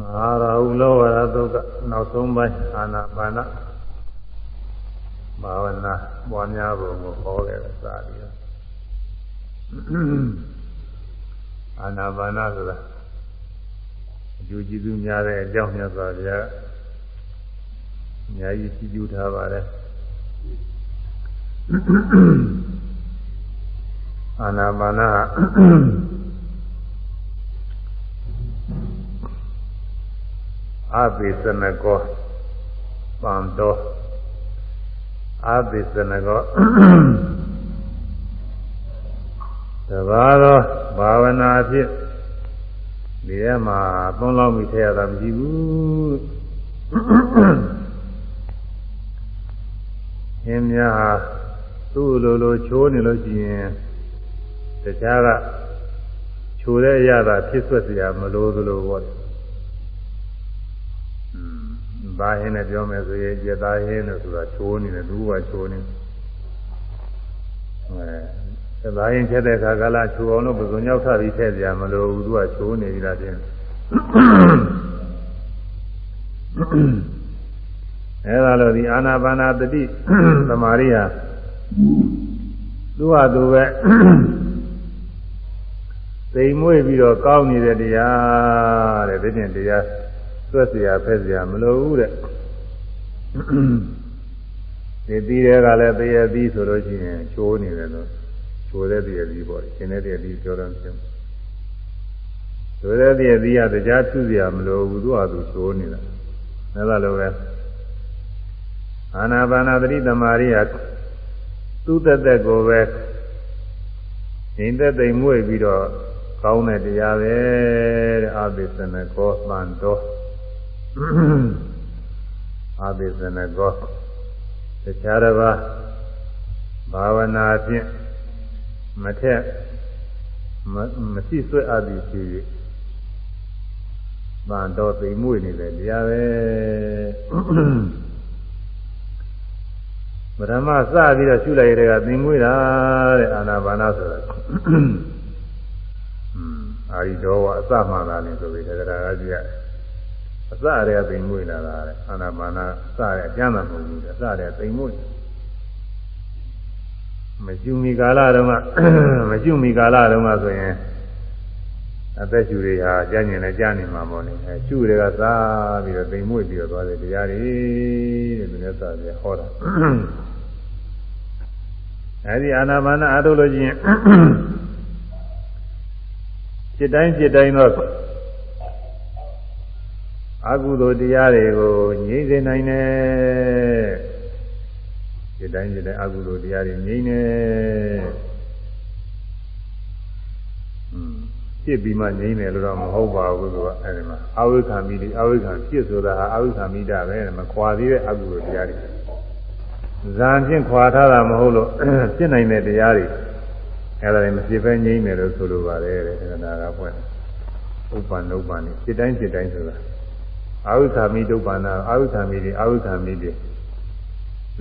မဟာရာဟုလောဝရသုကနောက်ဆုံးပိုင်းအာနာပါနဘာဝနာပွားများပုံကိုဟောခဲ့တဲ့စာရီအာနာပါနဆိုတာအကျိုးကျေးဇူးများတဲ့အကြောင်းများစွာဘုရားအများကြီးကြည့်ကျူထားပါတယ်အာနာပါန အဘိသနကောပံတော်အဘိသနကောတဘာသောဘာဝနာဖြင့်ဒီထဲမှာသုံးလောက်မိထည့်ရတာမရှိဘူး။အင်းများသူ့လိုလိုချိုးနေလို့ရှိရင်တခြားကချိုးတဲ့အရာသာဖြစ်ဆွက်စရာမလိုသလိုပေါ့။ ဘာဟင်းနဲ့ပြောမယ်ဆိုရင်ကျက်သားဟင်းလို့ဆိုတာချိုးနေတယ်သူကချိုးနေအဲကျက်သားဟင်းချက်တဲ့အခါကလာချိုးအောင်လို့ပဇွန်ရောက်ထပြီးထည့်ကြမလို့သူကချိုးနေပြီလားတင်အဲဒါလို့ဒီအာနာပါနာတတိသမာရိယာသူ့ဟာသူပဲသိမ်မွေ့ပြီးတော့ကောင်းနေတဲ့တရားတဲ့ဒီပြင်တရား သွက်เสียဖက်เสียမလိုဘူးတဲ့ဒီပြီးတဲ့ကလည်းတရပြီးဆိုလို့ရှိရင်ချိုးနေတယ်လို့ချိုးတဲ့တရပြီးပေါ့ရှင်တဲ့တရပြီးပြောတော့ရှင်ချိုးတဲ့တရပြီးကတရားထုเสียမလိုဘူးသူ့ဟာသူချိုးနေတာဒါသာလို့ပဲအာနာပါနာသတိသမารိယသူ့သက်သက်ကိုပဲဉာဏ်သက်သိမ်မွေ့ပြီးတော့ကောင်းတဲ့တရားပဲတဲ့အဘိသနကောသံတော် အာဘိဇနကောတခြားတစ်ပါးဘာဝနာဖြင့်မထက်မရှိဆွဲအပ်သည်ဖြစ်၍ဗန်တော်သိမ်မွေ့နေတယ်တရားပဲပထမစပြီးတော့ရှုလိုက်ရတဲ့ကသိမ်မွေ့တာတဲ့အာနာပါနာဆိုတာအာရီတော်ကအစမှသာနေဆိုပြီးတရားကကြီးက အစရဲသိမ်မွေ့လာတာအာနာပါနာအစရဲအကျမ်းသာမဟုတ်ဘူးအစရဲသိမ်မွေ့မကျူမီကာလတုန်းကမကျူမီကာလတုန်းကဆိုရင်အသက်ရှူတွေဟာကြံ့ကျင်လဲကြံ့နေမှာပေါ့လေအဲရှူတွေကစားပြီးတော့သိမ်မွေ့ပြီးတော့သွားတယ်တရားတွေတဲ့မြတ်စွာဘုရားဟောတာအဲဒီအာနာပါနာအထုတ်လို့ချင်းစိတ်တိုင်းစိတ်တိုင်းတော့ အကုသိုလ်တရားတွေကိုငြိမ့်စေနိုင်တယ်ဒီတိုင်းဒီတိုင်းအကုသိုလ်တရားတွေငြိမ့်နေอืมဖြစ်ပြီးမှငြိမ့်တယ်လို့တော့မဟုတ်ပါဘူးသူကအဲဒီမှာအဝိခံမိတိအဝိခံဖြစ်ဆိုတာဟာအဝိခံမိတာပဲမခွာသေးတဲ့အကုသိုလ်တရားတွေဇာဖြင့်ခွာထားတာမဟုတ်လို့ဖြစ်နိုင်တဲ့တရားတွေအဲဒါတွေမဖြစ်ပဲငြိမ့်တယ်လို့ဆိုလိုပါတယ်တဲ့ဒါကဖွင့်ဥပ္ပန္နုပ္ပန်ဖြစ်တိုင်းဖြစ်တိုင်းဆိုတာ အာဟုသာမိဒုပ္ပန္နာအာဟုသာမိတွေအာဟုသာမိတွေ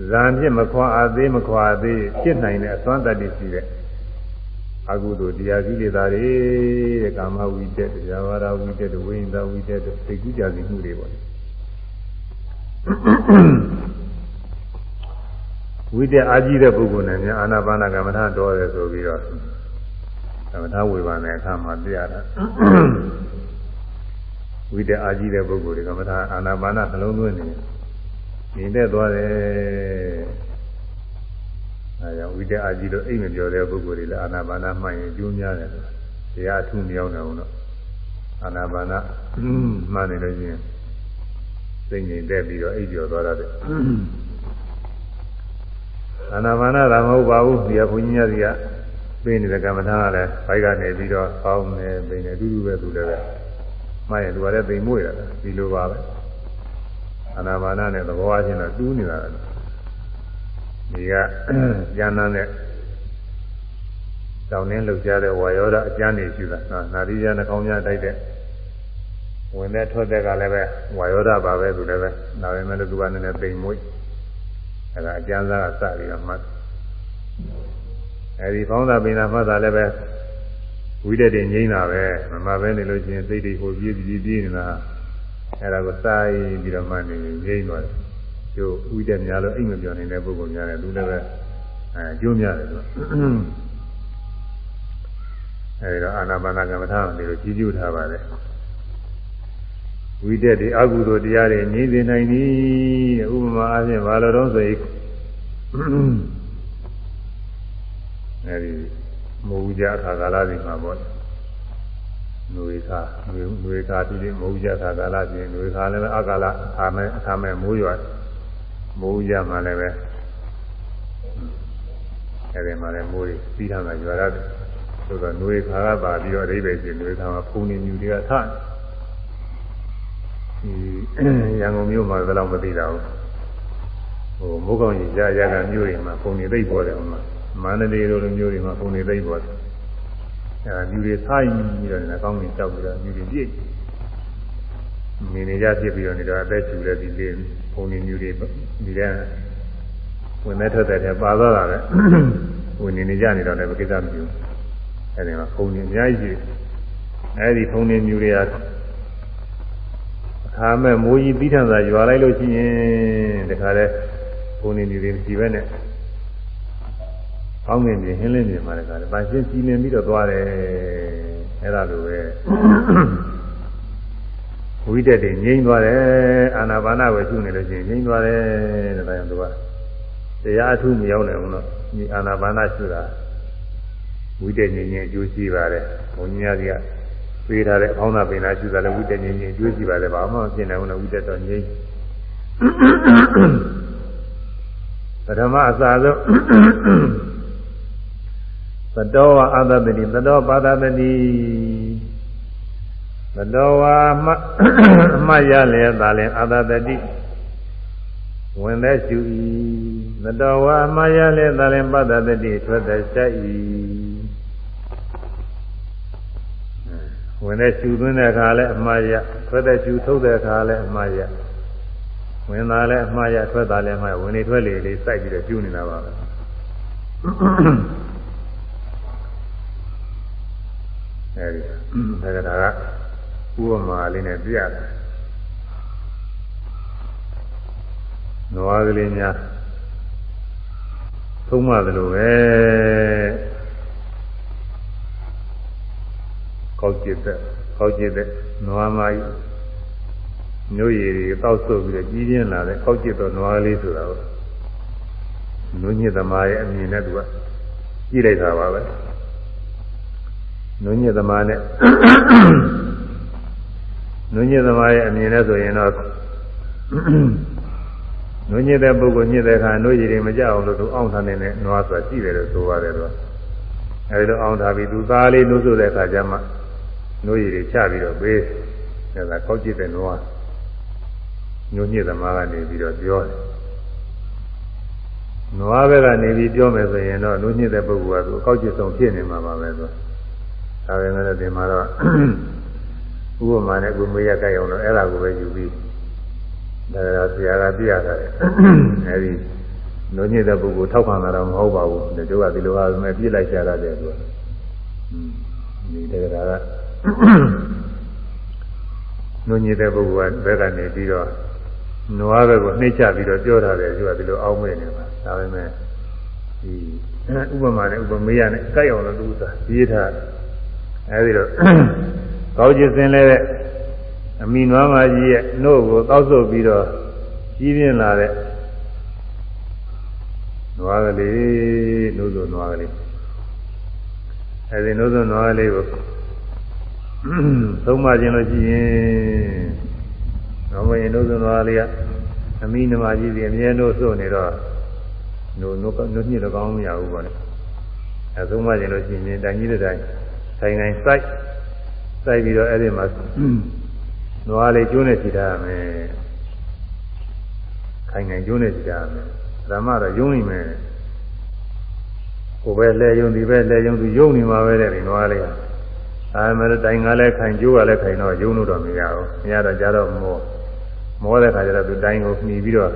ဇာပြစ်မခွာအသေးမခွာသေးဖြစ်နိုင်တဲ့အစွမ်းတတ္တိရှိတဲ့အကုသိုလ်တရားကိလေသာတွေတဲ့ကာမဝိတက်တရားဝါဒဝိတက်ဝိညာဝိတက်သိကုကြစီမှုတွေပေါ့ဝိတက်အာကြီးတဲ့ပုဂ္ဂိုလ်နဲ့များအာနာပါနာကမ္မထာတော်တယ်ဆိုပြီးတော့ကမ္မထာဝေဘာနဲ့အခါမှာပြရတာ ဝိတ္တအာကြီးတဲ့ပုဂ္ဂိုလ်တွေကမထာအာနာပါနနှလုံးသွင်းနေနေတဲ့သွားတယ်အဲကြောင့်ဝိတ္တအာကြီးလို့အိမ်မပြောတဲ့ပုဂ္ဂိုလ်တွေလည်းအာနာပါနမှန်ရင်ကျိုးများတယ်လို့တရားအထူးမရောက်နိုင်ဘူးတော့အာနာပါနမှန်နေလို့ချင်းစိတ်ငြိမ်သက်ပြီးတော့အိပ်ကျော်သွားတယ်အာနာပါနသာမဟုတ်ပါဘူးဒီကဘုန်းကြီးများစီကပြေးနေတဲ့ကမ္မထာကလည်းဘိုက်ကနေပြီးတော့ကောင်းနေပိနေအတူတူပဲသူလည်းပဲ မှရင်သူကလည်းသိမ်မွေ့ရတာဒီလိုပါပဲအနာဘာနာနဲ့သဘောအချင်းတော့တူးနေတာပဲဒီကဉာဏ်နဲ့တောင်းနှင်းလှုပ်ရှားတဲ့ဝါယောဓအကျမ်းနေရှိတာနာရီရနှကောင်းများတိုက်တဲ့ဝင်တဲ့ထွက်တဲ့ကလည်းပဲဝါယောဓပါပဲသူလည်းပဲဒါပေမဲ့သူကလည်းနည်းနည်းသိမ်မွေ့အဲဒါအကျမ်းစားကစပြီးတော့မှတ်အဲဒီဖောင်းတာပင်တာမှတ်တာလည်းပဲ ဝိတက်တွေငိမ့်တာပဲမမပဲနေလို့ချင်းစိတ်တွေဟိုပြေးပြေးပြေးနေတာအဲ့ဒါကိုစာရေးပြီးတော့မှနေငြိမ့်သွားတယ်ကျိုးဥဒက်များလို့အိမ်မပြောနိုင်တဲ့ပုဂ္ဂိုလ်များတယ်သူလည်းပဲအဲကျိုးများတယ်ဆိုအဲဒီတော့အာနာပါနကမ္မထာတွေလို့ကြီးကျူးထားပါတယ်ဝိတက်ဒီအကုသိုလ်တရားတွေငြိမ့်စေနိုင်သည်ဥပမာအားဖြင့်ဘာလို့တော့ဆိုရင်အဲဒီ မဟုတ်ကြအခါကာလတွေမှာပေါ့နွေခါနွေနွေခါပြီးပြီးမဟုတ်ကြအခါကာလပြင်နွေခါလည်းပဲအကာလအခါမဲ့အခါမဲ့မိုးရွာမိုးရမှလည်းပဲအဲဒီမှာလည်းမိုးပြီးထားတာရွာရတယ်ဆိုတော့နွေခါကပါပြီးတော့အိဗယ်ရှင်နွေခါမှာဖုန်နေမြူတွေကထဒီရန်ကုန်မြို့မှာဘယ်တော့မသိတာဘူးဟိုမိုးကောင်းကြီးကြားရကမြို့တွေမှာဖုန်နေသိပ်ပေါ်တယ်ဟိုမှာ မန္တလေးလိုလိုမျိုးတွေမှာပုံနေသိပ်ပေါ်တယ်အဲဒါလူတွေဆိုင်ပြီးတော့လည်းကောင်းကင်တောက်ပြီးတော့လူတွေပြည့်နေနေကြဖြစ်ပြီးတော့နေတော့အသက်ရှူတဲ့ဒီလေးပုံနေမျိုးတွေဒီတဲ့ဝင်မဲ့ထွက်တဲ့ပါသွားတာပဲဝင်နေနေကြနေတော့လည်းကိစ္စမပြုအဲဒီမှာပုံနေအများကြီးအဲဒီပုံနေမျိုးတွေကအခါမဲ့မိုးကြီးပြီးထန်စာရွာလိုက်လို့ရှိရင်တခါလဲပုံနေမျိုးတွေမရှိပဲနဲ့ ကောင်းငင်ပြင်ဟင်းလင်းပြင်မှာလည်းကလည်းဗန်ရှင်းစီမင်ပြီးတော့သွားတယ်အဲ့ဒါလိုပဲဝိတက်တွေငြိမ့်သွားတယ်အာနာပါနကိုရှုနေလို့ရှိရင်ငြိမ့်သွားတယ်တဲ့ဒါကြောင့်သူကတရားအထုမရောက်နိုင်ဘူးတော့ဒီအာနာပါနရှုတာဝိတက်ငြိမ့်ငြိမ့်အကျိုးရှိပါတယ်ဘုန်းကြီးများကပေးထားတဲ့အပေါင်းသာပင်လာရှုတာလည်းဝိတက်ငြိမ့်ငြိမ့်အကျိုးရှိပါတယ်ဘာမှမဖြစ်နိုင်ဘူးလို့ဝိတက်တော့ငြိမ့်ပထမအစာဆုံးသ တောဝအာသတတိသတောပါဒတတိသတောဝါမအမရလျက်သာလင်အာသတတိဝင်သက်ရှု၏သတောဝါအမရလျက်သာလင်ပဒတတိထွက်သက်ရှိ၏ဝင်သက်ရှုသွင်းတဲ့အခါလဲအမှားရထွက်သက်ရှုထုတ်တဲ့အခါလဲအမှားရဝင်တာလဲအမှားရထွက်တာလဲအမှားဝင်နေထွက်လေလေးစိုက်ပြီးတော့ကျူးနေတာပါပဲ အဲဒီဒါကဒါကဥပမာလေးနဲ့ပြရတယ်နွားကလေးများသုံးမသလိုပဲကောက်ကျစ်တဲ့ကောက်ကျစ်တဲ့နွားမကြီးမျိုးရည်တွေတောက်ဆုပ်ပြီးတော့ကြီးပြင်းလာတဲ့ကောက်ကျစ်သောနွားကလေးဆိုတာကိုနုညစ်သမားရဲ့အမြင်နဲ့သူကကြည့်လိုက်တာပါပဲ နုညစ်သမားနဲ့နုညစ်သမားရဲ့အမြင်နဲ့ဆိုရင်တော့နုညစ်တဲ့ပုဂ္ဂိုလ်ညစ်တဲ့အခါနုရည်တွေမကြအောင်လို့သူအောင့်ထားနေတဲ့နွားဆိုတာရှိတယ်လို့ဆိုပါတယ်တော့အဲဒီလိုအောင့်ထားပြီးသူသားလေးနှုတ်ဆိုတဲ့အခါကျမှနုရည်တွေချပြီးတော့ပေးအဲဒါကောက်ကြည့်တဲ့နွားညုညစ်သမားကနေပြီးတော့ပြောတယ်နွားဘက်ကနေပြီးပြောမယ်ဆိုရင်တော့နုညစ်တဲ့ပုဂ္ဂိုလ်ကသူအကောက်ကြည့်ဆုံးဖြစ်နေမှာပါပဲဆို ဒါပဲမဲ့ဒီမှာတော့ဥပမာနဲ့ကိုမေးရကြရအောင်တော့အဲ့ဒါကိုပဲယူပြီးဒါကဆရာကပြရတာလေအဲဒီလုံးညစ်တဲ့ပုဂ္ဂိုလ်ထောက်ခံတာတော့မဟုတ်ပါဘူးဒီတို့ကဒီလိုဟာမဲ့ပြစ်လိုက်ကြရတယ်သူကဒီတရားကလုံးညစ်တဲ့ပုဂ္ဂိုလ်ကဘက်ကနေပြီးတော့နွားဘက်ကိုနှိမ့်ချပြီးတော့ပြောထားတယ်သူကဒီလိုအောင်းမဲ့နေတာဒါပဲမဲ့ဒီဥပမာနဲ့ဥပမေယနဲ့ကြိုက်အောင်လို့သူကရေးထားတယ် အဲဒီတော့ကောက်ကျစ်စင်လဲတဲ့အမိနွားမကြီးရဲ့နှုတ်ကိုတောက်ဆုပ်ပြီးတော့ကြီးပြင်းလာတဲ့နွားကလေးနှုတ်ဆိုနွားကလေးအဲဒီနှုတ်ဆိုနွားကလေးကိုသုံးမခြင်းလို့ရှိရင်တော့မရင်နှုတ်ဆိုနွားလေးကအမိနွားကြီးစီအမြဲနှုတ်ဆိုနေတော့နှုတ်နှုတ်နှုတ်ညစ်တော့ကောင်းမရဘူးပေါ့လေအဲသုံးမခြင်းလို့ရှိရင်တိုင်ကြီးတဲ့တိုင် ဆိုင်တိုင်းစိုက်စိုက်ပြီးတော့အဲ့ဒီမှာနွားလေးကျိုးနေစီထားရမယ်ခိုင်ခိုင်ကျိုးနေစီထားရမယ်ဓမ္မတော့ယုံနေမယ်ကိုပဲလဲယုံဒီပဲလဲယုံသူယုံနေမှာပဲတဲ့ဒီနွားလေးအာမရတိုင်ကလည်းခိုင်ကျိုးကလည်းခိုင်တော့ယုံလို့တော့မရဘူးမရတော့ကြတော့မောမောတဲ့ခါကျတော့သူတိုင်ကိုမှီပြီးတော့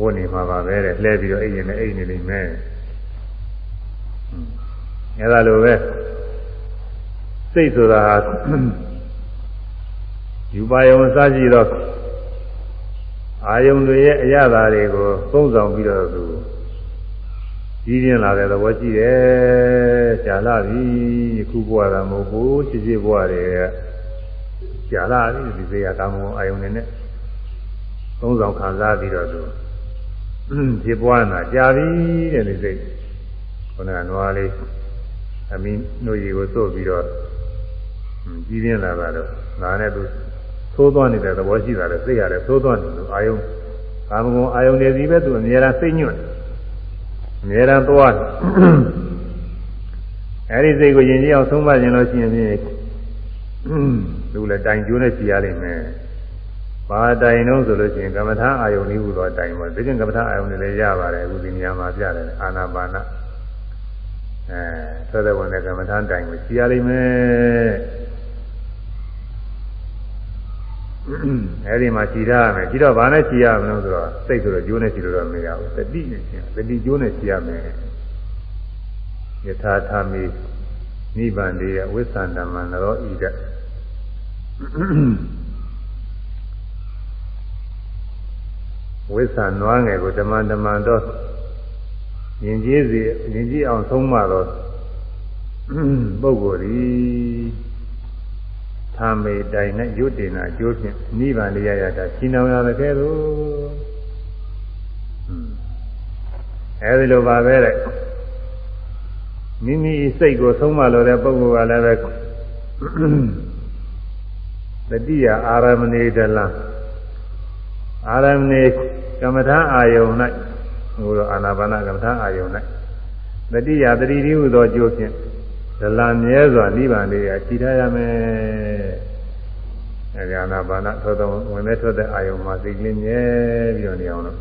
ဝတ်နေမှာပါပဲတဲ့လှဲပြီးတော့အိပ်ရင်လည်းအိပ်နေလိမ့်မယ်အဲဒါလိုပဲ စိတ်ဆိုတာဟာယူပါယုံစရှိသောအာယုံတွေရဲ့အရသာတွေကိုသုံးဆောင်ပြီးတော့သူကြီးပြင်းလာတဲ့သဘောရှိတယ်။ကြာလာပြီ။ခုဘဝကမဟုတ်ဘူး။ချစ်ချစ်ဘဝတွေကကြာလာပြီဒီစေရကာမဂုဏ်အာယုံတွေနဲ့သုံးဆောင်ခံစားပြီးတော့သူဖြစ်ပွားလာကြာပြီတဲ့ဒီစိတ်။ခုနကနွားလေးအမင်းတို့ရေကိုစို့ပြီးတော့ ကြီးပြင်းလာတာတော့ငါနဲ့သူသိုးသွားနေတဲ့သဘောရှိတာလေစိတ်ရတယ်သိုးသွားနေလို့အာယုံကာမဂုဏ်အာယုံတွေစီပဲသူအများအားစိတ်ညွတ်အများအားသွားတယ်အဲဒီစိတ်ကိုယဉ်ကျေးအောင်ဆုံးမခြင်းလို့ရှိရင်ဖြင့်သူလည်းတိုင်ကျိုးနဲ့ကြည်ရလိမ့်မယ်ဘာတိုင်တော့ဆိုလို့ရှိရင်ကမ္မထာအာယုန်လေးဟူသောတိုင်ပေါ့ဒီကျင်ကမ္မထာအာယုန်တွေလည်းရပါတယ်အခုဒီနေရာမှာပြတယ်အာနာပါနအဲသောတဲ့ဝင်တဲ့ကမ္မထာတိုင်ကိုကြည်ရလိမ့်မယ် အဲဒီမှာခြည်ထားရမယ်ခြည်တော့ဘာနဲ့ခြည်ရမလို့ဆိုတော့စိတ်ဆိုတော့ကျိုးနဲ့ခြည်လို့တော့မရဘူးတတိနဲ့ခြည်တတိကျိုးနဲ့ခြည်ရမယ်ယထာထာမိနိဗ္ဗာန်တေယဝိသန္တမနရောဣဒဝိသနွားငယ်ကိုဓမ္မဓမ္မတော့ယဉ်ကျေးစီယဉ်ကျေးအောင်ဆုံးမတော့ပုဂ္ဂိုလ်ဤ သာမေတိုင်နဲ့ယုတ်တင်နာအကျိုးဖြင့်နိဗ္ဗာန်ရရတာရှင်းအောင်ရတဲ့ကဲသို့အဲဒီလိုပါပဲတဲ့မိမိစိတ်ကိုဆုံးမလို့တဲ့ပုဂ္ဂိုလ်ကလည်းပဲတတိယအာရမဏေတလအာရမဏေကမ္မထာအာယုန်၌ဟိုတော့အာနာပါနကမ္မထာအာယုန်၌တတိယတတိတိဟုသောအကျိုးဖြင့်ဒလမြဲစွာနိဗ္ဗာန်လေးရကြည်ထားရမယ် အဲဒီအာနာပါနသောသောဝင်တဲ့ထွက်တဲ့အာယုံမှာစိတ်ကလေးမြဲပြီးတော့နေအောင်လို့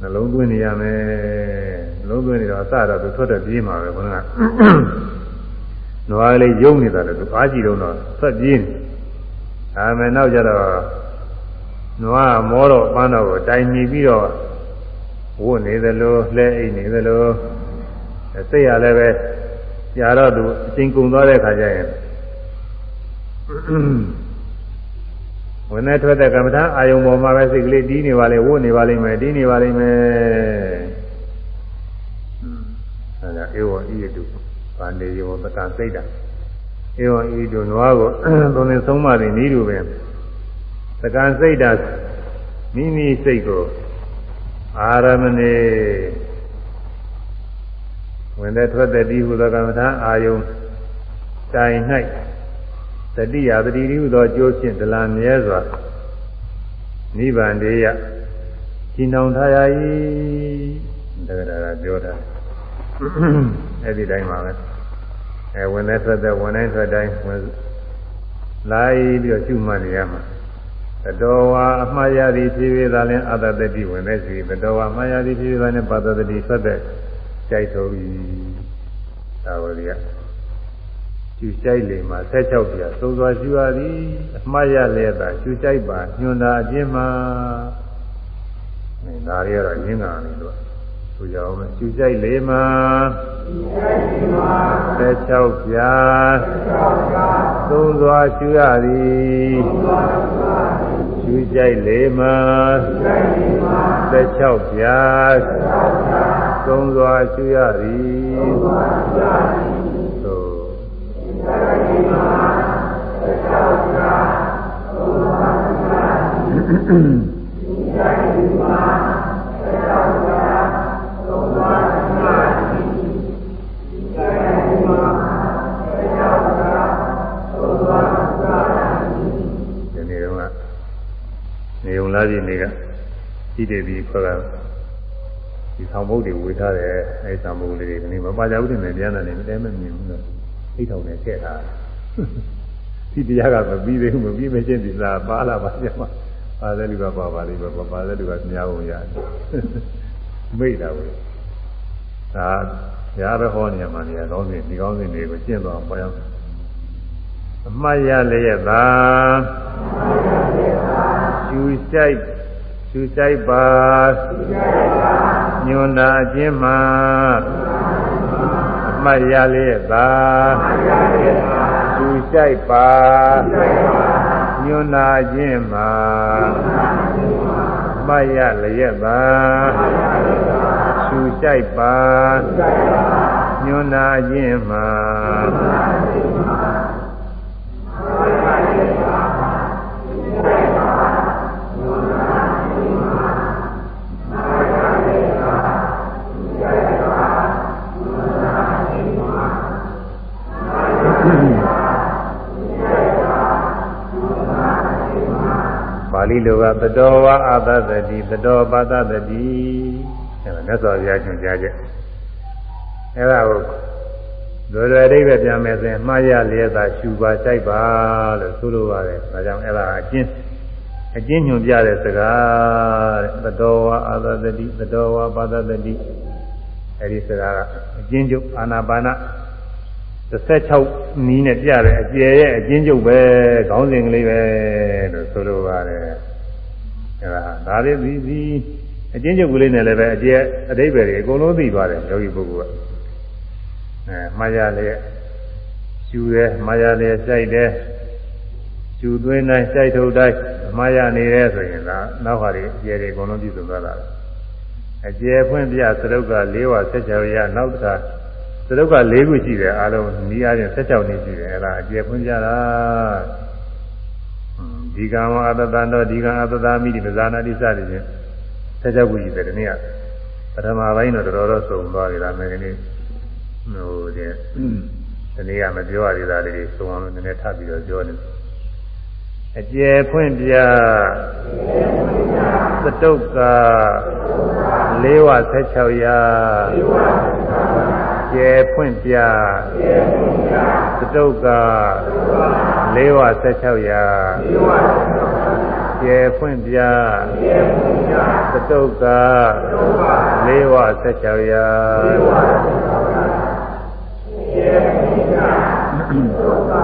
နှလုံးသွင်းနေရမယ်နှလုံးသွင်းနေတော့အစတော့သူထွက်တဲ့ပြေးမှာပဲဘုရားနွားလေးယုံနေတာလေသူအားကြည့်တော့ထွက်ပြေးနေဒါမှနောက်ကြတော့နွားမောတော့ပန်းတော့ကိုတိုင်မြည်ပြီးတော့ဝတ်နေသလိုလှဲအိတ်နေသလိုစိတ်ရလည်းပဲကြာတော့သူအချိန်ကုန်သွားတဲ့ခါကျရင် ဝင်နေထွက်တဲ့ကမ္မထာအာယုံပေါ်မှာပဲစိတ်ကလေးတီးနေပါလေဝို့နေပါလိမ့်မယ်တီးနေပါလိမ့်မယ်အဲဒါဧဝံဤတုဗာနေယောပကံစိတ်တာဧဝံဤတုနွားကိုသုံးနေဆုံးမတယ်ဤလိုပဲပကံစိတ်တာမိမိစိတ်ကိုအာရမဏေဝင်တဲ့ထွက်တဲ့ဒီဟုသောကမ္မထာအာယုံတိုင်၌ တတိယတတိတိဟုသောအကျိုးဖြင့်ဒလမြဲစွာနိဗ္ဗာန်တေယကြီးနှောင်ထားရ၏တက္ကရာကပြောတာအဲ့ဒီတိုင်းပါပဲအဲဝင်တဲ့ထွက်တဲ့ဝင်တိုင်းထွက်တိုင်းဝင်လိုက်ပြီးတော့ရှုမှတ်နေရမှာတတော်ဝါအမှားရသည်ဖြည်းဖြည်းသာလင်အတ္တတတိဝင်တဲ့စီတတော်ဝါအမှားရသည်ဖြည်းဖြည်းသာလင်ပါတတတိဆက်တဲ့ကြိုက်ဆုံးပြီသာဝရိယ ကျူကြိုက်လေမှာ16ပြသုံးစွာကျူရသည်အမှားရလေတာကျူကြိုက်ပါညွန်တာအပြင်းမှာနေဒါရီကတော့ရင်းတာနေလို့ဆိုကြအောင်ကျူကြိုက်လေမှာ16ပြသုံးစွာကျူရသည်ကျူကြိုက်လေမှာ16ပြသုံးစွာရှုရသည် ထားတယ်အဲဒီဆောင်ဘုတ်လေးတွေဒီမပါကြဘူးတင်တယ်ပြန်တယ်မတဲမမြင်ဘူးလို့အိတ်ထောင်နဲ့ထည့်ထားတယ်ဒီတရားကမပြီးသေးဘူးမပြီးမချင်းဒီစားပါလာပါကြမှာပါတယ်လူကပါပါလိမ့်ပါပါတယ်လူကများဖို့ရတယ်မိတ်တာပဲဒါရရဟောနေမှာနေရာကောင်းစဉ်ဒီကောင်းစဉ်တွေကိုကျင့်သွားပေါ်အောင်အမှတ်ရလျက်သာရှူဆိုင်ရှူဆိုင်ပါ ညွန်တာခြင်းမှာအမှတ်ရလျက်သာရှူဆိုင်ပါညညွန်နာခြင်းမှာမရလျက်ပါရှူရှိုက်ပါညွန်နာခြင်းမှာ လိုကသတောဝအာသတတိသတောပါသတတိအဲဒါမြတ်စွာဘုရားညွှန်ကြားချက်အဲဒါကိုလွယ်လွယ်အိဗယ်ပြန်မယ်ဆိုရင်မှားရလျက်သာရှူပါကြိုက်ပါလို့ဆိုလိုပါတယ်ဒါကြောင့်အဲဒါအကျဉ်းအကျဉ်းညွှန်ပြတဲ့စကားတဲ့သတောဝအာသတတိသတောဝပါသတတိအဲဒီစကားကအကျဉ်းချုပ်အာနာပါန16နီးနဲ့ပြတယ်အကျယ်ရဲ့အချင်းကျုပ်ပဲခေါင်းစဉ်ကလေးပဲလို့ဆိုလိုပါတယ်အဲ ဒါဒါလေးဒီဒီအချင်းကျုပ်ကလေးနဲ့လည်းပဲအကျယ်အတိပ္ပယ်တွေအကုန်လုံးသိပါတယ်ယောဂီပုဂ္ဂိုလ်ကအဲမှားရလေကျူရဲမှားရလေစိုက်တယ်ကျူသွင်းတိုင်းစိုက်ထုတ်တိုင်းမှားရနေတယ်ဆိုရင်ဒါနောက်ဟာတွေအကျယ်တွေအကုန်လုံးပြည့်စုံသွားတာအကျယ်ဖွင့်ပြသရုပ်က၄ဝဆက်ချောရနောက်တစ်ခါသရုပ်က၄ခုရှိတယ်အားလုံးနီးအားဖြင့်16နည်းရှိတယ်အဲ့ဒါအကျယ်ဖွင့်ကြတာ ဒီကံဝအတ္တတောဒီကံအတ္တမိတိပဇာနာတိစသည်ဖြင့်16ခုရှိတယ်ဒီနေ့ကပထမပိုင်းတော့တော်တော်စုံသွားပြီလားမယ်ကနေ့ဟိုဒီဒီနေ့ကမပြောရသေးတာလေးစုံအောင်လို့နည်းနည်းထပ်ပြီးတော့ပြောနေအကျယ်ဖွင့်ပြသတုတ်က၄ဝ16ရာကျယ်ဖွင့်ပြသတုတ်က ၄ဝ16ရာကျယ်ဖွင့်ပြသတုတ်က၄ဝ16ရာကျယ်ဖွင့်ပြသတုတ်က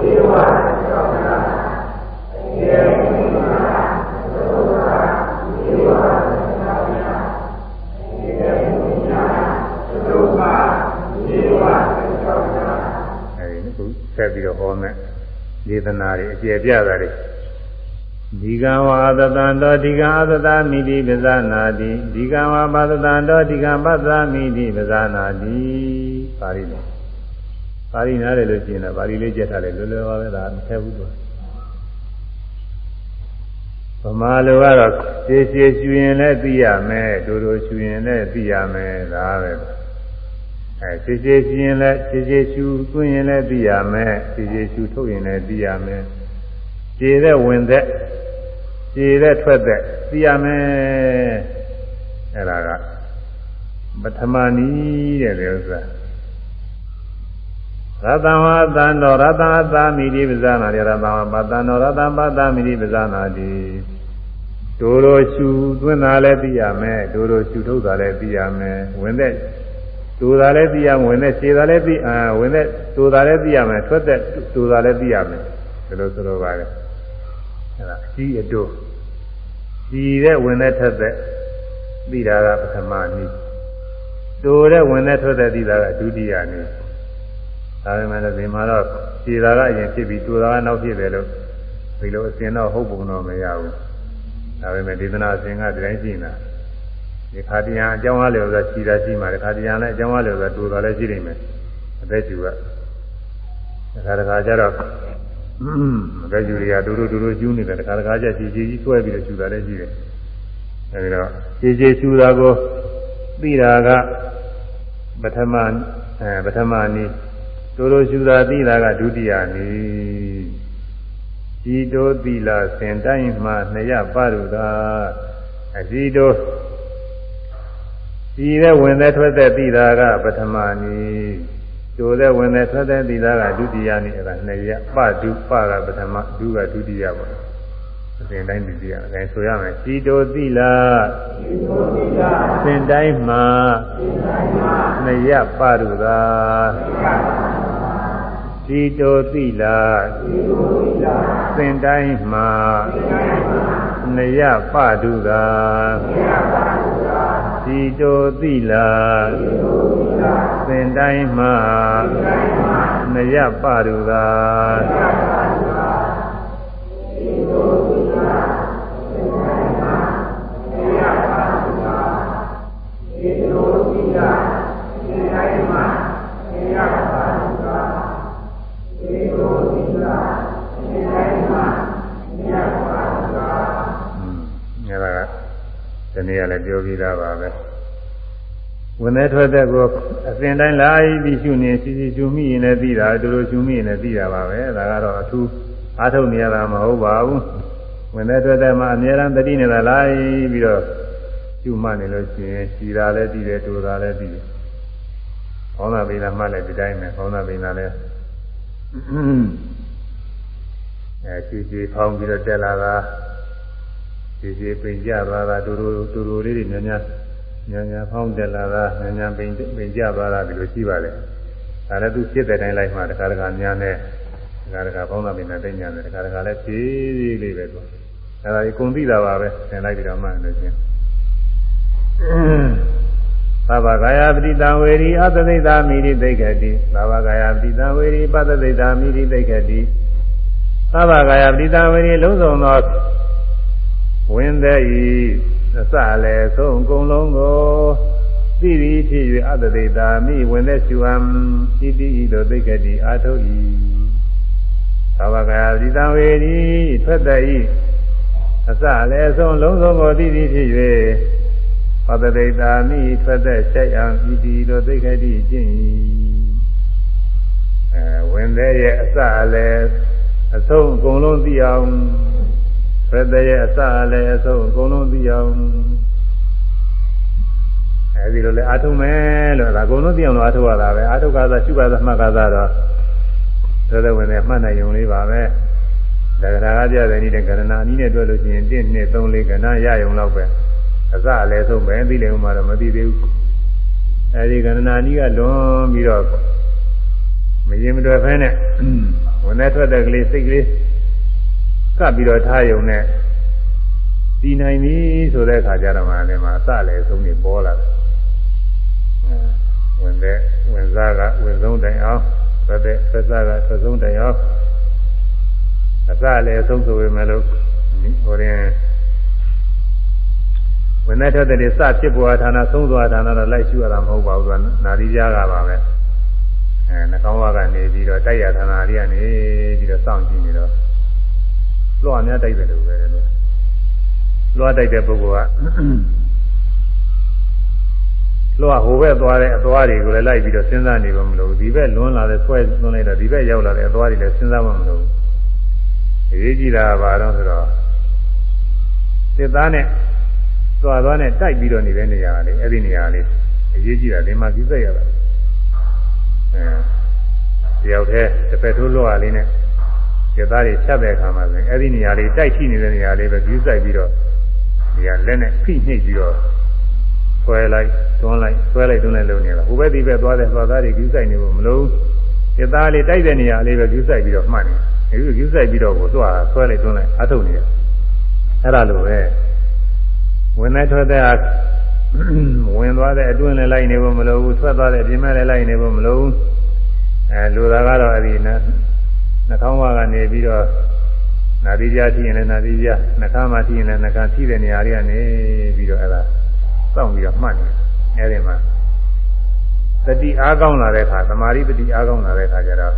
၄ဝ16ရာဆက်ပြီးတော့ဟောမယ် ဒေသနာတွေအကျယ်ပြတာတွေဒီကံဝါသတံတောဒီကံအသတမိတိပဇာနာတိဒီကံဝါပသတံတောဒီကံပသမိတိပဇာနာတိပါဠိလိုပါဠိနားတယ်လို့ရှင်းတာပါဠိလေးကြက်ထားတယ်လွယ်လွယ်ပါပဲဒါမထက်ဘူးတော့ဗမာလိုကတော့ရှည်ရှည်ရှူရင်လည်းသိရမယ်ဒူဒူရှူရင်လည်းသိရမယ်ဒါပဲ အဲရှည်ရှည်ရှူရင်လည်းရှည်ရှည်ရှူသွင်းရင်လည်းသိရမယ်ရှည်ရှည်ရှူထုတ်ရင်လည်းသိရမယ်ခြေတဲ့ဝင်တဲ့ခြေတဲ့ထွက်တဲ့သိရမယ်အဲဒါကပထမနီးတဲ့ဥစ္စာရတံဝါတံတော်ရတံအသာမိတိပဇာနာရတံဝါပတံတော်ရတံပတမိတိပဇာနာတိဒိုလိုရှူသွင်းတာလည်းသိရမယ်ဒိုလိုရှူထုတ်တာလည်းသိရမယ်ဝင်တဲ့ ဒိုတာလည်းသိရမယ်ဝင်တဲ့ခြေတာလည်းသိအာဝင်တဲ့ဒိုတာလည်းသိရမယ်ထွက်တဲ့ဒိုတာလည်းသိရမယ်ဒီလိုဆိုလိုပါတယ်အဲဒါအကြီးအတိုးဒီတဲ့ဝင်တဲ့ထက်တဲ့သိတာကပထမနည်းဒိုတဲ့ဝင်တဲ့ထွက်တဲ့သိတာကဒုတိယနည်းဒါပေမဲ့လည်းဒီမှာတော့ခြေတာကအရင်ဖြစ်ပြီးတူတာကနောက်ဖြစ်တယ်လို့ဒီလိုအစဉ်တော့ဟုတ်ပုံတော့မရဘူးဒါပေမဲ့ဒေသနာအစဉ်ကဒီတိုင်းရှိနေတာ ဒီခါတရားအကြောင်းအားလျော်စွာခြေတာရှိမှာဒီခါတရားလည်းအကြောင်းအားလျော်စွာတူတာလည်းရှိနေမယ်အသက်ကျူကဒါခါတခါကျတော့အသက်ကျူတွေကဒူဒူဒူဒူကျူးနေတယ်တခါတခါကျခြေခြေကြီးဆွဲပြီးတော့ကျူတာလည်းရှိတယ်အဲဒီတော့ခြေခြေကျူတာကိုသိတာကပထမအဲပထမနည်းတို့လိုရှူတာသိတာကဒုတိယနည်းဤတို့သီလစင်တိုင်းမှနှစ်ရပါရုသာအစီတို့ ဤတဲ့ဝင်တဲ့ထွက်တဲ့သိတာကပထမနည်းတို့တဲ့ဝင်တဲ့ထွက်တဲ့သိတာကဒုတိယနည်းအဲ့ဒါနှစ်ရပဒုပကပထမဒုကဒုတိယပေါ့အစဉ်တိုင်းဒုတိယအဲဆိုရမယ်ဤတို့သီလစင်တိုင်းမှနှစ်ရပါရုသာဒီတောတိလာသင်တိုင်းမှာနယပတုသာဒီ တောတိလာသင်တိုင်းမှာနယပတုသာ နေ့ကလည်းပြောပြီးသားပါပဲဝင်တဲ့ထွက်တဲ့ကိုအစဉ်တိုင်းလာပြီးရှုနေစီစီရှုမိရင်လည်းသိတာတို့လိုရှုမိရင်လည်းသိတာပါပဲဒါကတော့အထူးအားထုတ်နေရတာမဟုတ်ပါဘူးဝင်တဲ့ထွက်တဲ့မှာအများအားတတိနေတာလိုက်ပြီးတော့ရှုမှနေလို့ရှိရင်ရှည်တာလည်းသိတယ်တူတာလည်းသိတယ်ဘောင်းသာပိနာမှလည်းဒီတိုင်းပဲဘောင်းသာပိနာလည်းအဲရှည်ရှည်ဖောင်းပြီးတော့တက်လာတာ ရှည်ရှည်ပိန်ကြသွားတာတူတူတူတူလေးတွေများများညာညာဖောင်းတက်လာတာညာညာပိန်ပိန်ကြသွားတာဒီလိုရှိပါတယ်ဒါလည်းသူဖြစ်တဲ့တိုင်းလိုက်မှတခါတခါများနဲ့တခါတခါပေါင်းတာပိန်နဲ့တိညာနဲ့တခါတခါလည်းဖြည်းဖြည်းလေးပဲသူအဲဒါကြီးကုန်သိတာပါပဲသင်လိုက်ပြီးတော့မှလို့ချင်းသဗ္ဗကာယပတိတံဝေရီအသသိတာမိရိသိက္ခတိသဗ္ဗကာယပတိတံဝေရီပသသိတာမိရိသိက္ခတိသဗ္ဗကာယပတိတံဝေရီလုံးစုံသော ဝင်သည်ဤအစလည်းဆုံးအကုန်လုံးကိုသိသည်ဖြစ်၍အတ္တိတာမိဝင်တဲ့ရှုဟံဣတိဤသို့သိက္ခတိအာထုဤသဗ္ဗကာယပတိတံဝေရီထွက်သည်ဤအစလည်းဆုံးလုံးစုံကိုသိသည်ဖြစ်၍ပတ္တိတာမိထွက်တဲ့ဆိုင်အောင်ဤဒီလိုသိခတိကျင့်၏အဲဝင်တဲ့ရဲ့အစလည်းအဆုံးအကုန်လုံးသိအောင် ထွက်တဲ့ရဲ့အစလည်းအဆုံးအကုန်လုံးသိအောင်အဲဒီလိုလဲအာထုမယ်လို့ဒါအကုန်လုံးသိအောင်လို့အာထုရတာပဲအာထုကာသာရှုကာသာမှတ်ကာသာတော့သောတဲ့ဝင်တဲ့မှတ်နိုင်ုံလေးပါပဲဒါကရာကပြတဲ့နည်းနဲ့ကရဏအနည်းနဲ့တွေ့လို့ရှိရင်1 2 3 4ကဏ္ဍရယုံလောက်ပဲအစအလဲဆုံးပဲသိတယ်ဥမာတော့မသိသေးဘူးအဲဒီကန္နာနီးကလွန်ပြီးတော့မရင်မတွေ့ဖဲနဲ့ဝင်တဲ့ထွက်တဲ့ကလေးစိတ်ကလေး ကပ်ပြီးတော့ထားယုံနဲ့ဒီနိုင်ပြီဆိုတဲ့အခါကျတော့မှလည်းမှာအစလည်းဆုံးနေပေါ်လာတယ်ဝင်တဲ့ဝင်စားကဝင်ဆုံးတိုင်အောင်ထွက်တဲ့ထွက်စားကထွက်ဆုံးတိုင်အောင်အစလည်းဆုံးဆိုပေမဲ့လို့ဟိုရင်ဝင်တဲ့ထွက်တဲ့စဖြစ်ပေါ်ဌာနသုံးသွားဌာနတော့လိုက်ရှုရတာမဟုတ်ပါဘူးသူကနာရီကြားကပါပဲအဲနှကောင်းဝါကနေပြီးတော့တိုက်ရဌာနလေးကနေပြီးတော့စောင့်ကြည့်နေတော့ လွှတ်များတိုက်တယ်လို့ပဲလို့လွှတ်တိုက်တဲ့ပုဂ္ဂိုလ်ကလွှတ်ဟိုဘက်သွားတဲ့အသွားတွေကိုလည်းလိုက်ပြီးတော့စဉ်းစားနေပါမလို့ဒီဘက်လွန်းလာတဲ့ဆွဲလွန်းလိုက်တော့ဒီဘက်ရောက်လာတဲ့အသွားတွေလည်းစဉ်းစားမှမလို့အရေးကြီးတာကဘာတော့ဆိုတော့သစ်သားနဲ့သွားသွားနဲ့တိုက်ပြီးတော့နေတဲ့နေရာလေးအဲ့ဒီနေရာလေးအရေးကြီးတာဒီမှာကြည့်သက်ရတာအဲတယောက်တည်းတစ်ဖက်ထိုးလွှတ်ရလေးနဲ့ ရသားတွေဖြတ်တဲ့အခါမှာဆိုရင်အဲ့ဒီနေရာလေးတိုက်ရှိနေတဲ့နေရာလေးပဲကြည့်ဆိုင်ပြီးတော့နေရာလက်နဲ့ဖိနှိပ်ပြီးတော့ဆွဲလိုက်တွန်းလိုက်ဆွဲလိုက်တွန်းလိုက်လုပ်နေတာဟိုဘက်ဒီဘက်သွားတဲ့သွားသားတွေကြည့်ဆိုင်နေဖို့မလို့ရသားလေးတိုက်တဲ့နေရာလေးပဲကြည့်ဆိုင်ပြီးတော့မှတ်နေတယ်ဒီလိုကြည့်ဆိုင်ပြီးတော့ကိုသွားဆွဲလိုက်တွန်းလိုက်အထုတ်နေတယ်အဲ့ဒါလိုပဲဝင်တဲ့ထွက်တဲ့ဝင်သွားတဲ့အတွင်းလည်းလိုက်နေဖို့မလိုဘူးထွက်သွားတဲ့ပြင်မဲ့လည်းလိုက်နေဖို့မလိုဘူးအဲလူသားကတော့အဲ့ဒီနဲ့ နှာခေါင်းဝါကနေပြီးတော့နာသီကြားထိရင်လည်းနာသီကြားနှာခေါင်းမှာထိရင်လည်းနှာခေါင်းထိတဲ့နေရာတွေကနေပြီးတော့အဲ့ဒါစောင့်ပြီးတော့မှတ်နေအဲ့ဒီမှာတတိအားကောင်းလာတဲ့အခါသမာဓိတတိအားကောင်းလာတဲ့အခါကျတော့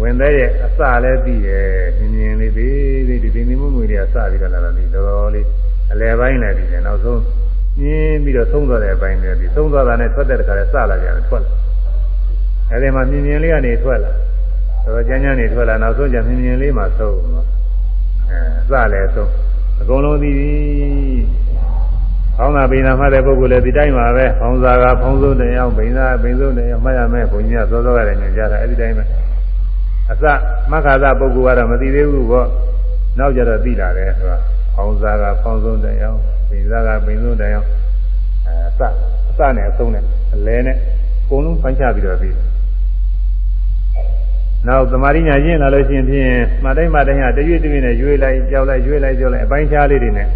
ဝင်တဲ့ရဲ့အစလည်းပြီးရဲ့မြင်မြင်လေးသေးသေးဒီဒီမှုမှုတွေကစပြီးတော့လာတာဒီတော်တော်လေးအလယ်ပိုင်းလည်းပြီးတယ်နောက်ဆုံးညင်းပြီးတော့သုံးသွားတဲ့အပိုင်းလည်းပြီးသုံးသွားတာနဲ့ထွက်တဲ့တခါလဲစလာကြတယ်ထွက်လာအဲဒီမှာမြင်မြင်လေးကနေထွက်လာတော့ ကျန်းကျန်းနေထွက်လာနောက်ဆုံးကျမြင်မြင်လေးမှသုံးတော့အဲစလည်းသုံးအကုန်လုံးပြီးပြီဖောင်းတာပိန်တာမှတဲ့ပုဂ္ဂိုလ်လည်းဒီတိုင်းပါပဲဖောင်းစားကဖောင်းစိုးတဲ့အောင်ပိန်စားပိန်စိုးတဲ့အောင်မှတ်ရမယ်ဘုန်းကြီးကစောစောရတယ်ညွှန်ကြားတာအဲဒီတိုင်းပဲအစမခါသာပုဂ္ဂိုလ်ကတော့မသိသေးဘူးပေါ့နောက်ကြတော့သိလာတယ်ဆိုတာဖောင်းစားကဖောင်းဆုံးတရားပိန်စားကပိန်ဆုံးတရားအဲအစအစနဲ့အဆုံးနဲ့အလဲနဲ့အကုန်လုံးဖန်ချပြီးတော့ပြီး နောက်သမာဓိညာရင့်လာလို့ရှိရင်ဖြင့်မှတ်တိုင်းမှတ်တိုင်းဟာတရွေ့တရွေ့နဲ့ရွေ့လိုက်ကြောက်လိုက်ရွေ့လိုက်ကြောက်လိုက်အပိုင်းခြားလေးတွေနဲ့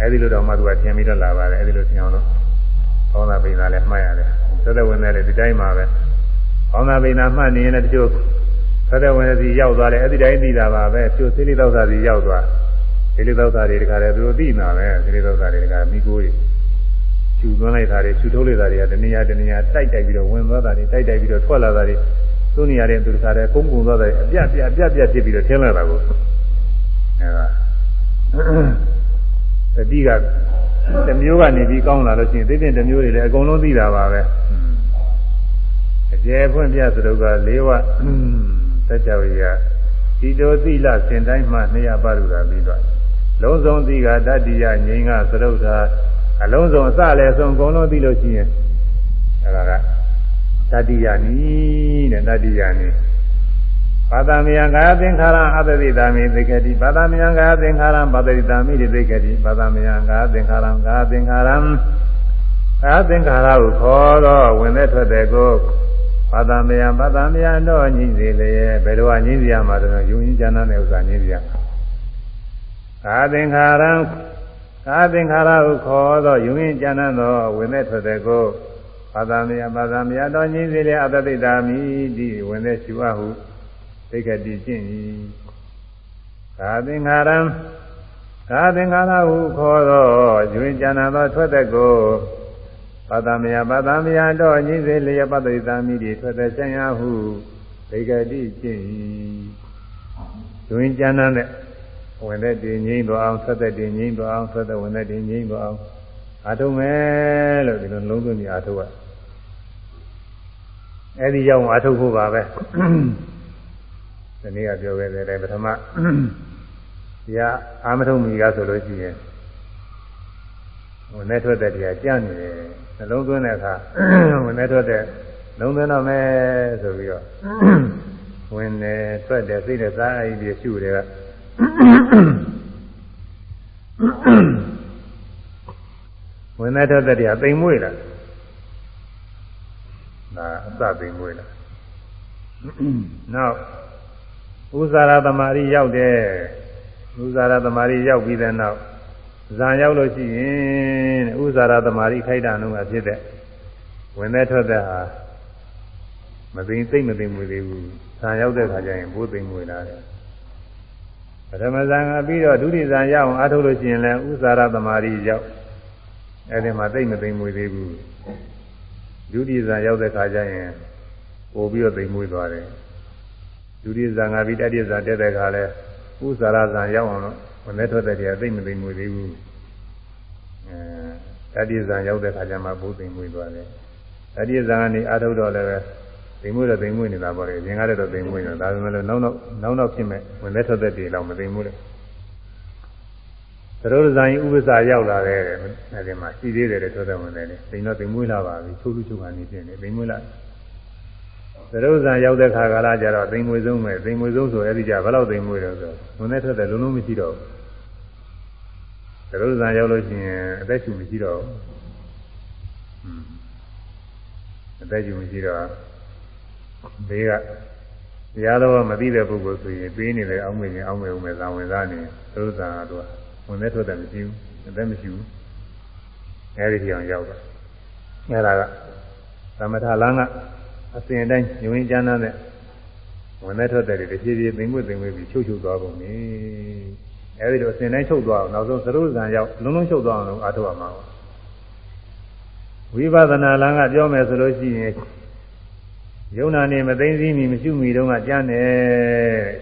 အဲဒီလိုတော့မှသူကသင်ပြီးတော့လာပါတယ်အဲဒီလိုသင်အောင်လို့ဘောင်းသာပိန်သာလည်းမှတ်ရတယ်သက်သက်ဝင်တယ်လေဒီတိုင်းမှာပဲဘောင်းသာပိန်သာမှတ်နေရင်လည်းတချို့သက်သက်ဝင်စီရောက်သွားတယ်အဲဒီတိုင်းသိတာပါပဲကျိုးသိလိသောသာစီရောက်သွားဒီလိုသောတာတွေတခါတည်းသူတို့သိနာပဲဒီလိုသောတာတွေတခါမိကိုတွေချူသွန်းလိုက်တာတွေချူထုတ်လိုက်တာတွေကတဏှာတဏှာတိုက်တိုက်ပြီးတော့ဝင်သွားတာတွေတိုက်တိုက်ပြီးတော့ထွက်လာတာတွေ သူ့နေရာတဲ့သူတခါတည်းကုန်းကုန်းသွားတာအပြတ်ပြတ်အပြတ်ပြတ်ဖြစ်ပြီးတော့ထင်းလာတာကိုအဲဒါတတိကတစ်မျိုးကနေပြီးကောင်းလာလို့ရှိရင်သိတဲ့တစ်မျိုးတွေလည်းအကုန်လုံးသိတာပါပဲအကျယ်ဖွင့်ပြသတို့က၄ဝတကြဝိယဒီတိုသီလစင်တိုင်းမှနေရပါလို့သာပြီးတော့လုံးစုံသီကတတ္တိယငြိမ်းကသရုပ်သာအလုံးစုံအစလည်းဆုံးအကုန်လုံးသိလို့ရှိရင်အဲဒါက တတ္တိယနီးတဲ့တတ္တိယနီးပါဒမယံကာယသင်္ခါရအတ္တိတာမိသိက္ခတိပါဒမယံကာယသင်္ခါရပတ္တိတာမိသိက္ခတိပါဒမယံကာယသင်္ခါရကာယသင်္ခါရကာယသင်္ခါရကိုခေါ်တော့ဝင်တဲ့ထွက်တဲ့ကိုပါဒမယံပါဒမယံတော့ညှိစေလေဘယ်လိုညှိစေရမှာတော့ယူရင်းကျမ်းတဲ့ဥစ္စာညှိစေရကာသင်္ခါရကာသင်္ခါရကိုခေါ်တော့ယူရင်းကျမ်းသောဝင်တဲ့ထွက်တဲ့ကို ပါဒမယံပါဒမယံတော့ညှိစေလေအတ္တိတာမိဒီဝင်တဲ့ရှိဝဟုသိက္ခတိကျင့်၏ကာသင်္ခါရံကာသင်္ခါရဟုခေါ်သောကျွင်ကြံနာသောထွက်သက်ကိုပါသမယပါသမယတော့ညိစေလျက်ပတ္တိသာမိတိထွက်သက်ဆိုင်ရာဟုသိက္ခတိကျင့်၏ကျွင်ကြံနာတဲ့ဝင်သက်တည်ငြိမ့်သွားအောင်ထွက်သက်တည်ငြိမ့်သွားအောင်ထွက်သက်ဝင်သက်တည်ငြိမ့်သွားအောင်အာထုံးမယ်လို့ဒီလိုလုံးသွင်းပြီးအာထုံးရ အဲဒီရောက်အာထုံးဖို့ပါပဲဒီနေ့ကပြောခဲ့တယ်ပထမတရားအာမထုံမီကဆိုလို့ရှိရင်ဝင်နေထွက်တဲ့တရားကြံ့နေတယ်နှလုံးသွင်းတဲ့အခါဝင်နေထွက်တဲ့လုံးသွင်းတော့မယ်ဆိုပြီးတော့ဝင်နေထွက်တဲ့စိတ်နဲ့စားအိပ်ပြီးရှုတယ်ကဝင်နေထွက်တဲ့တရားပိန်မွေးလာ ဒါအစပိန်မွေးလာနောက်ဥဇာရသမารီရောက်တယ်ဥဇာရသမารီရောက်ပြီးတဲ့နောက်ဇံရောက်လို့ရှိရင်ဥဇာရသမารီခိုက်တာနှုံးကဖြစ်တဲ့ဝင်တဲ့ထွက်တဲ့ဟာမသိသိမသိမွေသေးဘူးဇံရောက်တဲ့ခါကျရင်ဘိုးသိမွေလာတယ်ပထမဇံကပြီးတော့ဒုတိယဇံရောက်အောင်အားထုတ်လို့ရှိရင်လည်းဥဇာရသမารီရောက်အဲဒီမှာသိမသိမွေသေးဘူး ဒုတိယဇံရောက်တဲ့ခါကျရင်ပို့ပြီးတော့သိမွေသွားတယ်ဒုတိယဇာငါပြီးတတိယဇာတက်တဲ့ခါလဲဥဇာရဇာရောက်အောင်လို့မနဲ့ထွက်တဲ့တရားသိမသိမွေသေးဘူးအဲတတိယဇာရောက်တဲ့ခါကျမှဘုသိမွေသွားတယ်တတိယဇာကနေအာထုတ်တော့လည်းပဲသိမွေတော့သိမွေနေတာပေါ့လေရင်ကားတဲ့တော့သိမွေနေတာဒါပေမဲ့လည်းနောက်နောက်နောက်နောက်ဖြစ်မဲ့ဝင်တဲ့ထွက်တဲ့တရားတော့မသိမွေ တဲ့သရုပ်ဇာရင်ဥပ္ပစာရောက်လာတယ်အဲဒီမှာရှိသေးတယ်ထွက်တဲ့ဝင်တယ်လေသိတော့သိမွေလာပါပြီချိုးချိုးချုပ်ကနေပြင်းနေသိမွေလာသရုပ်ဇာရောက်တဲ့ခါကာလကျတော့သိမ်မွေဆုံးပဲသိမ်မွေဆုံးဆိုအဲ့ဒီကြဘယ်တော့သိမ်မွေတော့ဆိုဝင်တဲ့ထွက်တဲ့လုံးလုံးမရှိတော့ဘူးသရုပ်ဇာရောက်လို့ရှိရင်အသက်ရှူမရှိတော့ဘူးအသက်ရှူမရှိတော့ဘေးကတရားတော်မသိတဲ့ပုဂ္ဂိုလ်ဆိုရင်ပေးနေတယ်အောင်းမေရင်အောင်းမေဦးမယ်ဇာဝင်စားနေသရုပ်ဇာကတော့ ဝင်တဲ့ထွက်တဲ့မရှိဘူးအသက်မရှိဘူးအဲ့ဒီပြောင်ရောက်တာအဲ့ဒါကသမထလန်းကအစဉ်အတိုင်းညဝင်ကျမ်းတဲ့ဝင်တဲ့ထွက်တဲ့တွေတဖြည်းဖြည်းသိမ်မွေ့သိမ်မွေ့ပြီးချုပ်ချုပ်သွားပုံနေအဲဒီလိုအစဉ်တိုင်းချုပ်သွားအောင်နောက်ဆုံးသရုပ်ဇံရောက်လုံးလုံးချုပ်သွားအောင်အားထုတ်ရမှာပါဝိပဿနာလမ်းကပြောမယ်ဆိုလို့ရှိရင်ယုံနာနေမသိသိမီမရှိမီတုန်းကကြမ်းတယ်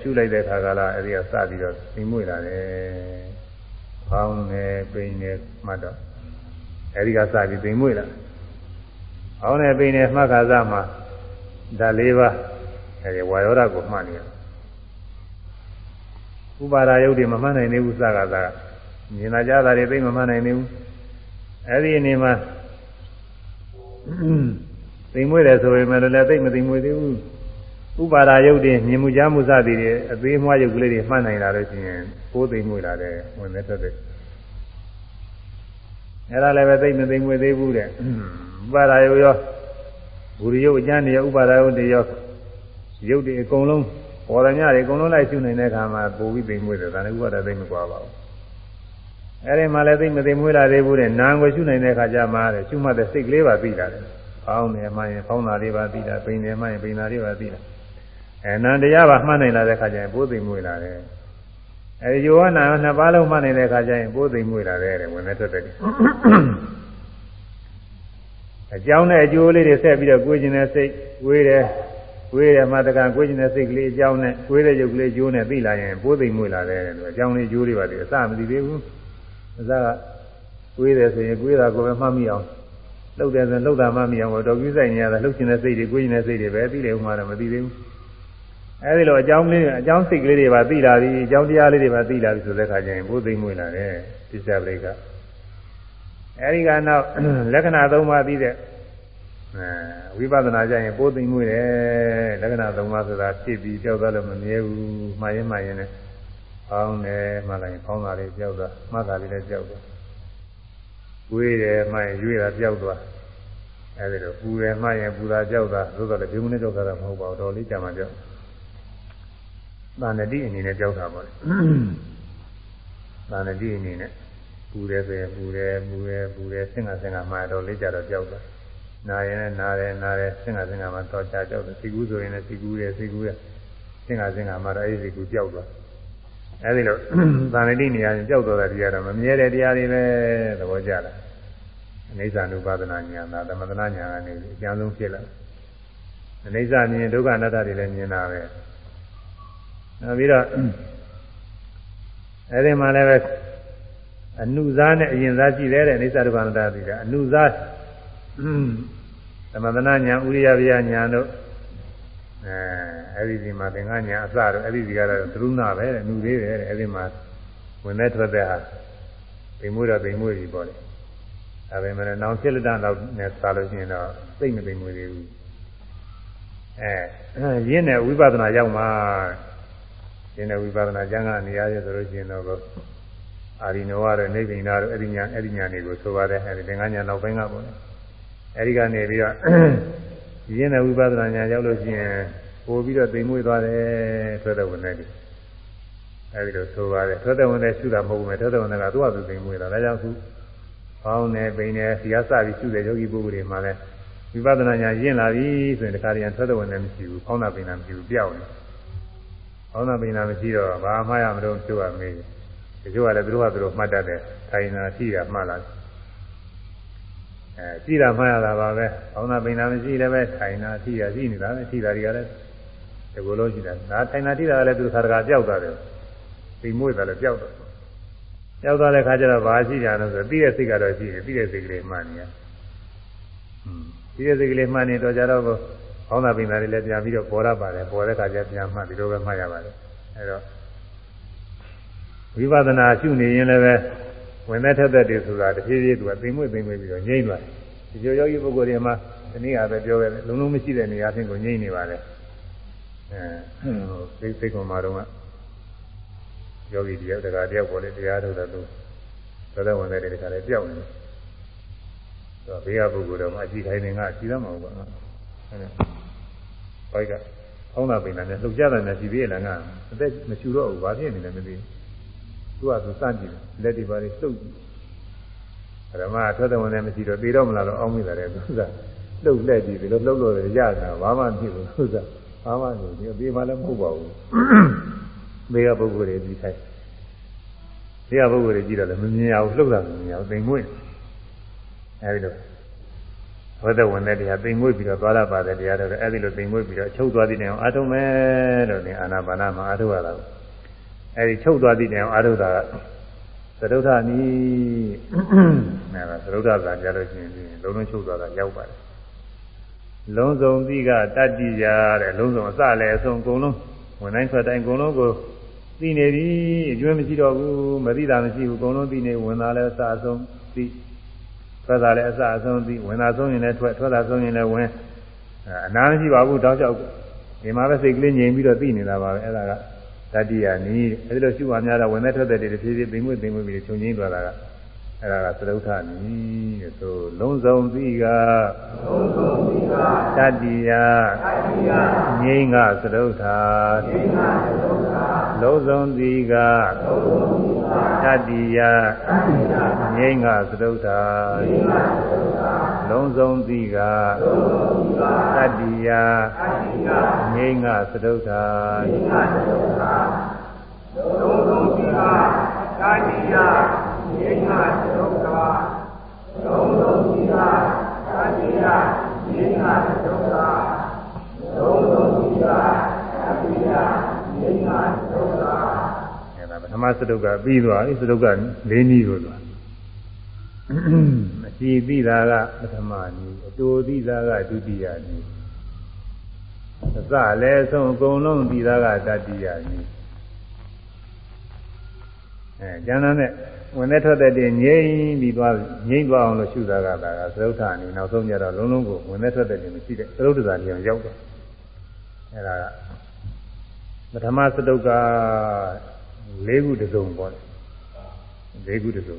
ရှုလိုက်တဲ့ခါကလာအဲဒီကစပြီးတော့သိမ်မွေ့လာတယ်။ ဖောင်းနေပိန်နေမှတ်တော့အဲဒီကစပြီးသိမ်မွေ့လာ။ဖောင်းနေပိန်နေမှတ်ခါစားမှာဒါ၄ပါးအဲဒီဝါယောဓာတ်ကိုမှတ်နေရဥပါဒါယုတ်တွေမမှတ်နိုင်သေးဘူးစကားသာမြင်လာကြတာတွေသိမမှတ်နိုင်သေးဘူးအဲဒီအနေမှာသိမွေးတယ်ဆိုရင်လည်းသိမသိမွေးသေးဘူး ဥပါဒါယုတ်တွေမြင်မှုကြားမှုစသည်တွေအသေးမွှားယုတ်ကလေးတွေမှတ်နိုင်လာလို့ရှိရင်ကိုယ်သိမွေးလာတယ်ဝင်တဲ့သက်သက်အဲ့ဒါလည်းပဲသိမသိမွေးသေးဘူးတဲ့ဥပါဒါယုတ်ရောဘူရိယုတ်အကျမ်းတွေဥပါဒါယုတ်တွေရောရုပ်တွေအကုန်လုံးပေါ်ရညတွေအကုန်လုံးလိုက်ရှုနေတဲ့အခါမှာပိုပြီးသိမ့်မွေးတယ်ဒါလည်းဥပါဒါသိမ့်မကွာပါဘူးအဲဒီမှာလည်းသိမသိမ့်မွေးလာသေးဘူးတဲ့နာမ်ကိုရှုနိုင်တဲ့အခါကျမှတဲ့ရှုမှတ်တဲ့စိတ်ကလေးပါသိလာတယ်ဖောင်းတယ်မှရင်ဖောင်းတာလေးပါသိတာပိန်တယ်မှရင်ပိန်တာလေးပါသိတာ အဲနာမ်တရားပါမှတ်နိုင်လာတဲ့အခါကျရင်ပိုးသိမ့်မွေးလာတယ်အဲဒီယောဟနာနှစ်ပါးလုံးမှတ်နိုင်တဲ့အခါကျရင်ပိုးသိမ့်မွေးလာတယ်တဲ့ဝင်နေတတ်တယ်အကြောင်းနဲ့အကျိုးလေးတွေဆက်ပြီးတော့ကိုယ်ကျင်တဲ့စိတ်ဝေးတယ်ဝေးတယ်မှတကကိုယ်ကျင်တဲ့စိတ်ကလေးအကြောင်းနဲ့ဝေးတဲ့ရုပ်ကလေးကျိုးနဲ့သိလာရင်ပိုးသိမ်မွေလာတယ်လို့အကြောင်းလေးကျိုးတွေပါဒီအစမသိသေးဘူးအစကကိုယ်တယ်ဆိုရင်ကိုယ်တာကိုယ်ပဲမှတ်မိအောင်လှုပ်တယ်ဆိုလှုပ်တာမှတ်မိအောင်တော့ကိစ္စညရတာလှုပ်ရှင်တဲ့စိတ်တွေကိုယ်ရှင်တဲ့စိတ်တွေပဲသိတယ်ဥမှာတော့မသိသေးဘူး အဲဒီလိုအကြောင်းလေးအကြောင်းစိတ်ကလေးတွေပါသိလာပြီအကြောင်းတရားလေးတွေပါသိလာပြီဆိုတဲ့အခါကျရင်ဘုသိမ့်မွေးလာတယ်ပစ္စယပရိကအဲဒီကနောက်လက္ခဏာ၃ပါးသိတဲ့အဲဝိပဿနာကြရင်ပိုးသိမ့်မွေးတယ်လက္ခဏာ၃ပါးဆိုတာဖြစ်ပြီးကြောက်သွားလို့မမြဲဘူးမှားရင်မှားရင်လည်းဖောင်းတယ်မှလိုက်ဖောင်းတာလေးကြောက်သွားမှတ်တာလေးလည်းကြောက်သွားဝေးတယ်မှရင်ရွေးတာကြောက်သွားအဲဒီလိုပူတယ်မှရင်ပူတာကြောက်သွားသို့တော်လည်းဒီမနေ့ကြောက်တာမဟုတ်ပါဘူးတော်လေးကြာမှကြောက် သာနတိအနေနဲ့ကြောက်တာပေါ့လေသာနတိအနေနဲ့ပူတယ်ဆိုရင်ပူတယ်ပူတယ်ပူတယ်ဆင်ကဆင်ကမှတော့လေးကြတော့ကြောက်သွားနာရင်လည်းနာတယ်နာတယ်ဆင်ကဆင်ကမှတော့ကြာကြောက်တယ်စီကူးဆိုရင်လည်းစီကူးတယ်စီကူးရဆင်ကဆင်ကမှတော့အဲဒီစီကူးကြောက်သွားအဲဒီလိုသာနတိနေရာကြောက်သွားတဲ့တရားတော့မမြဲတဲ့တရားတွေပဲသဘောကျလားအိဋ္ဌာနုပါဒနာဉာဏ်သာသမထနာဉာဏ်ကနေအကျဉ်းဆုံးဖြစ်လာအိဋ္ဌာမြင်ဒုက္ခအနတ္တတွေလည်းမြင်တာပဲ နောက်ပြီးတော့အဲဒီမှာလည်းပဲအနုစားနဲ့အရင်စားရှိတယ်တဲ့အိဋ္ဌာဒုက္ခအနတ္တတွေကအနုစားသမထနာဉာဏ်ဥရိယဗျာဉာဏ်တို့အဲအဲ့ဒီဒီမှာသင်္ကညာအစတော့အဲ့ဒီဒီကတော့သရုဏပဲတဲ့နှူသေးတယ်တဲ့အဲ့ဒီမှာဝင်တဲ့ထွက်တဲ့ဟာဒိမွေးတော့ဒိမွေးကြီးပေါ့လေဒါပေမဲ့နောင်ဖြစ်လက်တတော့နဲ့စားလို့ရှိရင်တော့သိမ့်မသိမ့်မွေးသေးဘူးအဲရင်းတဲ့ဝိပဿနာရောက်မှာ ရင်းတဲ့ဝိပဿနာကျမ်းကနေရာရဆိုလို့ရှိရင်တော့အာရိနောရတဲ့နေဗိနာတို့အဲ့ဒီညာအဲ့ဒီညာတွေကိုဆိုပါတယ်အဲ့ဒီသင်္ကညာနောက်ပိုင်းကပေါ့လေအဲ့ဒီကနေပြီးတော့ရင်းတဲ့ဝိပဿနာဉာဏ်ရောက်လို့ရှိရင်ပို့ပြီးတော့သိမ်မွေးသွားတယ်ထွက်တဲ့ဝင်တဲ့ဒီအဲဒီလိုဆိုပါတယ်ထွက်တဲ့ဝင်တဲ့ရှုတာမဟုတ်ဘူးမယ်ထွက်တဲ့ဝင်တဲ့ကသူ့ဟာသူသိမ်မွေးတာဒါကြောင့်ခုဖောင်းနေပိန်နေစီရစပြီးရှုတဲ့ယောဂီပုဂ္ဂိုလ်တွေမှာလည်းဝိပဿနာဉာဏ်ရင့်လာပြီဆိုရင်တခါတည်းထွက်တဲ့ဝင်တဲ့မရှိဘူးဖောင်းတာပိန်တာမရှိဘူးပြောက်နေဖော င်းတာပိန်တာမရှိတော့ဘာမှရမလို့ပြောရမေးတချို့ကလည်းသူတို့ကသူတို့မှတ်တတ်တယ်ထိုင်တာရှိတာမှတ်လာတယ်အဲကြည့်တာမှတ်ရတာပါပဲ။ဘောင်းနာပိန်နာမရှိလည်းပဲထိုင်တာကြည့်ရကြည့်နေတာပဲကြည့်တာတွေကလည်းဒီလိုလုံးကြည့်တာ။ဒါထိုင်တာကြည့်တာလည်းသူခါတကာပျောက်သွားတယ်။ဒီမွေ့တယ်လည်းပျောက်သွားတယ်။ပျောက်သွားတဲ့ခါကျတော့ဘာရှိကြလဲဆိုတော့ပြီးတဲ့စိတ်ကတော့ရှိတယ်ပြီးတဲ့စိတ်ကလေးမှန်နေရ။ဟွန်းပြီးတဲ့စိတ်ကလေးမှန်နေတော့ကြတော့ ဘောင်းနာပိန်နာတွေလည်းပြန်ပြီးတော့ပေါ်ရပါတယ်။ပေါ်တဲ့ခါကျပြန်မှတ်ဒီလိုပဲမှတ်ရပါတယ်။အဲတော့ဝိပဿနာရှုနေရင်လည်းပဲဝင်တဲ့ထက်တဲ့တွေဆိုတာတဖြည်းဖြည်းသူကသိမ့်မွေ့သိမ့်မွေ့ပြီးတော့ငြိမ့်သွားတယ်ဒီလိုယောဂီပုဂ္ဂိုလ်တွေမှာဒီနေ့ကပဲပြောခဲ့တယ်လုံးလုံးမရှိတဲ့နေရာချင်းကိုငြိမ့်နေပါလေအဲသိသိကွန်မှာတော့ယောဂီတယောက်တကာတယောက်ပေါ်လေတရားထုတ်တဲ့သူသောတဲ့ဝင်တဲ့တခါလည်းပြောက်နေတယ်တော့ဘေးကပုဂ္ဂိုလ်တော့မှအကြည့်ခိုင်းနေငါကြည့်ရမှာပေါ့နော်အဲ ဘိုက်ကဖောင်းတာပိန်တာနဲ့လှုပ်ကြတာနဲ့ကြည့်သေးရလားငါအသက်မချူတော့ဘူးဘာဖြစ်နေလဲမသိဘူးသူကသူစကြည့်တယ်လက်တွေပါလေလှုပ်ဓမ္မထွက်တဲ့ဝင်နဲ့မရှိတော့ပြေတော့မလားတော့အောင်းမိတယ်သူကလှုပ်လက်ကြည့်တယ်လို့လှုပ်လို့ရတာဘာမှမဖြစ်ဘူးသူကဘာမှမဖြစ်ဘူးပြေမှလည်းမဟုတ်ပါဘူးဘေးကပုဂ္ဂိုလ်တွေဒီထိုင်ဘေးကပုဂ္ဂိုလ်တွေကြည့်တော့လည်းမမြင်ရဘူးလှုပ်တာမမြင်ရဘူးသိမ်မွေ့အဲဒီလို ဝတ်တဲ့ဝင်တဲ့တရားသိမ်မွေ့ပြီးတော့သွားရပါတယ်တရားတော့အဲဒီလိုသိမ်မွေ့ပြီးတော့ချုပ်သွားတဲ့နေအောင်အာထုံးမယ်လို့နေအာနာပါနမှာအာထုံးရတာအဲဒီချုပ်သွားတဲ့နေအောင်အာထုံးတာကသရုဒ္ဓနီးအဲဒါသရုဒ္ဓသာကြားလို့ရှိရင်လုံးလုံးချုပ်သွားတာရောက်ပါတယ်လုံးစုံသီးကတတ္တိရာတဲ့လုံးစုံအစလည်းအဆုံးအကုန်လုံးဝင်တိုင်းထွက်တိုင်းအကုန်လုံးကိုသိနေပြီအကျွမ်းမရှိတော့ဘူးမသိတာမရှိဘူးအကုန်လုံးသိနေဝင်တာလည်းအစအဆုံးသိ ထွက်တာလည်းအစအဆုံးသိဝင်တာဆုံးရင်လည်းထွက်ထွက်တာဆုံးရင်လည်းဝင်အနာမရှိပါဘူးတောက်လျှောက်ဒီမှာပဲစိတ်ကလေးငြိမ်ပြီးတော့သိနေတာပါပဲအဲ့ဒါကတတိယနီးအဲဒီလိုရှုပါများတော့ဝင်တဲ့ထွက်တဲ့တွေဖြည်းဖြည်းသိမ့်မွေ့သိမ့်မွေ့ပြီးချုပ်ငင်းသွားတာက အဲဒါကသရုဋ္ဌနီးတဲ့သို့လုံးစုံသီကလုံးစုံသီကတတိယတတိယငိမ့်ကသရုဋ္ဌငိမ့်ကသရုဋ္ဌလုံးစုံသီကလုံးစုံသီကတတိယတတိယငိမ့်ကသရုဋ္ဌငိမ့်ကသရုဋ္ဌလုံးစုံသီကလုံးစုံသီကတတိယတတိယငိမ့်ကသရုဋ္ဌငိမ့်ကသရုဋ္ဌလုံးစုံသီကတတိယငိမ့်ကသရုပ်သာ လုံးလုံးသီလသတိယငိမ့်ကသရုပ်သာလုံးလုံးသီလသတိယငိမ့်ကသရုပ်သာအဲဒါပထမစတုကပြီးသွားပြီစတုက၄နည်းလို့ဆိုတာအစီသိတာကပထမနည်းအတူသိတာကဒုတိယနည်းအစလည်းဆုံးအကုန်လုံးသိတာကတတိယနည်း အဲကျန်တဲ့ဝင်တဲ့ထွက်တဲ့တည်းငြိမ့်ပြီးသွားငြိမ့်သွားအောင်လို့ရှုတာကဒါကသရုပ်ထာအနေနောက်ဆုံးကြတော့လုံးလုံးကိုဝင်တဲ့ထွက်တဲ့တည်းမရှိတဲ့သရုပ်တ္တဇာတရားရောက်တယ်အဲဒါကပထမစတုက၄ခုတစုံပေါ့၄ခုတစုံ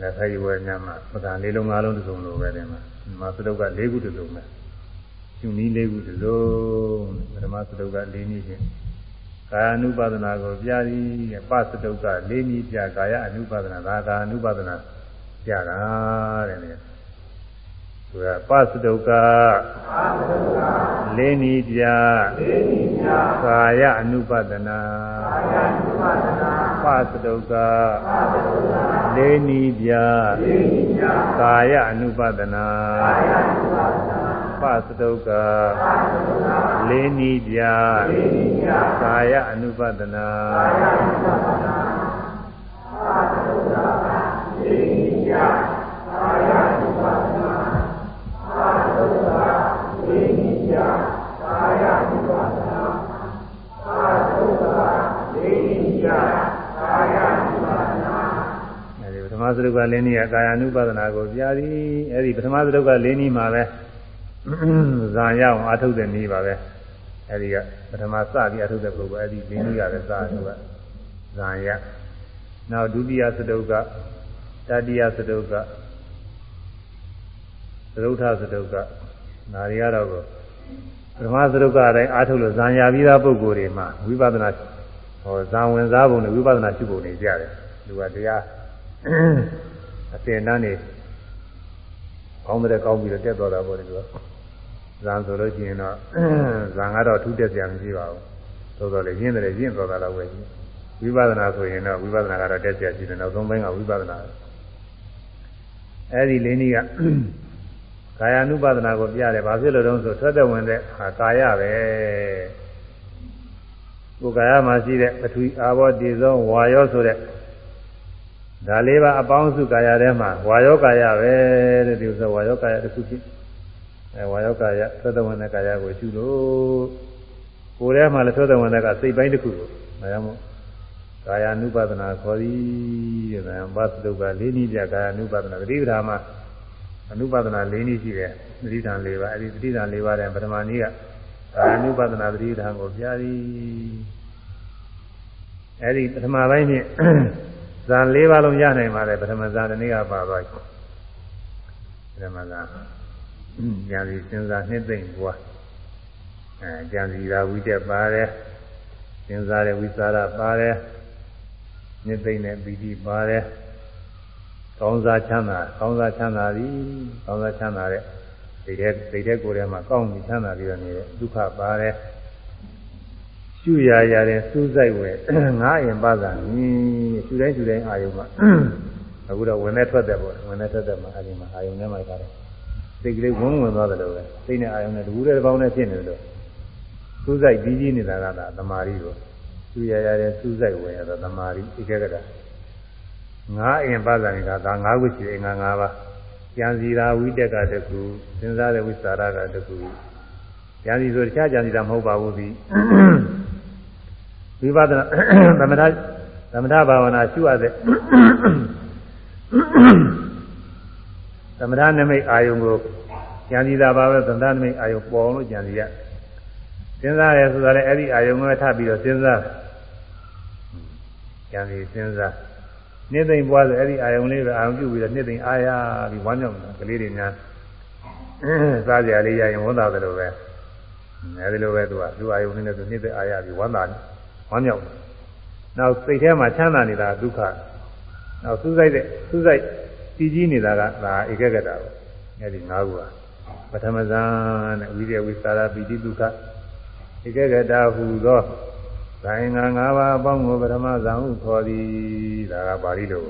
လက်ဖက်ရွယ်ညမှာပကံလေးလုံးငါးလုံးတစုံလိုပဲတယ်မှာမစတုက၄ခုတစုံပဲရှင်နီး၄ခုတစုံပထမစတုက၄နည်းချင်း ကာယ ानु ပါဒနာကိုပြသည်ပစတုက၄နည်းပြကာယ ानु ပါဒနာဒါကာ ानु ပါဒနာပြတာတဲ့လေသူကပစတုကလေးနီးပြကာယ ानु ပါဒနာပစတုကလေးနီးပြကာယ ानु ပါဒနာ ပသတုကလင်းနီးပြကာယအနုပဒနာသရုပ်ကလင်းနီးရကာယ ानु ပဒနာကိုကြားသည်အဲဒီပထမသရုပ်ကလင်းနီးမှာပဲ ဇာရအောင်အထုတ်တဲ့နည်းပါပဲအဲဒီကပထမစပြီးအထုတ်တဲ့ပုဂ္ဂိုလ်အဲဒီလင်းနည်းကလည်းစထုတ်ကဇာရနောက်ဒုတိယသရုပ်ကတတိယသရုပ်ကသရုပ်ထသရုပ်ကနာရီကတော့ပထမသရုပ်ကအတိုင်းအထုတ်လို့ဇာရပြီးသားပုဂ္ဂိုလ်တွေမှာဝိပဿနာဟောဇာဝင်စားပုံနဲ့ဝိပဿနာရှုပုံတွေကြတယ်သူကတရားအတင်တန်းနေကောင်းတဲ့ကောင်းပြီးတော့တက်သွားတာပေါ့ဒီလို ဇံဆိုလို့ရှိရင်တော့ဇံကတော့ထူးတက်စရာမရှိပါဘူးသို့တော်လည်းရင်းတယ်ရင်းသွားတာတော့ပဲဝိပဿနာဆိုရင်တော့ဝိပဿနာကတော့တက်စရာရှိတယ်နောက်ဆုံးပိုင်းကဝိပဿနာအဲဒီလေးနည်းကကာယ ानु ပါဒနာကိုပြရတယ်ဘာဖြစ်လို့တုံးဆိုထွက်တဲ့ဝင်တဲ့ဟာကာယပဲကိုယ်ကာယမှာရှိတဲ့ပထဝီအာဘောတည်ဆုံးဝါရောဆိုတဲ့ဒါလေးပါအပေါင်းစုကာယထဲမှာဝါယောကာယပဲတဲ့ဒီဥစ္စာဝါယောကာယတစ်ခုဖြစ် အဲဝါယောကာယသက်သဝင်တဲ့ကာယကိုရှုလို့ကိုယ်ထဲမှာလည်းသက်သဝင်တဲ့ကစိတ်ပိုင်းတစ်ခုကိုမရမို့ကာယ ानु ပါဒနာခေါ်သည်တဲ့ဗာသတုကလေးနည်းပြကာယ ानु ပါဒနာတတိပဌာမှာအနုပါဒနာ၄နည်းရှိတယ်သတိဓာန်၄ပါးအဲဒီသတိဓာန်၄ပါးတဲ့ပထမနည်းကကာယ ानु ပါဒနာသတိဓာန်ကိုပြသည်အဲဒီပထမပိုင်းဖြင့်ဇန်၄ပါးလုံးရနိုင်ပါတယ်ပထမဇန်တနည်းကပါသွားပြီပထမဇန် ဉာဏ်စီစဉ်းစားနှစ်သိမ့်ဘွားအဲဉာဏ်စီရာဝိတက်ပါတယ်စဉ်းစားတဲ့ဝိသရာပါတယ်နှစ်သိမ့်တဲ့ပီတိပါတယ်ကောင်းစားချမ်းသာကောင်းစားချမ်းသာသည်ကောင်းစားချမ်းသာတဲ့စိတ်ထဲစိတ်ထဲကိုယ်ထဲမှာကောင်းပြီးချမ်းသာပြီးတော့နေတဲ့ဒုက္ခပါတယ်ရှုရရတဲ့စူးစိုက်ဝဲငါးရင်ပါသာမြင်ရှုတိုင်းရှုတိုင်းအာယုံမှာအခုတော့ဝင်နေထွက်တယ်ပေါ့ဝင်နေထွက်တယ်မှာအဲဒီမှာအာယုံထဲမှာကြတယ် စိတ်ကလေးဝန်းဝင်သွားတယ်လို့ပဲစိတ်နဲ့အာယုံနဲ့တကူတဲ့တစ်ပေါင်းနဲ့ဖြစ်နေတယ်လို့စူးစိုက်ပြီးကြီးနေတာကသာသမာဓိကိုရှုရရတဲ့စူးစိုက်ဝဲရတော့သမာဓိဧကဂရငါးရင်ပါသာနေတာဒါငါးခုရှိတယ်ငါးငါးပါကျန်စီရာဝိတက်ကတကူစဉ်းစားတဲ့ဝိသရာကတကူကျန်စီဆိုတခြားကျန်စီတာမဟုတ်ပါဘူးဒီဝိပဿနာသမထသမထဘာဝနာရှုရတဲ့ သမထနမိတ်အာယုံကိုဉာဏ်ကြီးတာပါပဲသမထနမိတ်အာယုံပေါ်လို့ဉာဏ်ကြီးရစဉ်းစားရဲဆိုတာလည်းအဲ့ဒီအာယုံကိုထပ်ပြီးတော့စဉ်းစားဉာဏ်ကြီးစဉ်းစားနှစ်သိမ့်ပွားဆိုအဲ့ဒီအာယုံလေးပဲအာယုံပြုပြီးတော့နှစ်သိမ့်အာရပြီးဝမ်းမြောက်နေတာကလေးတွေများစားကြလေးရရင်ဝန်တာတယ်လို့ပဲအဲဒီလိုပဲသူကလူအာယုံနဲ့သူနှစ်သိမ့်အာရပြီးဝမ်းသာတယ်ဝမ်းမြောက်တယ်။နောက်စိတ်ထဲမှာချမ်းသာနေတာဒုက္ခ။နောက်စူးစိုက်တဲ့စူးစိုက် တည်ကြီးနေတာကဒါဧကဂတပဲ။အဲဒီ၅ခုကပထမဇန်နဲ့ဝိရိယဝိသရာပိတိဒုက္ခဧကဂတဟူသောဇာယင်္ဂ၅ပါးအပေါင်းကိုပထမဇန်ဟုခေါ်သည်ဒါကပါဠိလို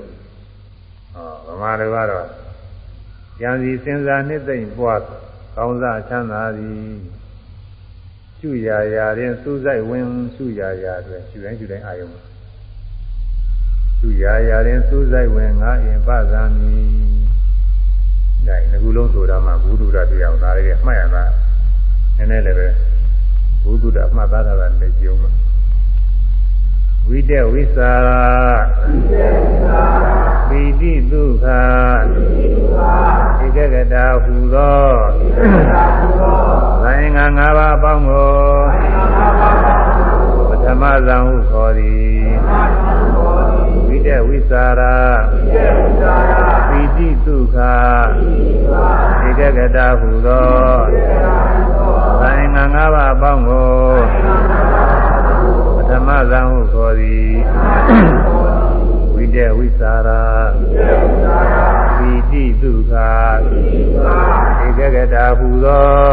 ဟောဗမာလိုကတော့ဉာဏ်စီစဉ်းစားနှစ်သိမ့်ပွားကောင်းစားချမ်းသာသည်ရှုရာရာရင်စူးစိုက်ဝင်ရှုရာရာတွေရှုတိုင်းရှုတိုင်းအာယုံ သူရာရာရင်စူးစိုက်ဝင်ငါအင်ပဇာမီဒါငကူလုံးဆိုတာမှဘုဒ္ဓရတရားဒါလေးမှတ်ရတာနည်းနည်းလည်းပဲဘုဒ္ဓရမှတ်သားတာလည်းကြုံမှာဝိတဝိစာပိတိဒုက္ခဧကဂတာဟူသောသံဃာ၅ပါးအပေါင်းကိုပထမဇံဟုခေါ်သည်ဝိ တဝိစာပိတိဒုက္ခဧကဂတာဟူသောသံဃာ၅ပါးအပေါင်းကိုဓမ္မဇံဟုခေါ်သည်ဝိတဝိသရာဝိတိသုခဧကဂတာဟူသော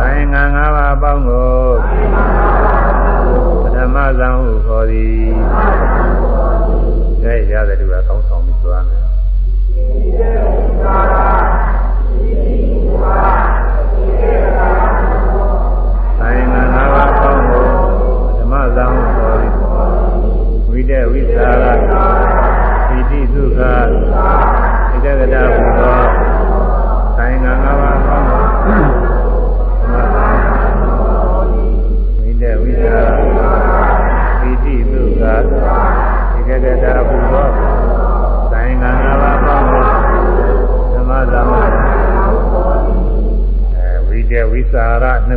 သံဃာ၅ပါးအပေါင်းကိုဓ မ္မဇံဟုခေါ်သည်အဲရတဲ့သူကကောင်းဆောင်ပြီးဆိုရမယ်ဝိတဝိသရာဝိတိသုခဧကဂတာသံဃာ၅ပါးအပေါင်းကိုမသံသောဝိတဝိသရာဣတိသုခဣတကတာဘု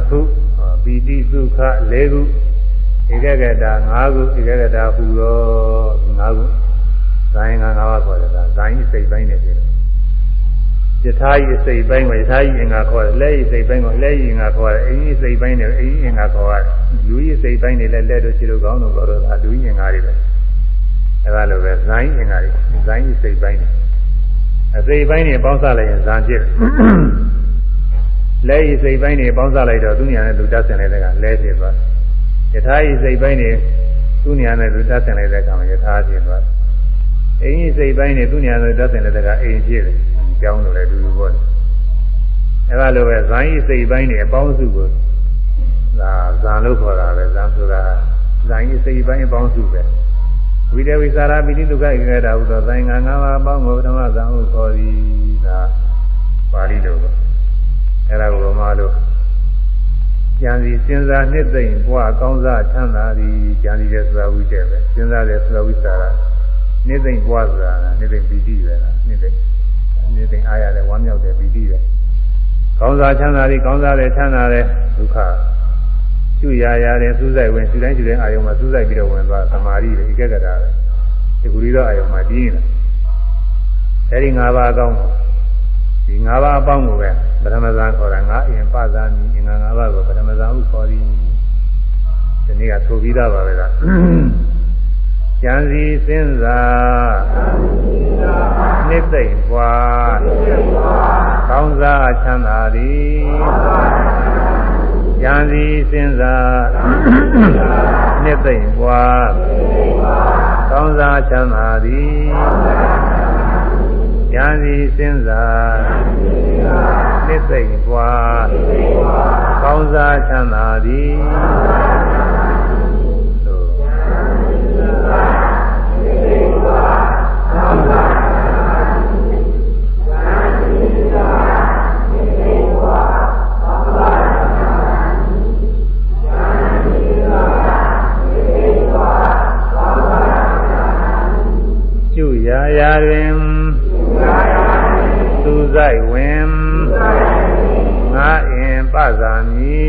ခုပိတိသုခ၄ခုဧကဂတ၅ခုဧကဂတဟူသော၅ခုဇိုင်းက၅ပါးခေါ်တယ်ဒါဇိုင်းစိတ်ပိုင်းနဲ့ပြောတယ်ယထာဤစိတ်ပိုင်းကိုယထာဤအင်္ဂါခေါ်တယ်လက်ဤစိတ်ပိုင်းကိုလက်ဤအင်္ဂါခေါ်တယ်အင်းဤစိတ်ပိုင်းနဲ့အင်းဤအင်္ဂါခေါ်တယ်လူဤစိတ်ပိုင်းနဲ့လည်းလက်တို့ခြေတို့ကောင်းတို့ခေါ်တော့ဒါလူဤအင်္ဂါတွေပဲအဲဒါလိုပဲဇိုင်းအင်္ဂါတွေဇိုင်းဤစိတ်ပိုင်းနဲ့အစိတ်ပိုင်းနဲ့ပေါင်းစလိုက်ရင်ဇာဖြစ် လက်ဤစိတ်ပိုင်းနဲ့ပေါင်းစလိုက်တော့သူညာနဲ့လူတတ်ဆင်လိုက်တဲ့ကလဲဖြစ်သွားတယ်ယထာဤစိတ်ပိုင်းနေသူညာနဲ့သူတတ်ဆင်လိုက်တဲ့အခါမှာယထာဖြစ်သွားတယ်။အိမ်ကြီးစိတ်ပိုင်းနေသူညာနဲ့တတ်ဆင်လိုက်တဲ့အခါအိမ်ဖြစ်တယ်။ကြောင်းလို့လည်းတူတူပေါ့။အဲလိုပဲဇန်ဤစိတ်ပိုင်းနေအပေါင်းစုကိုဒါဇန်လို့ခေါ်တာပဲဇန်ဆိုတာဇန်ဤစိတ်ပိုင်းအပေါင်းစုပဲ။ဝိတဝိစာရပိတိဒုက္ခဧကတာဟုသောသင်္ဃာ၅ပါးအပေါင်းကိုဓမ္မဇန်ဟုခေါ်သည်။ဒါပါဠိလိုပဲ။ အဲဒါကိုဗမာလိုကြံစီစဉ်းစားနှစ်သိမ့်ဘဝကောင်းစားချမ်းသာသည်ကြံစီတဲ့သဝိတ္တပဲစဉ်းစားတဲ့သဝိစာရနှစ်သိမ့်ဘဝဆိုတာနှစ်သိမ့်ပီတိပဲလားနှစ်သိမ့်နှစ်သိမ့်အားရတဲ့ဝမ်းမြောက်တဲ့ပီတိပဲကောင်းစားချမ်းသာသည်ကောင်းစားတဲ့ချမ်းသာတဲ့ဒုက္ခကျွရရတဲ့စူးစိုက်ဝင်စူတိုင်းစူတိုင်းအာယုံမှာစူးစိုက်ပြီးတော့ဝင်သွားသမာဓိပဲဧကဂတာပဲဒီကုရီတော့အာယုံမှာတည်နေတာအဲဒီ၅ပါးအကောင်း ဒီ၅ပါးအပေါင်းကိုပဲပထမဇန်ခေါ်တာငါအင်ပဇာမီအင်္ဂါ၅ပါးကိုပထမဇန်ဟုခေါ်သည်ဒီနေ့ကဆိုပြီးသားပါပဲလားကျန်စီစဉ်းစားနှစ်သိမ့်ပွားကောင်းစားချမ်းသာသည်ကျန်စီစဉ်းစားနှစ်သိမ့်ပွားကောင်းစားချမ်းသာသည် ဉာဏ်စီစဉ်းစားသိစိတ်ပွားကောင်းစားချမ်းသာသည်ရာတွင် စိုက်ဝင်ငါအင်ပဇာမီ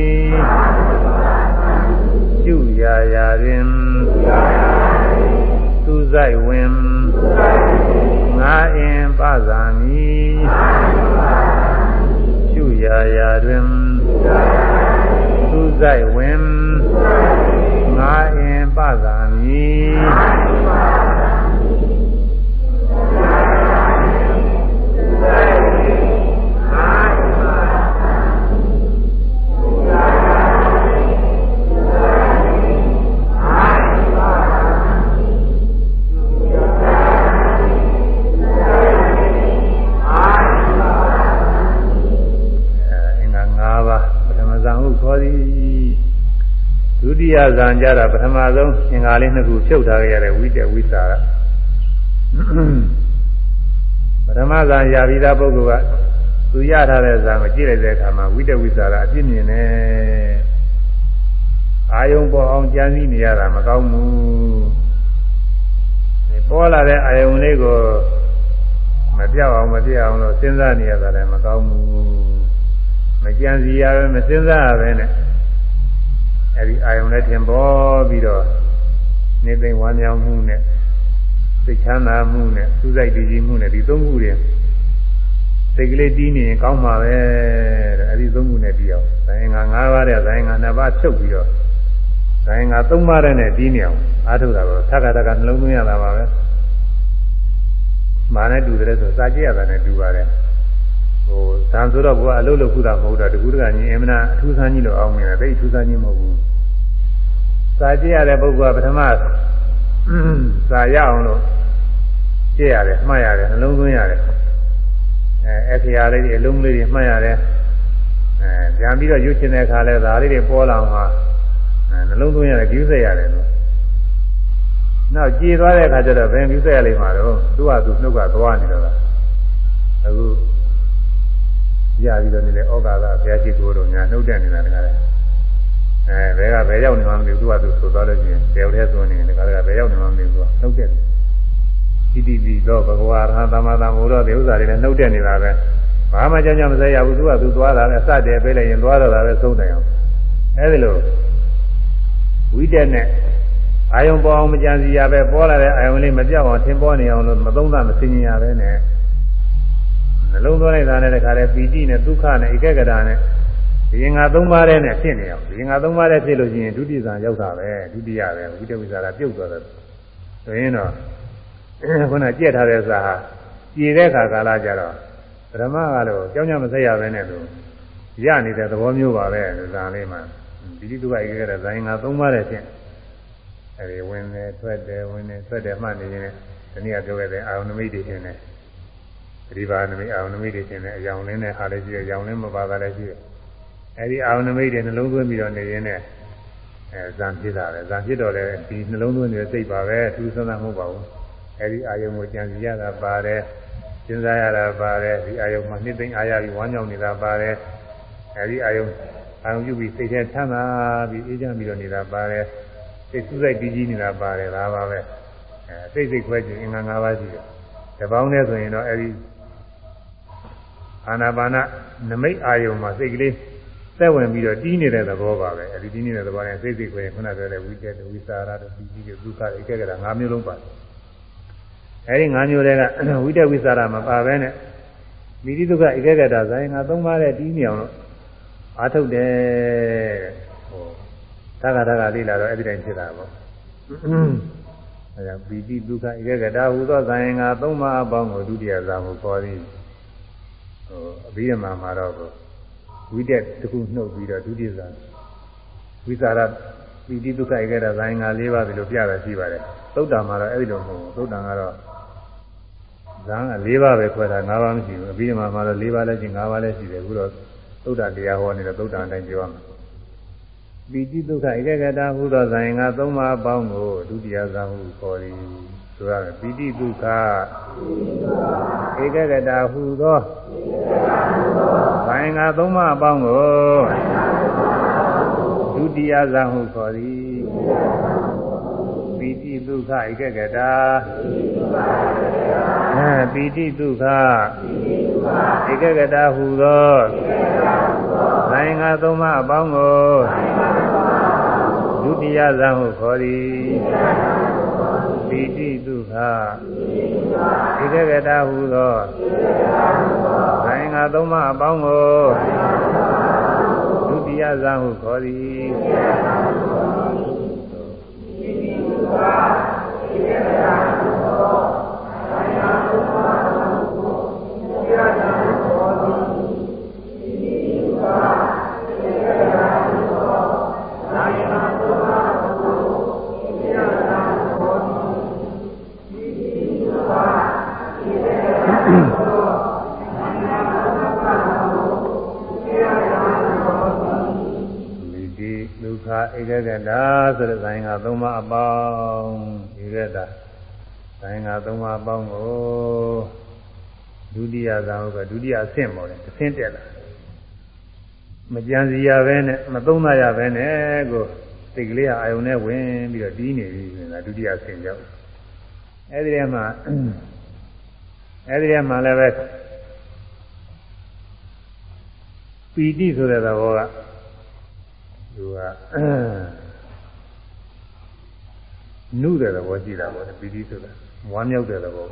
ကျူရာရာတွင်သူစိုက်ဝင်ငါအင်ပဇာမီကျူရာရာတွင်သူစိုက်ဝင်ငါအင်ပဇာ ယဇန်ကြတာပထမဆုံးအင်္ဂါလေးနှစ်ခုဖြုတ်ထားခဲ့ရတဲ့ဝိတ္တဝိစာရပထမဇန်ရာပြီးသားပုဂ္ဂိုလ်ကသူရထားတဲ့ဇန်ကိုကြည့်လိုက်တဲ့အခါမှာဝိတ္တဝိစာရအပြည့်မြင်တယ်အာယုံပေါ်အောင်ကြံစည်နေရတာမကောင်းဘူးပေါ်လာတဲ့အာယုံလေးကိုမပြောက်အောင်မပြအောင်လို့စဉ်းစားနေရတာလည်းမကောင်းဘူးမကြံစီရပဲမစဉ်းစားရပဲနဲ့ အဲဒီအာယုံနဲ့ထင်ပေါ်ပြီးတော့နေသိမ်ဝမ်းမြောက်မှုနဲ့စိတ်ချမ်းသာမှုနဲ့စူးစိုက်တည်ကြည်မှုနဲ့ဒီသုံးခုတွေစိတ်ကလေးတီးနေရင်ကောင်းမှာပဲတဲ့အဲဒီသုံးခုနဲ့ပြီးအောင်ဇိုင်းငါ၅ပါးတဲ့ဇိုင်းငါ၂ပါးဖြုတ်ပြီးတော့ဇိုင်းငါ၃ပါးတဲ့နဲ့တီးနေအောင်အားထုတ်တာတော့သက္ကတကနှလုံးသွင်းရတာပါပဲမာနဲ့တူတယ်ဆိုစာကြည့်ရတာနဲ့တူပါတယ်ဟိုသံဆိုတော့ဘုရားအလုပ်လုပ်ခုတာမဟုတ်တော့တကူတကကြီးအမနာအထူးဆန်းကြီးလို့အောင်းနေတာတိတ်အထူးဆန်းကြီးမဟုတ်ဘူး စာကြည့်ရတဲ့ပုဂ္ဂိုလ်ကပထမစာရအောင်လို့ကြည့်ရတယ်မှတ်ရတယ်နှလုံးသွင်းရတယ်အဲအခရာလေးတွေအလုံးလေးတွေမှတ်ရတယ်အဲပြန်ပြီးတော့ရွတ်ချင်တဲ့အခါလဲဒါလေးတွေပေါ်လာမှာနှလုံးသွင်းရတယ်ကျူးဆက်ရတယ်လို့နောက်ကြည်သွားတဲ့အခါကျတော့ဘယ်ကျူးဆက်ရလိမ့်မှာတော့သူ့ဟာသူနှုတ်ကသွားနေတော့အခုရပြီးတော့နေတဲ့ဩဃာကဘုရားရှိခိုးတော်ညာနှုတ်တက်နေတာတကားလဲ အဲဘယ်ကဘယ်ရောက်နေမှမသိဘူးသူကသူဆိုသွားလို့ရှိရင်ဒေဝထဲသွင်းနေတယ်တကားကဘယ်ရောက်နေမှမသိဘူးနှုတ်တက်တယ်ဣတိပိသောဘဂဝါရဟံသမ္မာသမ္ဗုဒ္ဓဒီဥစ္စာတွေလည်းနှုတ်တက်နေတာပဲဘာမှကြောင်ကြောင်မစဲရဘူးသူကသူသွားတာလည်းအစတည်းပေးလိုက်ရင်သွားတော့တာပဲသုံးတယ်အောင်အဲဒီလိုဝိတက်နဲ့အာယုံပေါ်အောင်မကြံစီရပဲပေါ်လာတဲ့အာယုံလေးမပြောက်အောင်သင်ပေါ်နေအောင်လို့မသုံးသမစင်ញင်ရပဲနဲ့နှလုံးသွင်းလိုက်တာနဲ့တခါလဲပီတိနဲ့ဒုက္ခနဲ့ဧကဂရနဲ့ ဒီရင်ငါသုံးပါးတဲ့နဲ့ဖြစ်နေအောင်ဒီရင်ငါသုံးပါးတဲ့ဖြစ်လို့ရှိရင်ဒုတိယဇာရောက်တာပဲဒုတိယပဲဝိတဝိဇာကပြုတ်သွားတယ်ဆိုရင်တော့ခုနကြက်ထားတဲ့ဇာဟာကြည်တဲ့ခါကာလကြတော့ပရမကတော့ကြောင်းကြမဆက်ရပဲနဲ့လို့ရနေတဲ့သဘောမျိုးပါပဲဇာလေးမှာဒီတိဒုက္ခဧကဂရဇာရင်ငါသုံးပါးတဲ့ဖြစ်အဲဒီဝင်တယ်ထွက်တယ်ဝင်တယ်ထွက်တယ်မှတ်နေရင်ဒီနေ့ကပြောခဲ့တဲ့အာရုံနမိတ်တွေရှင်တယ်ပရိပါနမိတ်အာရုံနမိတ်တွေရှင်တယ်အယောင်လင်းတဲ့ဟာလည်းရှိတယ်အယောင်လင်းမပါတာလည်းရှိတယ် အဲဒီအာရုံနမိတ်တွေနှလုံးသွင်းပြီးတော့နေရင်လည်းအဲဇံဖြစ်တာပဲဇံဖြစ်တော့လည်းဒီနှလုံးသွင်းနေတဲ့စိတ်ပါပဲသူစမ်းသပ်မဟုတ်ပါဘူးအဲဒီအာယုံကိုကြံစီရတာပါတယ်စဉ်းစားရတာပါတယ်ဒီအာယုံမှာနှစ်သိမ့်အားရပြီးဝမ်းမြောက်နေတာပါတယ်အဲဒီအာယုံအာယုံပြုပြီးစိတ်ထဲချမ်းသာပြီးအေးချမ်းပြီးတော့နေတာပါတယ်စိတ်စူးစိုက်တည်ကြည်နေတာပါတယ်ဒါပါပဲအဲစိတ်စိတ်ခွဲခြင်းအင်္ဂါ၅ပါးရှိတယ်တပေါင်းနဲ့ဆိုရင်တော့အဲဒီအာနာပါနနမိတ်အာယုံမှာစိတ်ကလေး သက်ဝင်ပြီးတော့တီးနေတဲ့သဘောပါပဲအဲဒီတီးနေတဲ့သဘောနဲ့စိတ်စိတ်ခွဲခုနပြောတဲ့ဝိကျက်ဝိစာရတို့ပြီးပြီးဒုက္ခဧကကရ၅မျိုးလုံးပါတယ်အဲဒီ၅မျိုးတွေကဝိတ္တဝိစာရမပါပဲနဲ့မိတိဒုက္ခဧကကတာဇာယငါသုံးပါးတဲ့တီးနေအောင်လို့အာထုတ်တယ်ဟိုသက္ကတာကလေးလာတော့အဲ့ဒီတိုင်းဖြစ်တာပေါ့အဲဒါပီတိဒုက္ခဧကကတာဟူသောဇာယငါသုံးပါးအပေါင်းကိုဒုတိယဇာဟုခေါ်သည်ဟိုအဘိဓမ္မာမှာတော့ ဝိတက်တစ်ခုနှုတ်ပြီးတော့ဒုတိယဇာဝိစာရပီတိဒုက္ခဧကတာဇာယငါ၄ပါးဒီလိုပြတာရှိပါတယ်သုတ်တံမှာတော့အဲ့ဒီလိုမဟုတ်ဘူးသုတ်တံကတော့ဇာန်က၄ပါးပဲခွဲတာ၅ပါးမရှိဘူးအပြီးမှမှတော့၄ပါးလည်းရှိ၅ပါးလည်းရှိတယ်အခုတော့သုဒ္ဓတရားဟောနေတော့သုဒ္ဓအတိုင်းပြောရမယ်ပီတိဒုက္ခဧကဂတဟုသောဇာယင်ကသုံးပါးပေါင်းကိုဒုတိယဇာဟုခေါ်သည် ဆိုရမယ်ပီတိဒုက္ခဧကဂတဟုသောဇာယင်ကသုံးပါးပေါင်းကိုဒုတိယဇာဟုခေါ်သည်ပီတိဒုက္ခဧကဂတာအဲပီတိဒုက္ခဧကဂတာဟူသောနိုင်ငါသုံးပါအပေါင်းကိုဒုတိယဇံဟုခေါ်သည်ပီတိ ဒုက္ခဧကဂတာဟူသောနိုင်ငါသုံးပါအပေါင်းကိုဒုတိယဇံဟုခေါ်သည်ဧဧက ကတာဆိုတဲ့ဇာယင်္ဂသုံးပါးအပေါင်းဧကတာဇာယင်္ဂသုံးပါးအပေါင်းကိုဒုတိယဇာဟုတ်ကဒုတိယအဆင့်ပေါ်တယ်တစ်ဆင့်တက်လာမကြံစီရပဲနဲ့မသုံးသရပဲနဲ့ကိုစိတ်ကလေးအာယုံနဲ့ဝင်ပြီးတော့တီးနေပြီဆိုတာဒုတိယအဆင့်ရောက်အဲ့ဒီထဲမှာအဲ့ဒီထဲမှာလည်းပဲပီတိဆိုတဲ့သဘောက သူကနုတဲ့သဘောရှိတာပေါ့ပီတိဆိုတာဝမ်းမြောက်တဲ့သဘော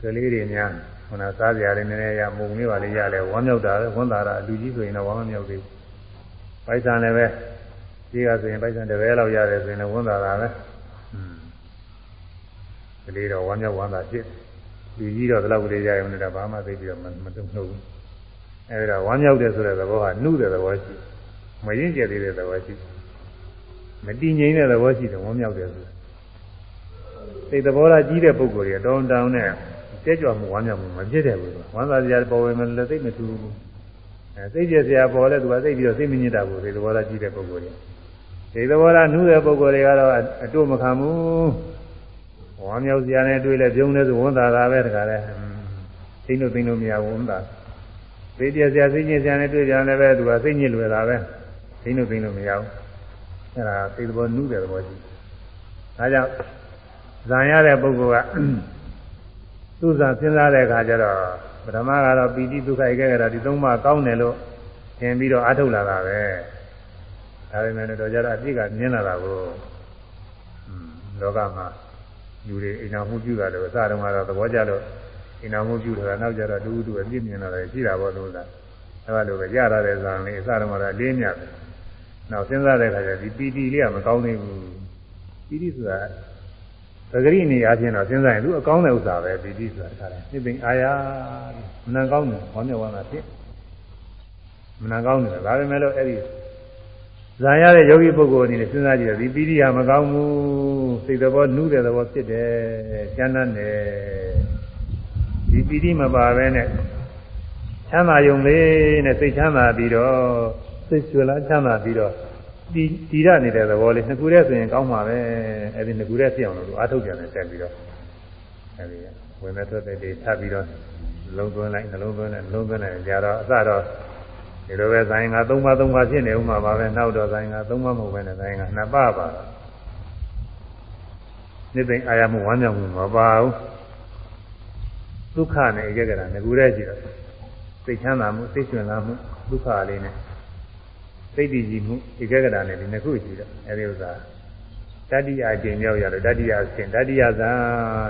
ကလေးတွေများခန္ဓာစားကြရတယ်နည်းနည်းရမုံလေးပါလေးရလဲဝမ်းမြောက်တာပဲဝန်တာတာလူကြီးဆိုရင်တော့ဝမ်းမမြောက်သေးဘူးပိုက်ဆံလည်းပဲကြီးကဆိုရင်ပိုက်ဆံတစ်ပဲလောက်ရတယ်ဆိုရင်လည်းဝန်တာတာပဲကလေးတော့ဝမ်းမြောက်ဝမ်းသာဖြစ်လူကြီးတော့ဒီလောက်ကလေးရရုံနဲ့တော့ဘာမှသိပြီးတော့မတုံ့နှုတ်ဘူးအဲဒါဝမ်းမြောက်တယ်ဆိုတဲ့သဘောကနှုတဲ့သဘောရှိ မရင်ကျက်သေးတဲ့သဘောရှိမတည်ငြိမ်တဲ့သဘောရှိတယ်ဝမ်းမြောက်တယ်ဆိုစိတ်သဘောထားကြီးတဲ့ပုဂ္ဂိုလ်တွေတောင်းတောင်းနဲ့ကြဲကြွမှုဝမ်းမြောက်မှုမဖြစ်တဲ့ဘူးဝမ်းသာစရာပေါ်ဝင်မလဲသိမထူဘူးအဲစိတ်ကြစရာပေါ်လဲသူကသိပြီးတော့စိတ်မညစ်တာဘူးစိတ်သဘောထားကြီးတဲ့ပုဂ္ဂိုလ်တွေစိတ်သဘောထားနှူးတဲ့ပုဂ္ဂိုလ်တွေကတော့အတုမခံဘူးဝမ်းမြောက်စရာနဲ့တွေ့လဲပြုံးလဲဆိုဝန်သာတာပဲတခါလဲသိလို့သိလို့မရဘူးဝန်သာစိတ်ကြစရာစိတ်ညစ်စရာနဲ့တွေ့ကြတယ်ပဲသူကစိတ်ညစ်လွယ်တာပဲ သိလို့သိလို့မရဘူးအဲဒါစိတ်သဘောနှူးတဲ့သဘောရှိဒါကြောင့်ဇံရတဲ့ပုဂ္ဂိုလ်ကသူစားစဉ်းစားတဲ့အခါကျတော့ပထမကတော့ပီတိဒုက္ခဧကဂရဒီသုံးပါးကောင်းတယ်လို့သင်ပြီးတော့အထုတ်လာတာပဲဒါပေမဲ့တော့ကြတော့အပြစ်ကမြင်လာတာကိုလောကမှာလူတွေအိမ်တော်မှုပြုတာလို့အစတုန်းကတော့သဘောကျလို့အိမ်တော်မှုပြုတာနောက်ကျတော့တူတူအပြစ်မြင်လာတယ်ရှိတာပေါ့လို့လားအဲလိုပဲရတာတဲ့ဇာန်လေးအစတုန်းကတော့လေးမြတ်တယ် နောက်စဉ်းစားတဲ့အခါကျဒီပီတိလေးကမကောင်းသေးဘူးပီတိဆိုတာပဂရိနေရာချင်းတော့စဉ်းစားရင်သူအကောင်းတဲ့ဥစ္စာပဲပီတိဆိုတာခါတယ်သိပင်အာရမနှံကောင်းတယ်ဘောမြောဝါနာဖြစ်မနှံကောင်းတယ်ဒါပေမဲ့လို့အဲ့ဒီဇာရတဲ့ယောဂီပုဂ္ဂိုလ်အနေနဲ့စဉ်းစားကြည့်တော့ဒီပီတိဟာမကောင်းဘူးစိတ်သဘောနှူးတဲ့သဘောဖြစ်တယ်ကျမ်းမ်းတယ်ဒီပီတိမပါဘဲနဲ့ချမ်းသာယုံလေးနဲ့စိတ်ချမ်းသာပြီးတော့ စိတ်ကျွလားချမ်းသာပြီးတော့ဒီဒီရနေတဲ့သဘောလေးနှစ်ခုတည်းဆိုရင်ကောင်းမှာပဲအဲ့ဒီနှစ်ခုတည်းဖြစ်အောင်လို့အားထုတ်ကြတယ်ဆက်ပြီးတော့အဲ့ဒီဝင်တဲ့ထွက်တဲ့တွေထပ်ပြီးတော့လုံးသွင်းလိုက်နှလုံးသွင်းလိုက်နှလုံးသွင်းလိုက်ကြတော့အစတော့ဒီလိုပဲဇိုင်းက၃ပါး၃ပါးဖြစ်နေဥမှာပါပဲနောက်တော့ဇိုင်းက၃ပါးမဟုတ်ပဲနဲ့ဇိုင်းကနှစ်ပါးပါနိသိအာရမှုဝမ်းမြောက်မှုမပါဘူးဒုက္ခနဲ့ဧကဂရငကူတည်းရှိတော့စိတ်ချမ်းသာမှုစိတ်ရှင်လာမှုဒုက္ခလေးနဲ့ စိတ်တည်ကြည်မှုဧကဂရနဲ့ဒီနှစ်ခုရှိတော့အဲဒီဥစ္စာတတိယအကျင့်ရောက်ရတော့တတိယအဆင့်တတိယဇာ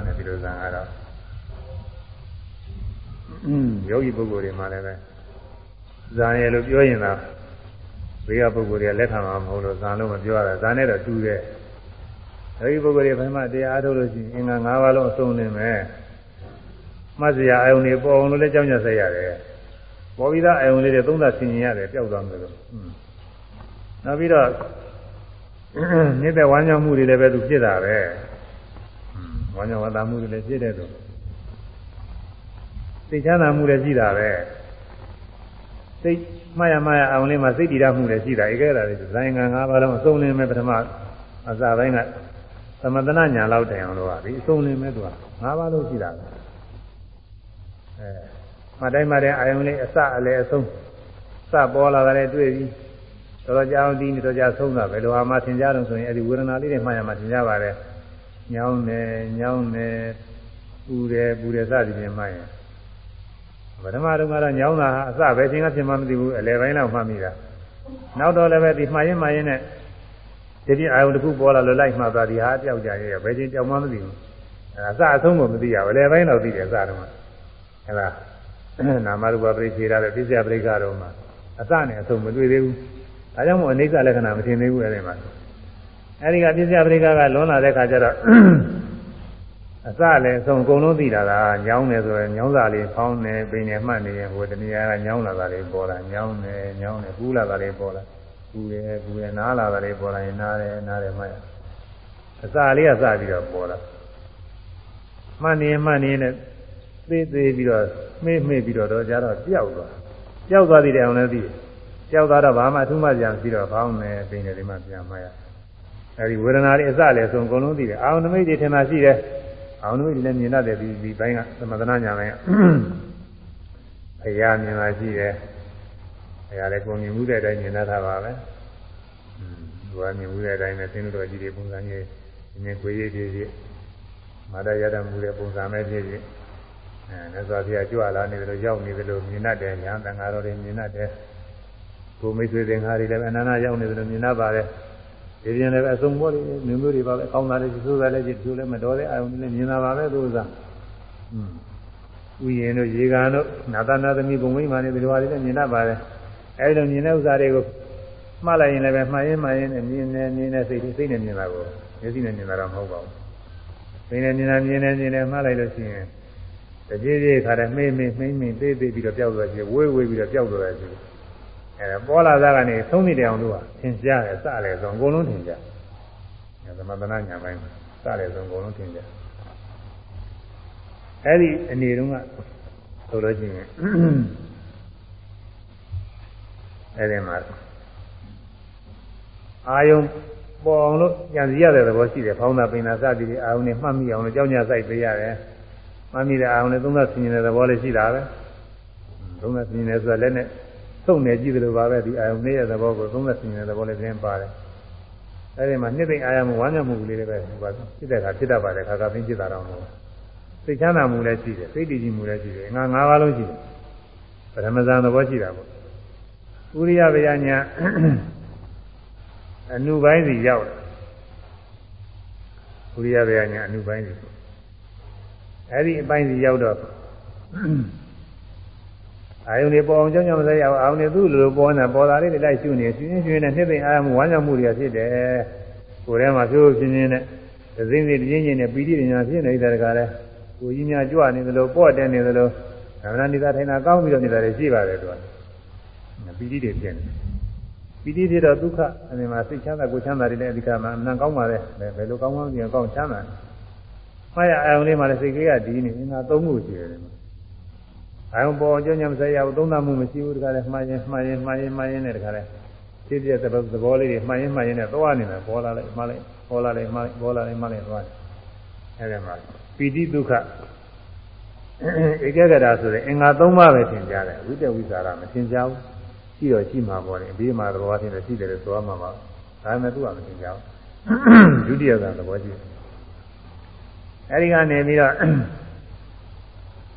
နဲ့ဒီလိုဇာကတော့อืมယောဂီပုဂ္ဂိုလ်တွေမှာလည်းပဲဇာရယ်လို့ပြောရင်သာဘေးကပုဂ္ဂိုလ်တွေလက်ခံမှာမဟုတ်လို့ဇာလို့မပြောရတာဇာနဲ့တော့တူတယ်အဲဒီပုဂ္ဂိုလ်တွေဘယ်မှတရားအားထုတ်လို့ရှိရင်အင်္ဂါ၅ပါးလုံးအစုံနေမယ်မှတ်စရာအယုံတွေပေါ်အောင်လို့လည်းကြောင်းကြဆက်ရတယ်ပေါ်ပြီးသားအယုံလေးတွေသုံးသပ်ဆင်ញင်ရတယ်ပျောက်သွားမယ်လို့ နောက်ပြီးတော့နေတဲ့ဝမ်းမြောက်မှုတွေလည်းပဲသူဖြစ်တာပဲဝမ်းမြောက်ဝမ်းသာမှုတွေလည်းဖြစ်တဲ့သူစိတ်ချမ်းသာမှုလည်းရှိတာပဲစိတ်မှားရမှားရအောင်လေးမှာစိတ်တည်ရမှုလည်းရှိတာဧကရာတွေဇိုင်းငံ၅ပါးလုံးအစုံလင်မဲ့ပထမအစပိုင်းကသမတနာညာလောက်တိုင်အောင်လို့ပါဒီအစုံလင်မဲ့သူက၅ပါးလုံးရှိတာပဲအဲမတိုင်းမတိုင်းအာယုံလေးအစအလဲအဆုံးစပေါ်လာတယ်တွေ့ပြီး တော်တော်ကြာအောင်ဒီနေ့တော်ကြာဆုံးတာပဲလိုဟာမှသင်ကြတော့ဆိုရင်အဲဒီဝေဒနာလေးတွေမှရမှသင်ကြပါတယ်ညောင်းတယ်ညောင်းတယ်ပူတယ်ပူတယ်စသည်ဖြင့်မှရင်ပထမတော့ကတော့ညောင်းတာအစပဲချင်းကပြင်မှမသိဘူးအလယ်ပိုင်းလောက်မှမိတာနောက်တော့လည်းပဲဒီမှားရင်မှားရင်နဲ့ဒီပြအာယုံတစ်ခုပေါ်လာလို့လိုက်မှသွားဒီဟာပြောက်ကြရဲ့ဘယ်ချင်းကြောက်မှမသိဘူးအဲအစအဆုံးကိုမသိရဘူးအလယ်ပိုင်းလောက်သိတယ်အစတော့အဲဒါနာမရူပပရိသေရတဲ့ပြစ္ဆယပရိက္ခတော့မှအစနဲ့အဆုံးမတွေ့သေးဘူး ဒါကြောင့်မို့အနိစ္စလက္ခဏာမထင်သေးဘူးအဲဒီမှာအဲဒီကပြစ္ဆယပရိက္ခကလွန်လာတဲ့ခါကျတော့အစလည်းအဆုံးအကုန်လုံးသိတာကညောင်းတယ်ဆိုရင်ညောင်းစာလေးဖောင်းနေပိန်နေမှတ်နေရင်ဟိုတနည်းအားညောင်းလာတာလေးပေါ်လာညောင်းနေညောင်းနေကူးလာတာလေးပေါ်လာကူးတယ်ကူးတယ်နားလာတာလေးပေါ်လာရင်နားတယ်နားတယ်မှတ်ရအစလေးကစပြီးတော့ပေါ်လာမှတ်နေမှတ်နေနဲ့သေးသေးပြီးတော့မှေးမှေးပြီးတော့တော့ကြတော့ပျောက်သွားပျောက်သွားသေးတယ်အောင်လည်းသိတယ် ကြောက်သွားတော့ဘာမှအထူးမှပြန်ပြီးတော့ဘောင်းနေပိနေဒီမှာပြန်မှရအဲဒီဝေဒနာတွေအစလည်းဆုံးအကုန်လုံးသိတယ်အာရုံနမိတ်တွေထင်တာရှိတယ်အာရုံနမိတ်တွေလည်းမြင်တတ်တယ်ဒီဒီဘိုင်းကသမထနာညာဘိုင်းကဘုရားမြင်လာရှိတယ်ဘုရားလည်းကိုမြင်မှုတဲ့အတိုင်းမြင်တတ်တာပါပဲဘုရားမြင်မှုတဲ့အတိုင်းနဲ့သင်္တော်ကြီးတွေပုံစံကြီးမြင်ကိုရေးကြီးကြီးမာတရတမှုတဲ့ပုံစံပဲဖြစ်ဖြစ်အဲမြတ်စွာဘုရားကြွလာနေတယ်လို့ရောက်နေတယ်လို့မြင်တတ်တယ်ညာတန်ဃာတော်တွေမြင်တတ်တယ် ကိုမိတ်ဆွေသင်္ဃာတွေလည်းအနန္တရောက်နေတယ်လို့မြင်တတ်ပါတယ်ဒီပြင်လည်းအစုံပေါ်တွေမျိုးမျိုးတွေပါပဲအကောင်းသားတွေသိုးသားလည်းကြည့်သူလည်းမတော်တဲ့အာယုန်နဲ့မြင်တာပါပဲသူကอืมဥယျင်တို့ရေကန်တို့နာသနာသမီးဘုံမိမာနေဒီလိုဟာတွေလည်းမြင်တတ်ပါတယ်အဲဒီလိုမြင်တဲ့ဥစ္စာတွေကိုမှားလိုက်ရင်လည်းပဲမှားရင်မှားရင်နဲ့မြင်နေမြင်နေစိတ်စိတ်နဲ့မြင်တာကိုမျက်စိနဲ့မြင်တာတော့မဟုတ်ပါဘူးစိတ်နဲ့မြင်တာမြင်နေမြင်နေမှားလိုက်လို့ရှိရင်တကြီးကြီးခါတဲ့မှိမ့်မှိမ့်မှိမ့်မှိမ့်သေးသေးပြီးတော့ပျောက်သွားခြင်းဝေးဝေးပြီးတော့ပျောက်သွားခြင်း အဲပေါ်လာသားကနေသုံးနေတယ်အောင်လို့ကသင်ကြားတယ်စတယ်ဆိုအကုန်လုံးသင်ကြားအဲသမထနာညာပိုင်းစတယ်ဆိုအကုန်လုံးသင်ကြားအဲဒီအနေတုန်းကဆိုလို့ရှိရင်အဲဒီမှာအာယုံပေါ်အောင်လို့ကြံစည်ရတဲ့သဘောရှိတယ်ဖောင်းတာပိန်တာစသည်တွေအာယုံနဲ့မှတ်မိအောင်လို့ကြောင်းကြစိုက်ပေးရတယ်မှတ်မိတဲ့အာယုံနဲ့သုံးသပ်ဆင်ခြင်တဲ့သဘောလေးရှိတာပဲသုံးသပ်ဆင်ခြင်တယ်ဆိုတာလည်းနဲ့ သုံးနေကြည့်တယ်လို့ပါပဲဒီအာယုံနဲ့ရဲ့သဘောကိုသုံးသပ်ဆင်ခြင်တဲ့သဘောလေးပြင်ပါတယ်အဲဒီမှာနှစ်သိမ့်အာယုံဝမ်းမြောက်မှုလေးတွေပဲဟိုပါဖြစ်တဲ့အခါဖြစ်တတ်ပါတယ်ခါခါပင်းဖြစ်တာတော့မဟုတ်စိတ်ချမ်းသာမှုလည်းရှိတယ်စိတ်တည်ကြည်မှုလည်းရှိတယ်ငါ၅ပါးလုံးရှိတယ်ပထမဇန်သဘောရှိတာပေါ့ဥရိယဗျာညာအနုပိုင်းစီရောက်တယ်ဥရိယဗျာညာအနုပိုင်းစီအဲ့ဒီအပိုင်းစီရောက်တော့ အာယုန်တွေပေါ်အောင်ကြောင်းကြောင်းမစရအောင်အာယုန်တွေသူ့လိုပေါ်နေတာပေါ်တာလေးတွေလိုက်ရှုနေရှင်းရှင်းရှင်းနဲ့နှစ်သိမ့်အာယုန်ဝမ်းကြောင်းမှုတွေကဖြစ်တယ်ကိုယ်ထဲမှာဖြိုးဖြင်းဖြင်းနဲ့သစိမ့်စိမ့်တင်းတင်းနဲ့ပီတိညာဖြစ်နေတဲ့တကားလဲကိုကြီးများကြွနေသလိုပေါ့တဲ့နေသလိုသမဏနေတာထိုင်တာကောင်းပြီးတော့နေတာတွေရှိပါတယ်သူကပီတိတွေဖြစ်နေပီတိဖြစ်တော့ဒုက္ခအနေမှာစိတ်ချမ်းသာကိုချမ်းသာတွေလည်းအဓိကမှာအနံကောင်းပါလေဘယ်လိုကောင်းကောင်းကြည့်ကောင်းချမ်းသာမှားရအာယုန်လေးမှာလည်းစိတ်ကလေးကဒီနေငါသုံးမှုရှိတယ် အာယုံပေါ်ကြောင့်ညမစရဘူးသုံးသမှုမရှိဘူးတခါလဲမှားရင်မှားရင်မှားရင်မှားရင်နဲ့တခါလဲဖြစ်ပြတဲ့သဘောလေးတွေမှားရင်မှားရင်နဲ့သွားနေတယ်ပေါ်လာလိုက်မှားလိုက်ပေါ်လာလိုက်မှားလိုက်ပေါ်လာလိုက်မှားလိုက်သွားတယ်အဲဒီမှာပီတိဒုက္ခဧကဂရဆိုတဲ့အင်္ဂါ၃ပါးပဲသင်ကြားတယ်ဝိတ္တဝိသရာမသင်ကြားဘူးရှိတော့ရှိမှာပေါ်တယ်အပြီးမှာသဘောချင်းရှိတယ်လို့ဆိုရမှာပါဒါပေမဲ့သူကမသင်ကြားဘူးဒုတိယကသဘောရှိတယ်အဲဒီကနေပြီးတော့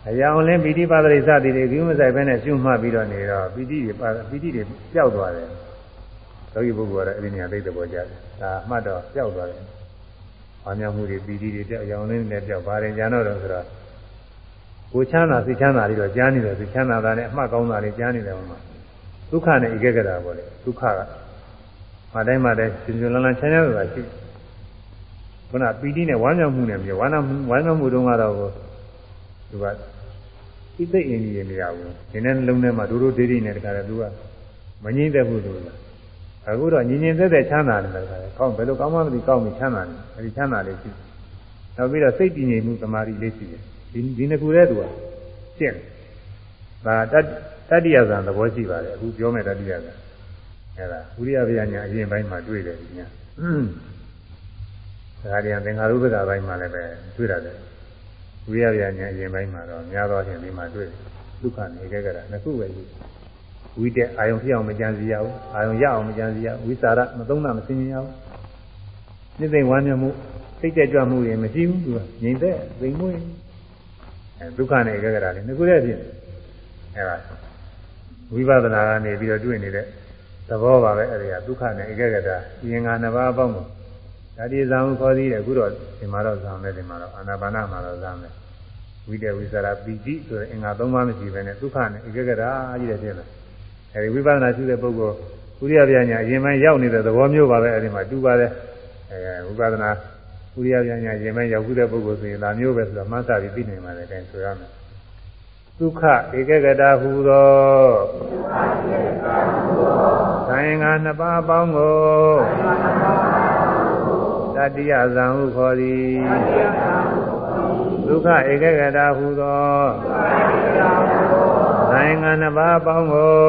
အရာအောင်လင်းပီတိပါဒရိစသည်တွေပြုမဆိုင်ဘဲနဲ့ရှုမှတ်ပြီးတော့နေတော့ပီတိတွေပါပီတိတွေပျောက်သွားတယ်သောဂိပုဂ္ဂိုလ်ကတော့အဲ့ဒီနေရာသိတဲ့ပေါ်ကြတယ်ဒါမှတ်တော့ပျောက်သွားတယ်။ဘာများမှုတွေပီတိတွေပျောက်အရာအောင်လင်းနဲ့ပျောက်ပါတယ်ညာတော့ဆိုတော့ကိုချမ်းသာစိတ်ချမ်းသာတွေတော့ကြားနေတယ်စိတ်ချမ်းသာတာနဲ့အမှတ်ကောင်းတာတွေကြားနေတယ်ဟောမှာဒုက္ခနဲ့ဧကဂရပေါ့လေဒုက္ခကမတိုင်းမတိုင်းရှင်ရှင်လန်းလန်းချမ်းချမ်းသာရှိခုနပီတိနဲ့ဝမ်းမြောက်မှုနဲ့မြေဝမ်းနာမှုဝမ်းမြောက်မှုတုန်းကတော့ သူကသိသိအင်းကြီးနေရဘူးဒီနေ့လုံးထဲမှာဒူဒူဒေဒီနဲ့တခါတည်းသူကမငြိမ့်သက်ဘူးလို့လားအခုတော့ညီညင်သက်သက်ချမ်းသာတယ်တခါတည်းကောင်းဘယ်လိုကောင်းမှမသိကောင်းပြီချမ်းသာတယ်အဲဒီချမ်းသာလေးရှိနောက်ပြီးတော့စိတ်တည်ငြိမ်မှုတမာရီလေးရှိတယ်ဒီဒီနှစ်ခုတည်းသူကရှင်းဒါတတတိယဇံသဘောရှိပါတယ်အခုပြောမယ်တတိယဇံအဲဒါဝိရိယဗျာညာအရင်ပိုင်းမှာတွေ့တယ်ဒီညာဒါကြရင်သင်္ခါရုပ္ပကပိုင်းမှာလည်းပဲတွေ့ရတယ် ဝိရဗျာညာအရင်ပိုင်းမှာတော့များသောအားဖြင့်ဒီမှာတွေ့ဒုက္ခနေခဲ့ကြတာနှစ်ခုပဲရှိဝိတက်အာယုံဖြစ်အောင်မကြံစီရဘူးအာယုံရအောင်မကြံစီရဝိစာရမသုံးတာမသိမြင်ရဘူးနိသိဝမ်းမြောက်မှုစိတ်ကြကြွမှုတွေမရှိဘူးသူကငြိမ်သက်သိမ်မွေးအဲဒုက္ခနေခဲ့ကြတာလေနှစ်ခုတည်းဖြစ်အဲဒါဝိပဿနာကနေပြီးတော့တွေ့နေတဲ့သဘောပါပဲအဲဒီကဒုက္ခနဲ့ဧကဂတဉာဏ်ငါနှစ်ပါးအပေါင်းကို ဒါဒီဇံခေါ်သေးတယ်အခုတော့ဒီမှာတော့ဇံမယ်ဒီမှာတော့အာနာပါနမှာတော့ဇံမယ်ဝိတ္တဝိသရာပီတိဆိုတဲ့အင်္ဂါ၃ပါးမရှိဘဲနဲ့ဒုက္ခနဲ့ဧကဂရာကြီးတယ်ဖြစ်တယ်အဲဒီဝိပဿနာရှိတဲ့ပုဂ္ဂိုလ်ဥရိယပြညာအရင်မှရောက်နေတဲ့သဘောမျိုးပါပဲအဲဒီမှာတူပါတယ်အဲဝိပဿနာဥရိယပြညာအရင်မှရောက်ခုတဲ့ပုဂ္ဂိုလ်ဆိုရင်ဒါမျိုးပဲဆိုတော့မှန်းစာပြီးသိနိုင်ပါတယ်အဲဒါဆိုရမယ်ဒုက္ခဧကဂတာဟူသောသံဃာနှစ်ပါးပေါင်းကို တတိယဇံဟုခေါ်သည်ဒုက္ခဧကဂတာဟုသောနိုင်ငံနှစ်ပါးပေါင်းကို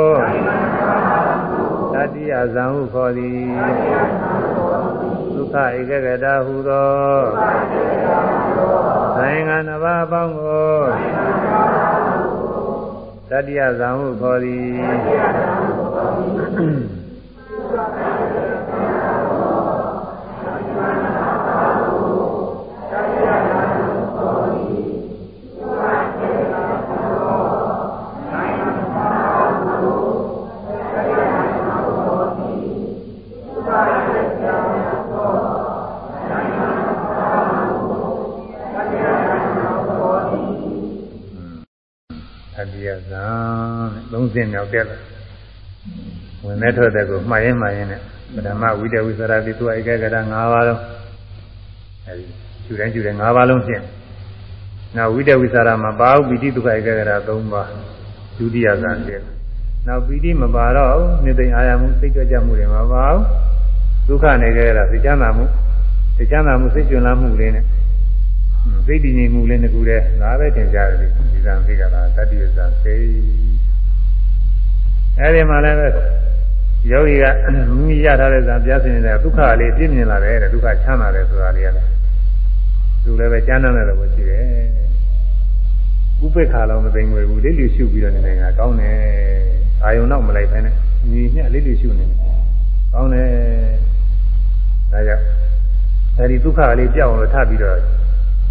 တ္တိယဇံဟုခေါ်သည်ဒုက္ခဧကဂတဟုသောဆိုင်ငါနှစ်ပါးအပေါင်းကိုတတ္တိယဇံဟုခေါ်သည် 30မြောက်တက်လာဝင်တဲ့ထွက်တဲ့ကိုမှားရင်မှားရင်နဲ့ပထမဝိတဝိသရာတိသူဧကဂရ၅ပါးလုံးအဲဒီယူတိုင်းယူတိုင်း၅ပါးလုံးဖြင့်နောက်ဝိတဝိသရာမှာပါဝပိတိဒုက္ခဧကဂရ၃ပါးဒုတိယဇာတက်နောက်ပိတိမပါတော့နေသိအာရမှုစိတ်ကြကြမှုတွေမပါဘူးဒုက္ခနေကြရစိတ်ချမ်းသာမှုစိတ်ချမ်းသာမှုစိတ်ကျွမ်းလာမှုလေးနဲ့စိတ်တည်ငြိမ်မှုလေးတစ်ခုတည်းဒါပဲသင်ကြားတယ်ဒီဇံသိကတာတတိယဇံသိ အဲဒီမှာလည်းပဲယောဂီကမိမိရထားတဲ့ဇာပြားစင်နေတဲ့ဒုက္ခလေးပြည့်မြင်လာတယ်တဲ့ဒုက္ခချမ်းသာတယ်ဆိုတာလေးရတယ်သူလည်းပဲကျမ်းမ်းတယ်လို့ရှိတယ်ဥပိ္ပခါလုံးမသိငွေဘူးလေးလူရှုပြီးတော့နေနေတာကောင်းတယ်အာယုံတော့မလိုက်ဖ ೇನೆ ညီညက်လေးလူရှုနေတယ်ကောင်းတယ်ဒါကြောင့်အဲဒီဒုက္ခလေးပြောင်းလို့ထပ်ပြီးတော့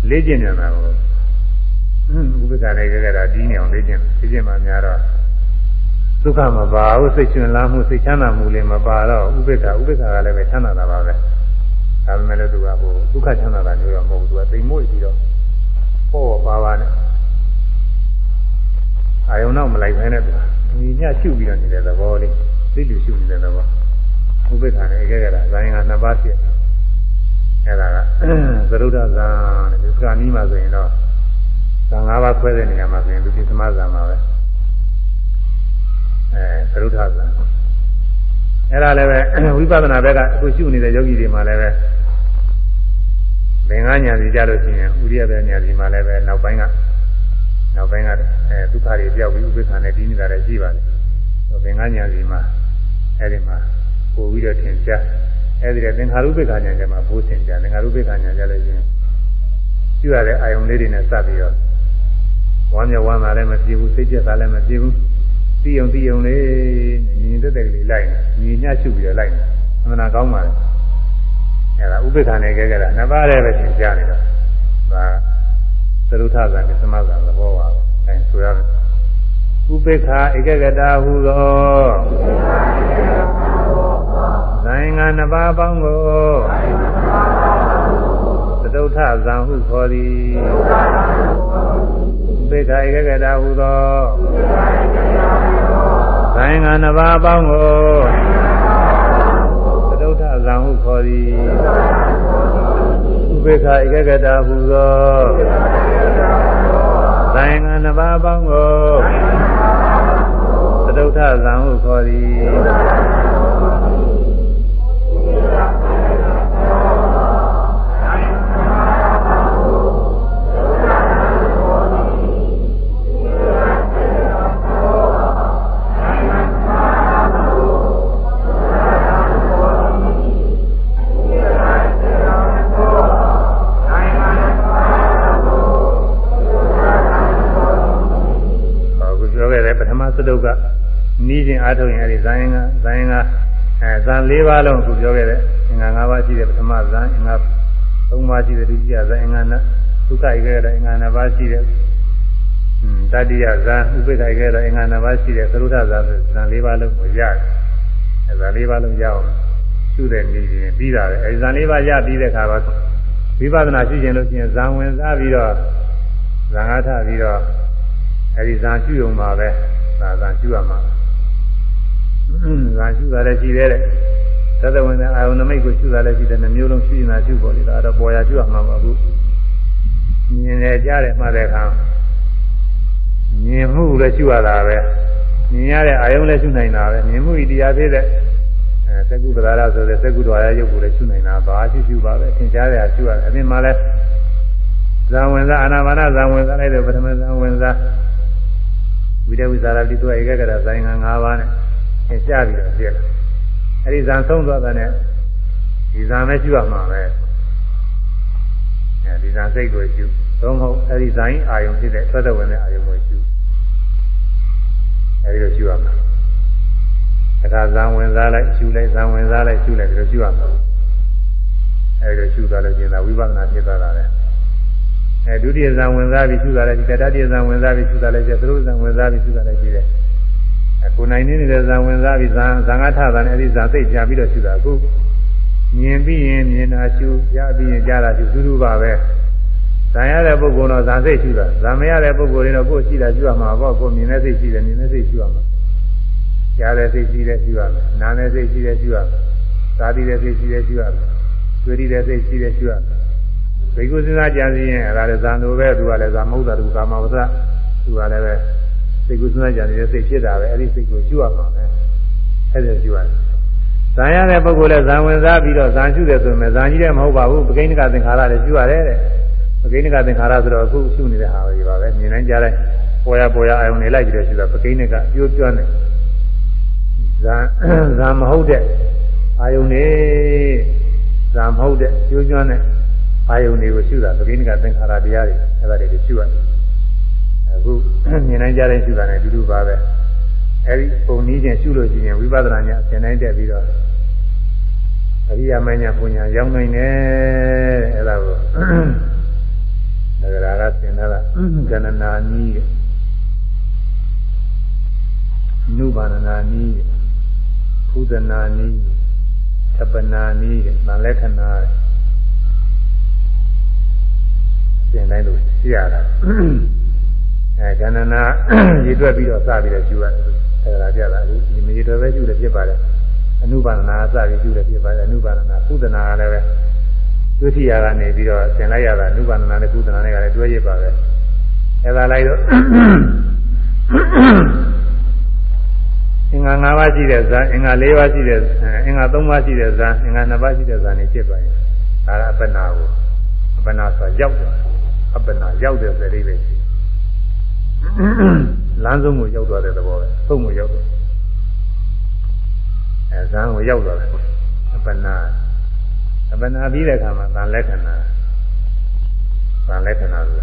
လေ့ကျင့်နေတာကိုဥပိ္ပခါလေးကြကြတာဒီနေအောင်လေ့ကျင့်လေ့ကျင့်မှများတော့ ဒုက္ခမပါဘူးစိတ်ရှင်လာမှုစိတ်ချမ်းသာမှုလေးမပါတော့ဥပိ္ပခာဥပိ္ပခာကလည်းပဲချမ်းသာတာပါပဲဒါပေမဲ့လည်းသူကဟိုဒုက္ခချမ်းသာတာမျိုးတော့မဟုတ်ဘူးသူကသိမ်မွေ့ပြီးတော့ပေါ့ပါပါနဲ့အာယုံတော့မလိုက်ဘဲနဲ့သူညီညရှုပြီးတော့နေတဲ့သဘောလေးသိလူရှုနေတဲ့သဘောဥပိ္ပခာနဲ့အကြကြတာဇာယင်ကနှစ်ပါးဖြစ်အဲ့ဒါကသရုဒ္ဓဇာတဲ့ဒီစကားနီးမှာဆိုရင်တော့ဇာ၅ပါးခွဲတဲ့နေရာမှာဆိုရင်လူတိသမဇာမှာပဲ အဲသရုဒ္ဓဇံအဲ့ဒါလည်းပဲဝိပဿနာဘက်ကအခုရှုနေတဲ့ယောဂီတွေမှာလည်းပဲဘင်္ဂညာစီကြလို့ရှိရင်ဥရိယပဲညာစီမှာလည်းပဲနောက်ပိုင်းကနောက်ပိုင်းကအဲဒုက္ခတွေပြောက်ပြီးဥပိ္ပခာနဲ့ပြီးနေတာလည်းရှိပါတယ်ဘင်္ဂညာစီမှာအဲ့ဒီမှာပို့ပြီးတော့ထင်ရှားအဲ့ဒီတဲ့သင်္ခါရုပ္ပခာညာကျမှာဘိုးသင်ကြသင်္ခါရုပ္ပခာညာကြလို့ရှိရင်ပြုရတဲ့အာယုံလေးတွေနဲ့စပ်ပြီးတော့ဝမ်းမြောက်ဝမ်းသာလည်းမပြေဘူးစိတ်ကြက်တာလည်းမပြေဘူး သိုံသိုံလေးညီတက်တဲ့ကလေးလိုက်နေညီညှရှုပြီးတော့လိုက်နေအမှန်ကောင်းပါလေအဲဒါဥပိ္ပခာနဲ့ကြဲကြတာနှစ်ပါးတည်းပဲသင်ကြားနေတော့ဒါသရုထဇံနဲ့သမဇံသဘောပါပဲအဲဆိုရတယ်ဥပိ္ပခာဧကဂတာဟုသောနိုင်ငံနှစ်ပါးပေါင်းကိုသတုထဇံဟုခေါ်သည်ဥပိ္ပခာဧကဂတာဟုသော ဆိုင်ငါနှစ်ပါးပေါင်းကိုသတုထဇံဟုခေါ်သည်ဥပေက္ခဧကဂတာဟူသောဆိုင်ငါနှစ်ပါးပေါင်းကိုသတုထဇံဟုခေါ်သည် နီးချင်းအားထုတ်ရင်အဲဒီဇာယင်ကဇာယင်ကအဲဇန်၄ပါးလုံးသူပြောခဲ့တဲ့အင်္ဂါ၅ပါးရှိတဲ့ပထမဇန်အင်္ဂါ၃ပါးရှိတဲ့ဒုတိယဇန်အင်္ဂါနဒုက္ခဧကတဲ့အင်္ဂါ၅ပါးရှိတဲ့တတိယဇန်ဥပိ္ပခဧကတဲ့အင်္ဂါ၅ပါးရှိတဲ့သရုဒ္ဓဇန်ဇန်၄ပါးလုံးကိုရတယ်အဲဇန်၄ပါးလုံးရအောင်ရှုတဲ့နေရင်ပြီးတာပဲအဲဇန်၄ပါးရပြီးတဲ့အခါတော့ဝိပဿနာရှိခြင်းလို့ရှိရင်ဇန်ဝင်စားပြီးတော့ဇန်အားထပြီးတော့အဲဒီဇန်ရှုုံမှာပဲ သာဇန်ရှုရမှာငါရှုတာလည်းရှိသေးတယ်သတ္တဝင်တဲ့အာယုန်နမိတ်ကိုရှုတာလည်းရှိတယ်နှမျိုးလုံးရှုနေတာရှုပေါ်နေတာတော့ပေါ်ရရှုရမှာပါဘူးမြင်တယ်ကြားတယ်မှတ်တဲ့အခါမြင်မှုလည်းရှုရတာပဲမြင်ရတဲ့အာယုန်လည်းရှုနိုင်တာပဲမြင်မှုဤတရားဖြစ်တဲ့အဲသက္ကုပ္ပဒါရဆိုတဲ့သက္ကုတော်ရရုပ်ကိုလည်းရှုနိုင်တာဘာရှုရှုပါပဲသင်ကြားရရှုရတယ်အပြင်မှာလည်းဇံဝင်စားအာနာပါနဇံဝင်စားလိုက်တဲ့ပထမဇံဝင်စား ဝိတဝိဇာရတိသူဧကဂရဇိုင်းက၅ပါးနဲ့သင်ရှားပြီးတော့ပြည့်တယ်အဲဒီဇံဆုံးသွားတဲ့နဲ့ဒီဇံပဲရှုရမှာပဲအဲဒီဇံစိတ်ကိုရှုသို့မဟုတ်အဲဒီဇံအာယုံဖြစ်တဲ့ထွက်တဲ့ဝင်တဲ့အာယုံကိုရှုအဲဒီလိုရှုရမှာတခါဇံဝင်စားလိုက်ရှုလိုက်ဇံဝင်စားလိုက်ရှုလိုက်ဒီလိုရှုရမှာအဲဒီလိုရှုသွားလို့ကျင်တာဝိပဿနာဖြစ်သွားတာလေ အဲဒုတိယဇံဝင်စားပြီးရှုတာလည်းဒီတတိယဇံဝင်စားပြီးရှုတာလည်းကျသရုပ်ဇံဝင်စားပြီးရှုတာလည်းရှိတယ်အခုနိုင်နေတဲ့ဇံဝင်စားပြီးဇံဇံကထတာနဲ့အဲဒီဇံစိတ်ပြပြီးတော့ရှုတာအခုမြင်ပြီးရင်မြင်တာရှုကြားပြီးရင်ကြားတာရှုတူတူပါပဲဇံရတဲ့ပုဂ္ဂိုလ်တော့ဇံစိတ်ရှုတာဇံမရတဲ့ပုဂ္ဂိုလ်တွေတော့ကိုယ်ရှိတာရှုရမှာပေါ့ကိုယ်မြင်တဲ့စိတ်ရှိတယ်မြင်တဲ့စိတ်ရှုရမှာကြားတဲ့စိတ်ရှိတယ်ရှုရမယ်နားတဲ့စိတ်ရှိတယ်ရှုရမယ်သာတိတဲ့စိတ်ရှိတယ်ရှုရမယ်တွေ့တဲ့စိတ်ရှိတယ်ရှုရမယ် ဘိက္ခုစဉ်းစားကြံစည်ရင်အဲ့ဒါလည်းဇံလိုပဲသူကလည်းဇံမဟုတ်တာသူကာမဝဇ္ဇသူကလည်းပဲစိတ်ကူးစဉ်းစားကြံနေတဲ့စိတ်ဖြစ်တာပဲအဲ့ဒီစိတ်ကိုကျွတ်ရမှာပဲအဲ့ဒါကျွတ်ရတယ်ဇံရတဲ့ပုဂ္ဂိုလ်လည်းဇံဝင်စားပြီးတော့ဇံရှုတယ်ဆိုရင်ဇံကြီးတယ်မဟုတ်ပါဘူးပကိန်းကသင်္ခါရလည်းကျွတ်ရတယ်တဲ့ပကိန်းကသင်္ခါရဆိုတော့အခုရှုနေတဲ့ဟာပဲပါပဲမြင်နိုင်ကြတဲ့ပေါ်ရပေါ်ရအာယုန်နေလိုက်ပြီးတော့ရှုတာပကိန်းကပြိုးကျွမ်းတယ်ဇံဇံမဟုတ်တဲ့အာယုန်နေဇံမဟုတ်တဲ့ပြိုးကျွမ်းတဲ့ အာယုန်တွေကိုရှုတာပကိန်းကသင်္ခါရတရားတွေအဲ့ဒါတွေရှုရတယ်အခုမြင်နိုင်ကြတဲ့ရှုတာနဲ့အတူတူပါပဲအဲဒီပုံနည်းချင်းရှုလို့ရှိရင်ဝိပဿနာညာအစဉ်တိုင်းတက်ပြီးတော့အရိယာမညာပညာရောက်နိုင်တယ်အဲဒါကိုနဂရာကသင်တာကကဏနာနီးနုဘာနာနီးဖုဒနာနီးသပနာနီးဗန်လက္ခဏာ သင်တိုင်းလို့ရှိရတာအဲကန္နနာရည်တွက်ပြီးတော့စပြီးတော့ကျူရတယ်အဲဒါကြတာအခုဒီမရည်တွက်ပဲကျူတယ်ဖြစ်ပါတယ်အနုပါဒနာစပြီးကျူတယ်ဖြစ်ပါတယ်အနုပါဒနာကုသနာကလည်းပဲဒုတိယကနေပြီးတော့သင်လိုက်ရတာအနုပါဒနာနဲ့ကုသနာနဲ့ကလည်းတွဲရပါပဲအဲဒါလိုက်တော့အင်္ဂါ၅ပါးရှိတဲ့ဇာအင်္ဂါ၄ပါးရှိတဲ့အင်္ဂါ၃ပါးရှိတဲ့ဇာအင်္ဂါ၂ပါးရှိတဲ့ဇာနေဖြစ်သွားရင်ဒါကအပ္ပနာကိုအပ္ပနာဆိုရောက်တယ် အပ္ပနာရောက်တယ်ဆိုတဲ့အိဗယ်ရှိလမ်းဆုံးကိုရောက်သွားတဲ့သဘောပဲဆုံးကိုရောက်တယ်အဲဇံကိုရောက်သွားတယ်အပ္ပနာအပ္ပနာပြီးတဲ့အခါမှာသံလက္ခဏာသံလက္ခဏာဆို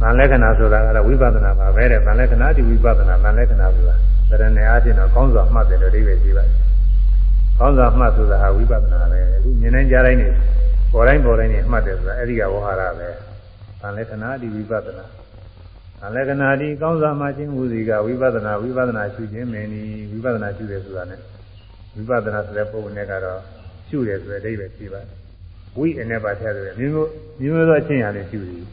သံလက္ခဏာဆိုတာကတော့ဝိပဿနာပါပဲတဲ့သံလက္ခဏာဒီဝိပဿနာသံလက္ခဏာဆိုတာသရဏေအားဖြင့်တော့ကောင်းစွာမှတ်တယ်လို့အဓိပ္ပာယ်ရှိပါတယ်ကောင်းစွာမှတ်ဆိုတာဟာဝိပဿနာပဲအခုမြင်နိုင်ကြတိုင်းနေ ပေါ်တိုင်းပေါ်တိုင်းနေမှတ်တယ်ဆိုတာအဲ့ဒီကဝဟရပဲသံလက္ခဏာဒီဝိပဿနာသံလက္ခဏာဒီကောင်းစွာမှခြင်းဟူစီကဝိပဿနာဝိပဿနာရှုခြင်းမင်းဒီဝိပဿနာရှုတယ်ဆိုတာ ਨੇ ဝိပဿနာဆိုတဲ့ပုံနဲ့ကတော့ရှုတယ်ဆိုတဲ့အဓိပ္ပာယ်ရှိပါတယ်ဝိအနေပါထည့်တယ်မျိုးမျိုးမျိုးသောအချင်းရာနဲ့ရှုတယ်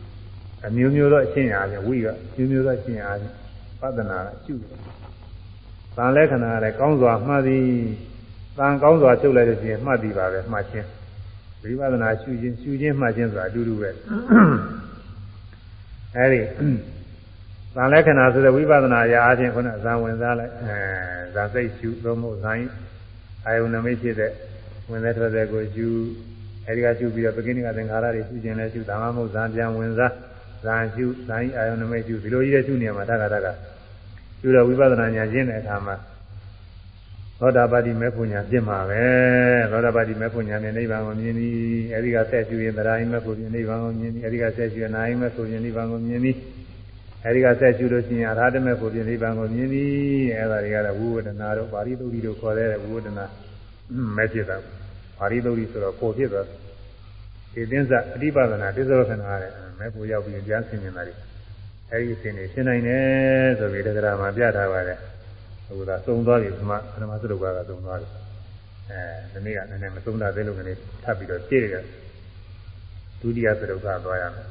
အမျိုးမျိုးသောအချင်းရာနဲ့ဝိကမျိုးမျိုးသောအချင်းရာနဲ့ပဒနာရှုတယ်သံလက္ခဏာလည်းကောင်းစွာမှတ်သည်သံကောင်းစွာချုပ်လိုက်လို့ရှိရင်မှတ်သည်ပါပဲမှတ်ခြင်း ဝိပဿနာရှုခြင်းရှုခြင်းမှတ်ခြင်းဆိုတာအတူတူပဲအဲဒီသံလက္ခဏာဆိုတဲ့ဝိပဿနာရာအချင်းခုနဇံဝင်စားလိုက်အဲဇာစိတ်ရှုသို့မဟုတ်ဇံအာယုန်နမိတ်ဖြစ်တဲ့ဝင်တဲ့ထွက်တဲ့ကိုရှုအဲဒီကရှုပြီးတော့ပကိနိကသင်္ခါရတွေရှုခြင်းလည်းရှုဒါမှမဟုတ်ဇံပြန်ဝင်စားဇံရှုဇံအာယုန်နမိတ်ရှုဒီလိုကြီးတဲ့ရှုနေမှာတက္ကတကရှုတော့ဝိပဿနာဉာဏ်ရှင်းတဲ့အခါမှာ သောတာပတိမေဖို့ညာပြင့်မှာပဲသောတာပတိမေဖို့ညာနဲ့နိဗ္ဗာန်ကိုမြင်သည်အဲဒီကဆက်ရှုရင်တရားဟိမေဖို့ပြင်နိဗ္ဗာန်ကိုမြင်သည်အဲဒီကဆက်ရှုရင်နာဟိမေဖို့ပြင်နိဗ္ဗာန်ကိုမြင်သည်အဲဒီကဆက်ရှုလို့ရှိရင်အရာဓမေဖို့ပြင်နိဗ္ဗာန်ကိုမြင်သည်အဲဒါတွေကတော့ဝိဝဒနာတို့ပါဠိသုတ်တိတို့ခေါ်တဲ့ဝိဝဒနာမဲ့ဖြစ်တာပါဠိသုတ်တိဆိုတော့ကိုဖြစ်သွားဒီသင်္ဇအတိပဒနာတိစ္ဆဝခဏတဲ့မဲ့ဖို့ရောက်ပြီးကြားဆင်နေတာတွေအဲဒီအစဉ်တွေရှင်းနိုင်တယ်ဆိုပြီးတရားမှာပြထားပါတယ် ဟိုဒါသုံးသွားပြီဒီမှာပထမသုတ္တကကသုံးသွားပြီအဲဒီနေ့ကနည်းနည်းမသုံးတာသေးလို့ကနေထပ်ပြီးတော့ကြည့်ရဒုတိယသုတ္တကသွားရမယ်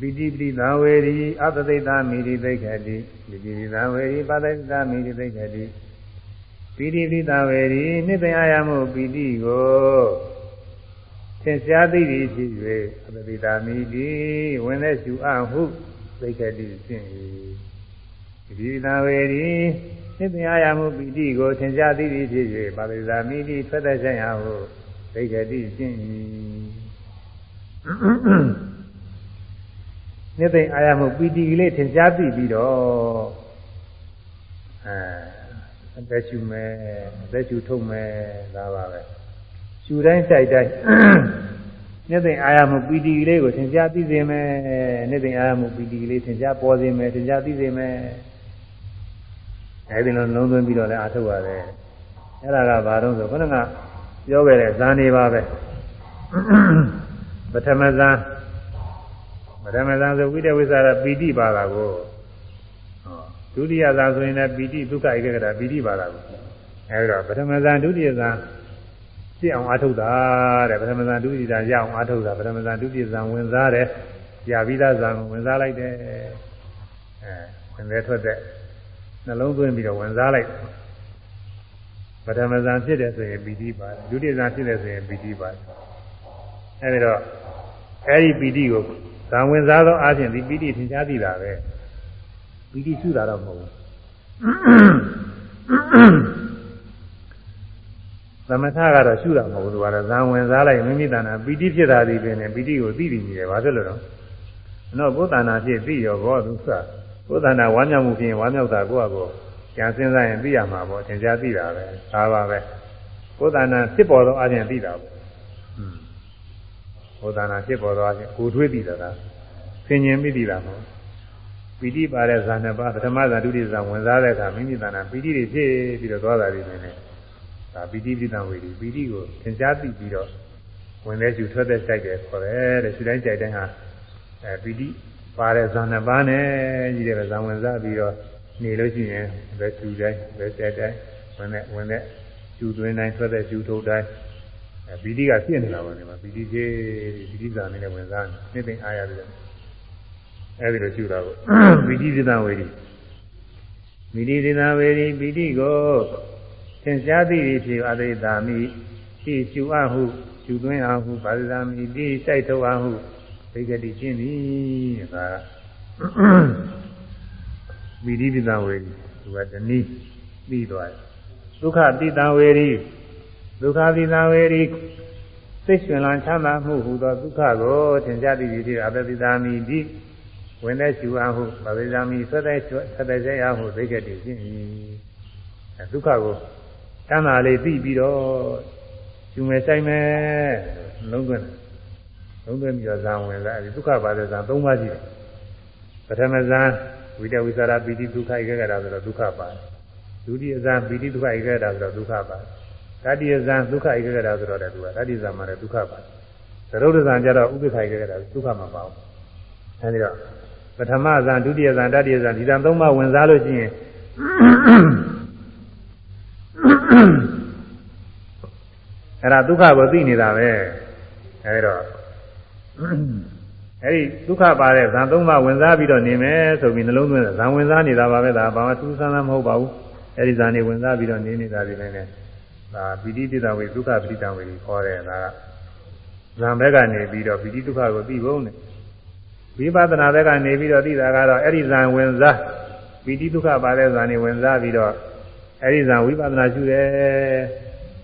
ပိတိပိသာဝေရီအတသိတာမိတိသိခတိပိတိပိသာဝေရီပတသိတာမိတိသိခတိပိတိပိသာဝေရီနှစ်သိအားရမှုပိတိကိုသင်ရှားသိသည်ဖြစ်၍အတသိတာမိတိဝင်တဲ့ရှုအပ်ဟု သိက္ခတိဖြင့်ဒီသာဝေရီသစ္စာရမှုပိတိကိုသင်္ချာသိသည်ဖြစ်၍ပါရိဇာမိတိထွက်တဲ့ဆိုင်ရာဟုသိက္ခတိဖြင့်နှစ်သိမ့်အာရမှုပီတိလေးထင်ရှားသိပြီးတော့အဲအသက်ရှူမယ်အသက်ရှူထုတ်မယ်ဒါပါပဲရှူတိုင်းတိုက်တိုင်း နှစ်သိမ့်အာရမှုပီတိလေးကိုထင်ရှားသိစေမယ်နှစ်သိမ့်အာရမှုပီတိလေးထင်ရှားပေါ်စေမယ်ထင်ရှားသိစေမယ်အဲဒီလိုလုံးသွင်းပြီးတော့လည်းအထုတ်ရတယ်အဲ့ဒါကဘာတော့ဆိုခုနကပြောခဲ့တဲ့ဇာနေပါပဲပထမဇာပထမဇာဆိုဝိတဝိသရာပီတိပါတာကိုဒုတိယဇာဆိုရင်လည်းပီတိဒုက္ခဧကဂရပီတိပါတာကိုအဲဒီတော့ပထမဇာဒုတိယဇာ ပြည့်အောင်အားထုတ်တာတဲ့ပထမဇာဒုတိယဇာရအောင်အားထုတ်တာပထမဇာဒုတိယဇာဝင်စားတယ်ရပြီးသားဇာဝင်စားလိုက်တယ်အဲဝင်သေးထွက်တဲ့နှလုံးသွင်းပြီးတော့ဝင်စားလိုက်ပထမဇန်ဖြစ်တယ်ဆိုရင်ပီတိပါဒုတိယဇန်ဖြစ်တယ်ဆိုရင်ပီတိပါအဲဒီတော့အဲဒီပီတိကိုဇံဝင်စားသောအားဖြင့်ဒီပီတိထင်ရှားသိတာပဲပီတိရှိတာတော့မဟုတ်ဘူး သမထကတော့ရှုတာမဟုတ်ဘူးသူကတော့ဇံဝင်စားလိုက်မိမိတဏ္ဍာပီတိဖြစ်တာဒီပင်နဲ့ပီတိကိုသိသိနေတယ်ဘာဖြစ်လို့လဲတော့ဘုသနာဖြစ်သိရောဘောသူစဘုသနာဝမ်းမြောက်မှုဖြစ်ရင်ဝမ်းမြောက်တာကိုယ့်အကိုကြံစင်းစားရင်သိရမှာပေါ့သင်ကြားသိတာပဲဒါပါပဲဘုသနာဖြစ်ပေါ်သောအခြင်းသိတာပေါ့ဘုသနာဖြစ်ပေါ်သောအခြင်းကိုထွေးသိတာကဆင်ញင်ပြီးသိတာမဟုတ်ပီတိပါတဲ့ဇာနှစ်ပါးပထမဇာဒုတိယဇာဝင်စားတဲ့အခါမိမိတဏ္ဍာပီတိတွေဖြစ်ပြီးတော့သွားတာတွေနေ ဒါပီတိပိတံဝေဒီပီတိကိုသင်ကြားသိပြီးတော့ဝင်တဲ့ကျူထွက်တဲ့စိုက်တယ်ခေါ်တယ်တဲ့ကျူတိုင်းကြိုက်တိုင်းဟာအဲပီတိပါတဲ့ဇာနှစ်ပါးနဲ့ကြီးတဲ့ဇာဝင်စားပြီးတော့နေလို့ရှိရင်ဘယ်ကျူတိုင်းဘယ်ဆက်တိုင်းဝင်တဲ့ဝင်တဲ့ကျူသွင်းတိုင်းထွက်တဲ့ကျူထုတ်တိုင်းအဲပီတိကပြည့်နေတာပါနေမှာပီတိကြီးပီတိဇာနဲ့ဝင်စားနေသိအားရပြီးတော့အဲဒီလိုကျူတာကိုပီတိစိတဝေဒီပီတိစိတဝေဒီပီတိကိုသ င်ရှားသိဖြစ်အသိတာမိရှိကျူအဟုကျူသွင်းအဟုပါဇာမိတိစိုက်ထုတ်အဟုသိကတိရှင်းသည်ဒါမိတိပိတံဝေဒီသူကတနည်းပြီးသွားတယ်ဒုက္ခပိတံဝေဒီဒုက္ခပိတံဝေဒီသိရှင်လံချမ်းသာမှုဟူသောဒုက္ခကိုသင်ကြားသည်ဖြစ်အပပိတာမိတိဝင်တဲ့ရှူအားဟုပပိတာမိဆွတဲ့ဆွတဲ့စေအားဟုသိကတိရှင်း၏ဒုက္ခကို ချမ်းသာလေးသိပြီးတော့ရှူမယ်ဆိုင်မယ်လုံးသွင်းတယ်လုံးသွင်းပြီးတော့ဇံဝင်လာအဲဒီဒုက္ခပါတဲ့ဇံ၃ပါးရှိတယ်ပထမဇံဝိတဝိသရာပိတိဒုက္ခဧကဂရဆိုတော့ဒုက္ခပါဒုတိယဇံပိတိဒုက္ခဧကဂရဆိုတော့ဒုက္ခပါတတိယဇံဒုက္ခဧကဂရဆိုတော့လည်းသူကတတိယဇံမှာလည်းဒုက္ခပါသရုပ်ဇံကျတော့ဥပ္ပခဧကဂရဒုက္ခမပါဘူးအဲဒီတော့ပထမဇံဒုတိယဇံတတိယဇံဒီဇံသုံးပါးဝင်စားလို့ရှိရင် အဲ့ဒါဒုက္ခကိုသိနေတာပဲအဲဒီတော့အဲဒီဒုက္ခပါတဲ့ဇံသုံးပါးဝင်စားပြီးတော့နေမယ်ဆိုပြီးနှလုံးသွင်းတယ်ဇံဝင်စားနေတာပါပဲဒါဘာမှသူးဆန်းဆန်းမဟုတ်ပါဘူးအဲဒီဇံနေဝင်စားပြီးတော့နေနေတာဒီလည်းနဲ့ဒါပိဋိတိတဝေဒုက္ခပိဋိတဝေခေါ်တယ်ဒါကဇံဘက်ကနေပြီးတော့ပိဋိဒုက္ခကိုသိဖို့နဲ့ဝိပဿနာဘက်ကနေပြီးတော့သိတာကတော့အဲ့ဒီဇံဝင်စားပိဋိဒုက္ခပါတဲ့ဇံနေဝင်စားပြီးတော့ အဲ့ဒီဇံဝိပဿနာရှုတယ်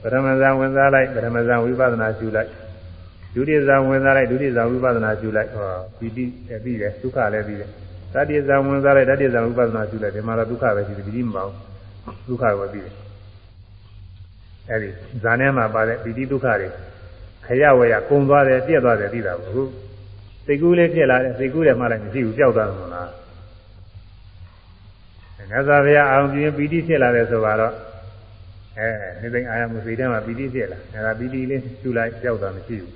ပထမဇံဝင်စားလိုက်ပထမဇံဝိပဿနာရှုလိုက်ဒုတိယဇာဝင်စားလိုက်ဒုတိယဇာဝိပဿနာရှုလိုက်ဟောပီတိလည်းပြီးတယ်ဒုက္ခလည်းပြီးတယ်တတိယဇာဝင်စားလိုက်တတိယဇာဝိပဿနာရှုလိုက်ဒီမှာတော့ဒုက္ခပဲရှိတယ်ပီတိမပါဘူးဒုက္ခကိုပြီးတယ်အဲဒီဇာနဲ့မှာပါတဲ့ပီတိဒုက္ခတွေခရဝရကုံသွားတယ်ပြက်သွားတယ်သိတာဘူးအခုစိတ်ကူးလေးဖြစ်လာတယ်စိတ်ကူးတယ်မှလည်းမရှိဘူးပျောက်သွားတယ်မလား ငါသာဗျာအောင်ပြင်းပီတိဖြစ်လာတယ်ဆိုတော့အဲနေသိအာရမှုစိတ်ထဲမှာပီတိဖြစ်လာအဲဒါပီတိလေးရှုလိုက်ပျောက်သွားမရှိဘူး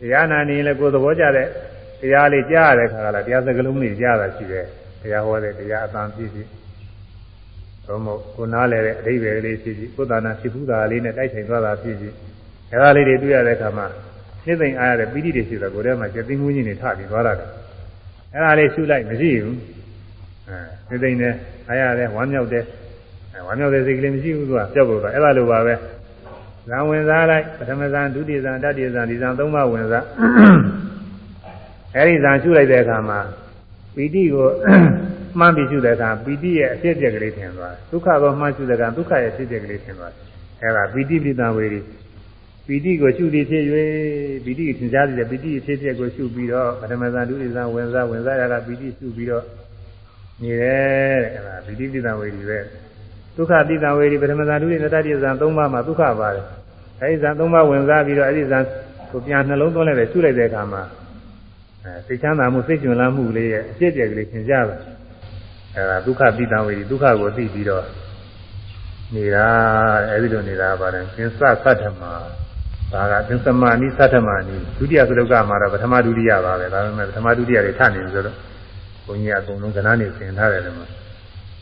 တရားနာနေလည်းကိုယ်သဘောကျတဲ့တရားလေးကြားရတဲ့ခါကလည်းတရားစကလုံးလေးကြားတာရှိတယ်တရားဟောတဲ့တရားအတန်ဖြစ်ဖြစ်သို့မဟုတ်ကိုနားလဲတဲ့အဓိပ္ပာယ်လေးဖြစ်ဖြစ်ကိုယ်သာနာဖြစ်ဘူးတာလေးနဲ့တိုက်ဆိုင်သွားတာဖြစ်ဖြစ်အဲဒါလေးတွေတွေ့ရတဲ့အခါမှာနှိမ့်သိမ့်အားရတဲ့ပီတိတွေရှိတော့ကိုယ်ထဲမှာကျက်သိမှုကြီးနေထပြီးသွားတာအဲဒါလေးရှုလိုက်မရှိဘူး အဲနှိမ့်သိမ့်နဲ့အားရတယ်ဝမ်းမြောက်တယ်ဝမ်းမြောက်တဲ့စိတ်ကလေးမရှိဘူးသူကပြောက်လို့တော့အဲဒါလိုပါပဲဇံဝင်စားလိုက်ပထမဇံဒုတိယဇံတတိယဇံဒီဇံသုံးပါးဝင်စားအဲဒီဇံရှုလိုက်တဲ့အခါမှာပီတိကိုမှန်းပြီးရှုတဲ့အခါပီတိရဲ့အဖြစ်အပျက်ကလေးထင်သွားဒုက္ခကိုမှန်းရှုတဲ့အခါဒုက္ခရဲ့အဖြစ်အပျက်ကလေးထင်သွားအဲဒါပီတိပိတံဝေရီပီတိကိုရှုသည်ဖြစ်၍ပီတိသင်ကြားသည်ပီတိဖြစ်ဖြစ်ကိုရှုပြီးတော့ပထမဇန်ဒုတိယဇန်ဝင်စားဝင်စားရတာပီတိရှုပြီးတော့ နေတယ်တဲ့အဲဒါပီတိပိတံဝေဒီပဲဒုက္ခပိတံဝေဒီပထမဇန်ဒုတိယတတိယဇန်သုံးပါးမှာဒုက္ခပါတယ်အဲဒီဇန်သုံးပါးဝင်စားပြီးတော့အဲဒီဇန်ကိုပြန်နှလုံးသွင်းလိုက်တယ်ရှုလိုက်တဲ့အခါမှာအဲစိတ်ချမ်းသာမှုစိတ်ကျွမ်းလန်းမှုလေးရဲ့အဖြစ်အပျက်ကလေးသင်ကြားတယ်အဲဒါဒုက္ခပိတံဝေဒီဒုက္ခကိုသိပြီးတော့နေတာအဲဒီလိုနေတာပါတယ်သင်္စသတ္ထမှာဒါကသင်္သမာနိသတ္ထမာနိဒုတိယသုဒ္ဓကမှာတော့ပထမဒုတိယပါပဲဒါပေမဲ့ပထမဒုတိယတွေထနေဆိုတော့ ဘုန်းကြီးကအကုန်လုံးကဏ္ဍနေသင်ထားတယ်လို့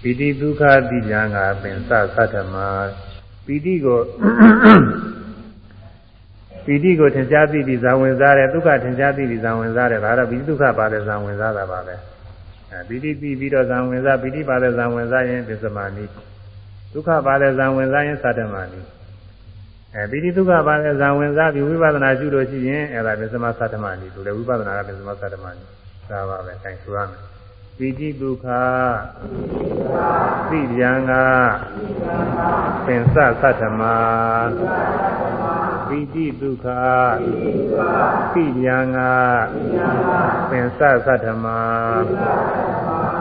ပိတိဒုက္ခတိဉာဏ်ကပင်စသတ္ထမာပိတိကိုပီတိကိုထင်ရှားသိပြီးဇာဝင်စားတယ်ဒုက္ခထင်ရှားသိပြီးဇာဝင်စားတယ်ဒါတော့ပီတိဒုက္ခပါတဲ့ဇာဝင်စားတာပါပဲအဲပီတိပြီးပြီးတော့ဇာဝင်စားပီတိပါတဲ့ဇာဝင်စားရင်ပစ္စမာနိဒုက္ခပါတဲ့ဇာဝင်စားရင်သတ္တမာနိအဲပိဋိဒုက္ခပါတဲ့ဇာဝင်စားပြီးဝိပဿနာရှုလို့ရှိရင်အဲဒါပစ္စမသတ္တမဏီဆိုလေဝိပဿနာကပစ္စမသတ္တမဏီသာပါပဲအဲဆိုရမယ် ပိဋိဒုက္ခသိဉာဏ်ကသင်္စသတ္တမပိဋိဒုက္ခသိဉာဏ်ကသင်္စသတ္တမ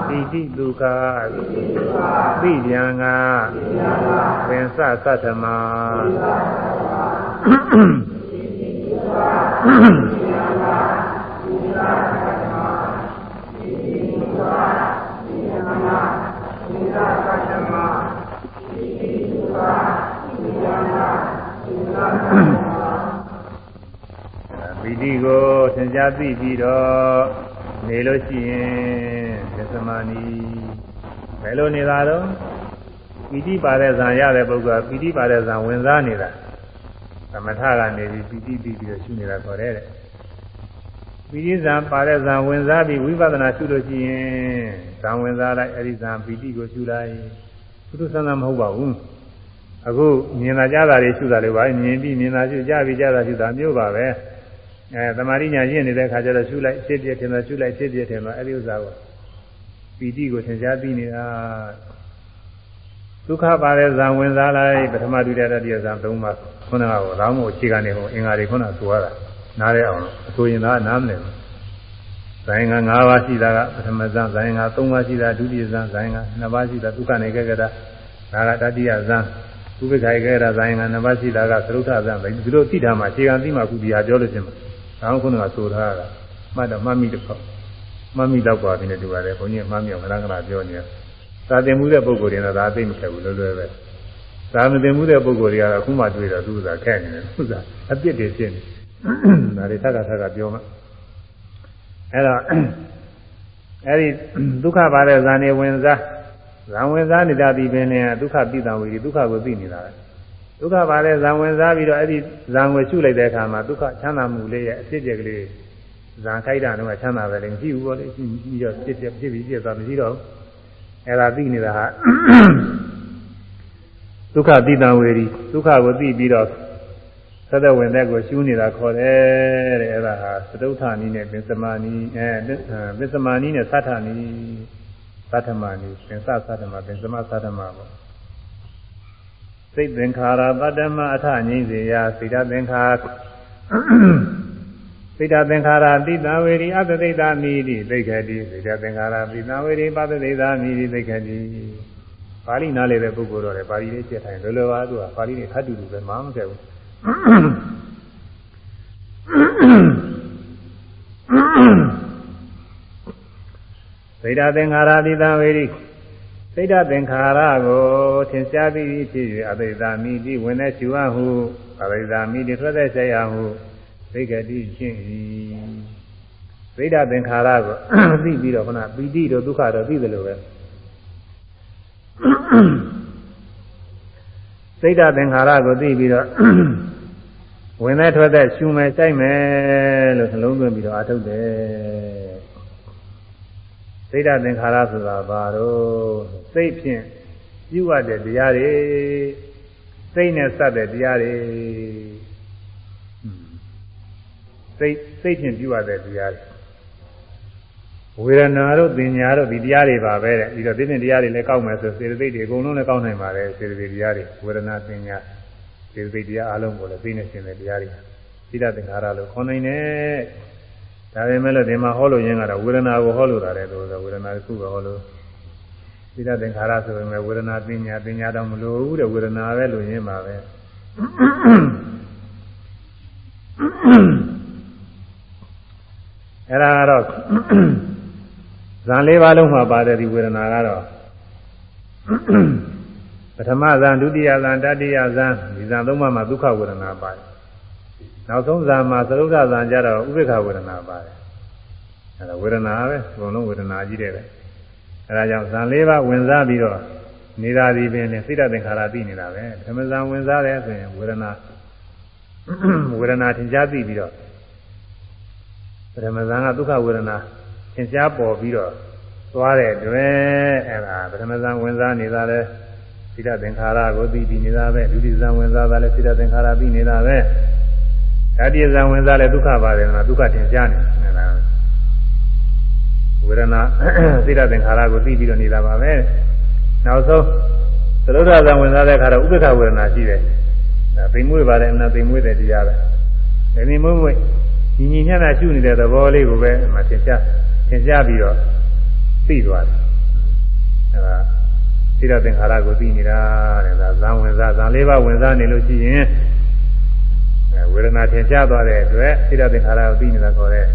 ပိဋိဒုက္ခသိဉာဏ်ကသင်္စသတ္တမပီတိကိုသ င်ကြားသိပြီးတော့နေလို့ရှိရင်သစ္စမဏီဘယ်လိုနေတာတော့ပီတိပါတဲ့ဇံရတဲ့ပုဂ္ဂိုလ်ကပီတိပါတဲ့ဇံဝင်စားနေတာသမထကနေပြီးပီတိပြီးပြီးတော့ရှုနေတာခေါ်တယ်တဲ့ပီတိဇံပါတဲ့ဇံဝင်စားပြီးဝိပဿနာရှုလို့ရှိရင်ဇံဝင်စားလိုက်အဲဒီဇံပီတိကိုရှုလိုက်ဘုသူဆန္ဒမဟုတ်ပါဘူးအခုမြင်လာကြတာတွေရှုတာတွေပါမြင်ပြီးမြင်လာရှုကြပြီးကြတာရှုတာမျိုးပါပဲ အဲတမာရိညာရင့်နေတဲ့ခါကျတော့ရှုလိုက်ဖြစ်ပြထင်တော့ရှုလိုက်ဖြစ်ပြထင်တော့အဲဒီဥစ္စာကိုပီတိကိုသင်ကြားသိနေတာဒုက္ခပါတဲ့ဇံဝင်စားလိုက်ပထမဒုတိယတတိယဇံသုံးပါခုနကတော့လောင်းမို့အခြေခံနေဟိုအင်္ဂါတွေခုနဆိုရတာနားရဲအောင်အဆိုရင်သာနားမလည်ဘူးဇိုင်းက၅ပါးရှိတာကပထမဇံဇိုင်းက၃ပါးရှိတာဒုတိယဇံဇိုင်းက၂ပါးရှိတာဒုက္ခနေကြကြတာဒါကတတိယဇံဥပ္ပခာယကေရဇိုင်းက၂ပါးရှိတာကသရုတ်ထဇံပဲဒီလိုသိတာမှအခြေခံသိမှခုဒီဟာပြောလို့ချင်းမှာ ဒါကခုနကဆိုထားတာမှတ်တော့မှတ်မိတစ်ခေါက်မှတ်မိတော့ပါပြီနဲ့တူပါတယ်ဘုန်းကြီးမှတ်မြောင်ခဏခဏပြောနေတာသာသင်မှုတဲ့ပုဂ္ဂိုလ်တွေကဒါသိမခက်ဘူးလွယ်လွယ်ပဲသာမသင်မှုတဲ့ပုဂ္ဂိုလ်တွေကတော့အခုမှတွေ့တော့သူကခက်နေတယ်သူကအပြစ်တွေဖြစ်နေဒါတွေထပ်ကထပ်ကပြောမှအဲ့တော့အဲ့ဒီဒုက္ခပါတဲ့ဇာနေဝင်စားဇံဝင်စားနေတာဒီပင်လည်းဒုက္ခပြည်တော်ဝီဒုက္ခကိုသိနေတာပဲ ဒုက္ခပါတဲ့ဇံဝင်စားပြီးတော့အဲ့ဒီဇံကိုရှုလိုက်တဲ့အခါမှာဒုက္ခချမ်းသာမှုလေးရဲ့အဖြစ်အပျက်ကလေးဇံခိုက်တာတော့ချမ်းသာပဲလေမရှိဘူးပေါ့လေရှိပြီးတော့ဖြစ်ဖြစ်ဖြစ်ပြီးဖြစ်သွားမရှိတော့အဲ့ဒါသိနေတာဟာဒုက္ခတိတံဝေရီဒုက္ခကိုသိပြီးတော့သတ္တဝင်တဲ့ကိုရှုနေတာခေါ်တယ်တဲ့အဲ့ဒါဟာသတုထာနီးနဲ့ပင်စမာနီးအဲပင်စမာနီးနဲ့သတ္ထနီးသတ္ထမနီးပင်စသတ္ထမပင်စမသတ္ထမပေါ့ စိတ်သင်္ခါရပတ္တမအထငိမ့်စေရာစိတ်သင်္ခါစိတ်သင်္ခါရတိတဝေရီအတ္တသိတာမိတိသိခတိစိတ်သင်္ခါရတိတဝေရီပတ္တသိတာမိတိသိခတိပါဠိနားလေတဲ့ပုဂ္ဂိုလ်တော့လေပါဠိလေးချက်ထိုင်လောလောပါသူကပါဠိနဲ့ခတ်တူတူပဲမမကဲဘူးစိတ်သင်္ခါရတိတဝေရီ စိတ်ဓာတ်သင်္ခါရကိုထင်ရှားပြီးဖြစ်၍အဘိဓာမိတိဝင်တဲ့ရှုအပ်ဟုအဘိဓာမိတိထွက်တဲ့ဆက်ရဟုသိကတိရှင်း၏စိတ်ဓာတ်သင်္ခါရကိုသိပြီးတော့ခဏပီတိတို့ဒုက္ခတို့သိတယ်လို့ပဲစိတ်ဓာတ်သင်္ခါရကိုသိပြီးတော့ဝင်တဲ့ထွက်တဲ့ရှုမယ်စိုက်မယ်လို့နှလုံးသွင်းပြီးတော့အထုတ်တယ် စိတ်ဓာတ်သင်္ခါရဆိုတာဘာတော့စိတ်ဖြင့်ပြုတ်တဲ့တရားတွေစိတ်နဲ့စတဲ့တရားတွေစိတ်စိတ်ဖြင့်ပြုတ်တဲ့တရားတွေဝေဒနာတို့ပညာတို့ဒီတရားတွေပါပဲတဲ့ပြီးတော့ဒီပြင်တရားတွေလည်းကောက်မယ်ဆိုစေတသိက်တွေအကုန်လုံးလည်းကောက်နိုင်ပါတယ်စေတသိက်တရားတွေဝေဒနာပညာစေစိတ်တရားအလုံးကိုလည်းသိနေရှင်တဲ့တရားတွေသီလသင်္ခါရလို့ခေါ်နိုင်တယ် ဒါပေမဲ့လည်းဒီမှာဟောလို့ရင်းကတော့ဝေဒနာကိုဟောလို့တာလေဆိုတော့ဝေဒနာတစ်ခုပဲဟောလို့သီလသင်္ခါရဆိုပေမဲ့ဝေဒနာပညာပညာတော့မလိုဘူးတဲ့ဝေဒနာပဲလို့ရင်းပါပဲအဲ့ဒါကတော့ဇန်လေးပါးလုံးမှာပါတယ်ဒီဝေဒနာကတော့ပထမဇန်ဒုတိယဇန်တတိယဇန်ဒီဇန်သုံးပါးမှာဒုက္ခဝေဒနာပါတယ် နောက်ဆုံးဇန်မှာသရုပ်ဒဇန်ကြတော့ဥပိ္ပခဝေဒနာပါတယ်အဲ့ဒါဝေဒနာပဲဘုံလုံးဝေဒနာကြီးတယ်ပဲအဲ့ဒါကြောင့်ဇန်လေးပါးဝင်စားပြီးတော့နေတာဒီပင်နဲ့စိတ်တသင်္ခါရသိနေတာပဲပထမဇန်ဝင်စားတယ်ဆိုရင်ဝေဒနာဝေဒနာထင်ရှားသိပြီးတော့ပထမဇန်ကဒုက္ခဝေဒနာသင်ရှားပေါ်ပြီးတော့သွားတဲ့တွင်အဲ့ဒါပထမဇန်ဝင်စားနေတာလဲစိတ္တသင်္ခါရကိုသိပြီးနေတာပဲဒုတိယဇန်ဝင်စားတာလဲစိတ္တသင်္ခါရသိနေတာပဲ တတိယဇန်ဝင်စားလဲဒုက္ခပါတယ်နော်ဒုက္ခသင်ရှားနေအဲ့ဒါဝေဒနာစိတ္တသင်္ခါရကိုသိပြီးတော့နေတာပါပဲနောက်ဆုံးသရုပ်ဒဇန်ဝင်စားတဲ့အခါတော့ဥပ္ပခဝေဒနာရှိတယ်ဒါသိမွေးပါတယ်အနာသိမွေးတဲ့တရားပဲဒီမွေးမွေးညီညီညံ့ညံ့ရှုနေတဲ့သဘောလေးကိုပဲမသင်ရှားသင်ရှားပြီးတော့သိသွားတယ်အဲဒါသီရသင်္ခါရကိုသိနေတာတဲ့ဒါဇံဝင်စားဇံလေးပါးဝင်စားနေလို့ရှိရင်အဲ ဝေဒနာထင်ရှားသွားတဲ့အတွက်သီရသင်္ခါရကိုသိနေတာခေါ်တဲ့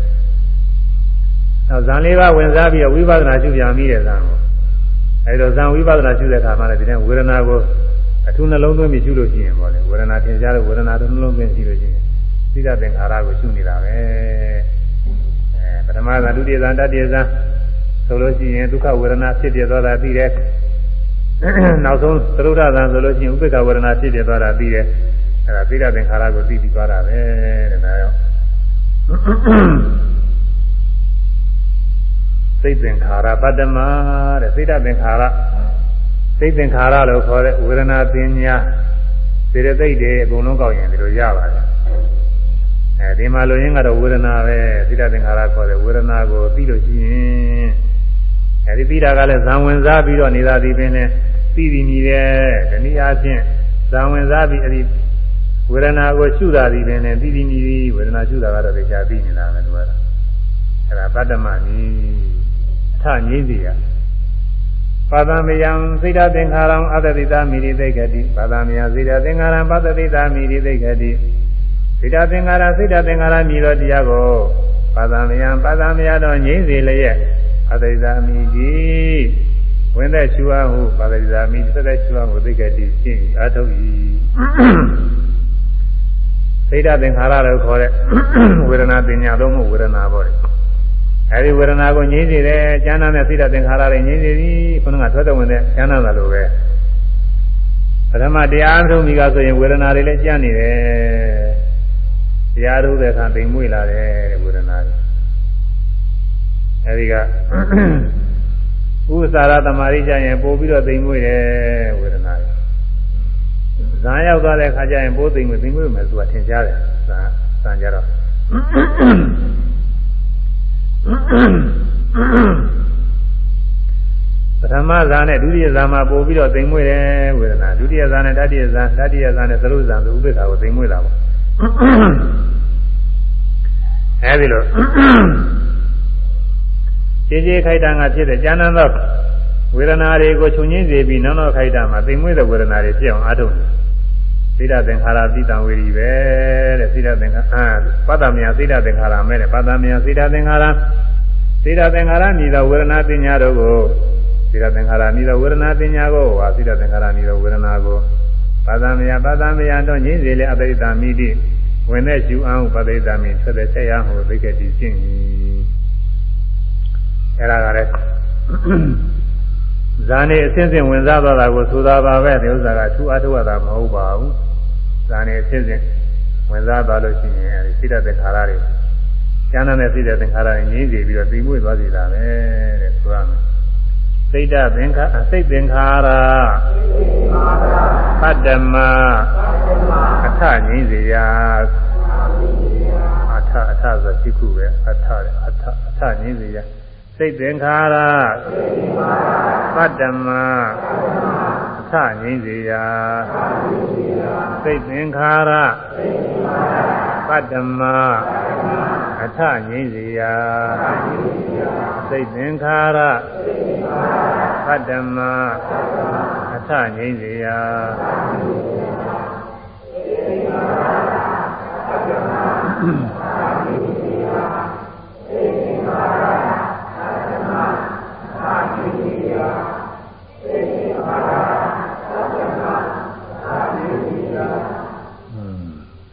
နောက်ဇံလေးပါးဝင်စားပြီးတော့ဝိပဿနာရှုပြန်ပြီးတဲ့ဇံကိုအဲဒီတော့ဇံဝိပဿနာရှုတဲ့အခါမှာလည်းဒီတဲ့ဝေဒနာကိုအထူးနှလုံးသွင်းပြီးရှုလို့ရှိရင်ပေါ့လေဝေဒနာထင်ရှားတဲ့ဝေဒနာတစ်နှလုံးသွင်းရှုလို့ရှိရင်သီရသင်္ခါရကိုရှုနေတာပဲအဲပထမဇံဒုတိယဇံတတိယဇံဆိုလို့ရှိရင်ဒုက္ခဝေဒနာဖြစ်ပြသွားတာပြီးတယ်နောက်ဆုံးသရုဒ္ဓသံဆိုလို့ရှိရင်ဥပေက္ခဝေဒနာဖြစ်ပြသွားတာပြီးတယ် အဲဒါသီလသင်္ခါရကိုသိပြီးသွားတာပဲတဲ့ဒါကြောင့်စိတ်သင်္ခါရပတ္တမတဲ့စိတ်သင်္ခါရစိတ်သင်္ခါရလို့ခေါ်တဲ့ဝေဒနာပညာစေတသိက်တွေအကုန်လုံးကောက်ရင်ဒီလိုရပါတယ်အဲဒီမှာလိုရင်းကတော့ဝေဒနာပဲစိတ်သင်္ခါရခေါ်တဲ့ဝေဒနာကိုသိလို့ရှိရင်အဲဒီပြီးတာကလည်းဇံဝင်စားပြီးတော့နေတာဒီပင်နဲ့ပြီးပြီးမြည်တယ်ဒီနည်းအားဖြင့်ဇံဝင်စားပြီးအဲဒီ ဝေဒနာကိုရှုတာဒီပင်နဲ့ပြီးပြီးမြည်ပြီးဝေဒနာရှုတာကတော့တရားပြီးနေတာပဲသူကအဲဒါပတ္တမနည်းအထငိမ့်စီရပါဒမယံစိတ်သင်္ခါရံအတ္တိတာမိရိသိက္ခတိပါဒမယံစိတ်သင်္ခါရံပတ္တိတာမိရိသိက္ခတိစိတ်သင်္ခါရစိတ်သင်္ခါရမြည်တော်တရားကိုပါဒမယံပါဒမယတော်ငြိမ့်စီလျက်ပါတိသာမိကြီးဝင်တဲ့ရှုအားဟုပါတိသာမိသက်တဲ့ရှုအားကိုသိကြတည်ရှင်းအာထုတ်၏ သိဒသင်္ခါရလို့ခေါ်တဲ့ဝေဒနာပညာသုံးမှုဝေဒနာပေါ့လေအဲဒီဝေဒနာကိုငြိမ့်စေတယ်ကျမ်းသာတဲ့သိဒသင်္ခါရတွေငြိမ့်စေသည်ခုနကထွက်တဲ့ဝင်တဲ့ကျမ်းသာတာလိုပဲပထမတရားအဆုံးမိကဆိုရင်ဝေဒနာတွေလည်းကြမ်းနေတယ်တရားထုတ်တဲ့အခါသိမ်မွေ့လာတယ်ဝေဒနာတွေအဲဒီကဥစ္စာရသမารိကြရင်ပို့ပြီးတော့သိမ်မွေ့တယ်ဝေဒနာတွေ ဇာရောက်သွားတဲ့ခါကျရင်ပိုးသိမ်မွေ့သိမ်မွေ့မယ်သူကထင်ရှားတယ်ဇာဇာကြတော့ပထမဇာနဲ့ဒုတိယဇာမှာပို့ပြီးတော့သိမ်မွေ့တယ်ဝေဒနာဒုတိယဇာနဲ့တတိယဇာတတိယဇာနဲ့သရုပ်ဇာဆိုဥပ္ပခါကိုသိမ်မွေ့တာပေါ့အဲဒီလိုခြေခြေခိုက်တာကဖြစ်တဲ့ဉာဏ်သောဝေဒနာတွေကိုခြုံငင်းစေပြီးနောက်နောက်ခိုက်တာမှာသိမ်မွေးတဲ့ဝေဒနာတွေဖြစ်အောင်အားထုတ်တယ်။ သီလသင်္ခါရသီတံဝေရီပဲတဲ့သီလသင်္ခါအာပတ္တမယသီလသင်္ခါရမဲ့တဲ့ပတ္တမယသီလသင်္ခါရသီလသင်္ခါရမြည်သောဝေဒနာပညာတို့ကိုသီလသင်္ခါရမြည်သောဝေဒနာပညာကိုဟာသီလသင်္ခါရမြည်သောဝေဒနာကိုပတ္တမယပတ္တမယတော့ငင်းစေလေအတိတ်တာမိတိဝင်တဲ့ယူအောင်ပတိတ်တာမိဆက်တဲ့ဆက်ရဟိုသိကတိရှင်းအဲ့ဒါကလည်းဇာနေအစဉ်စဉ်ဝင်စားသွားတာကိုဆိုတာပါပဲဒီဥစ္စာကထူအထုဝတာမဟုတ်ပါဘူး ဇာနေအစဉ်စဉ်ဝင်စားသွားလို့ရှိရင်အဲဒီစိတ္တသင်္ခါရတွေကျမ်းတဲ့စိတ္တသင်္ခါရတွေငြိမ့်စီပြီးတော့သိမွေ့သွားစီတာပဲတဲ့ဆိုရမယ်စိတ်တသင်္ခါစိတ်သင်္ခါရပတ္တမအထငြိမ့်စီရာအထအထဆိုရှိခုပဲအထအထအထငြိမ့်စီရာစိတ်သင်္ခါရပတ္တမအ ထငြိမ့်စေရာစိတ်သင်္ခါရပတ္တမအထငိမ့်စီရာစိတ်သင်္ခါရပတ္တမအထငိမ့်စီရာစိတ်သင်္ခါရ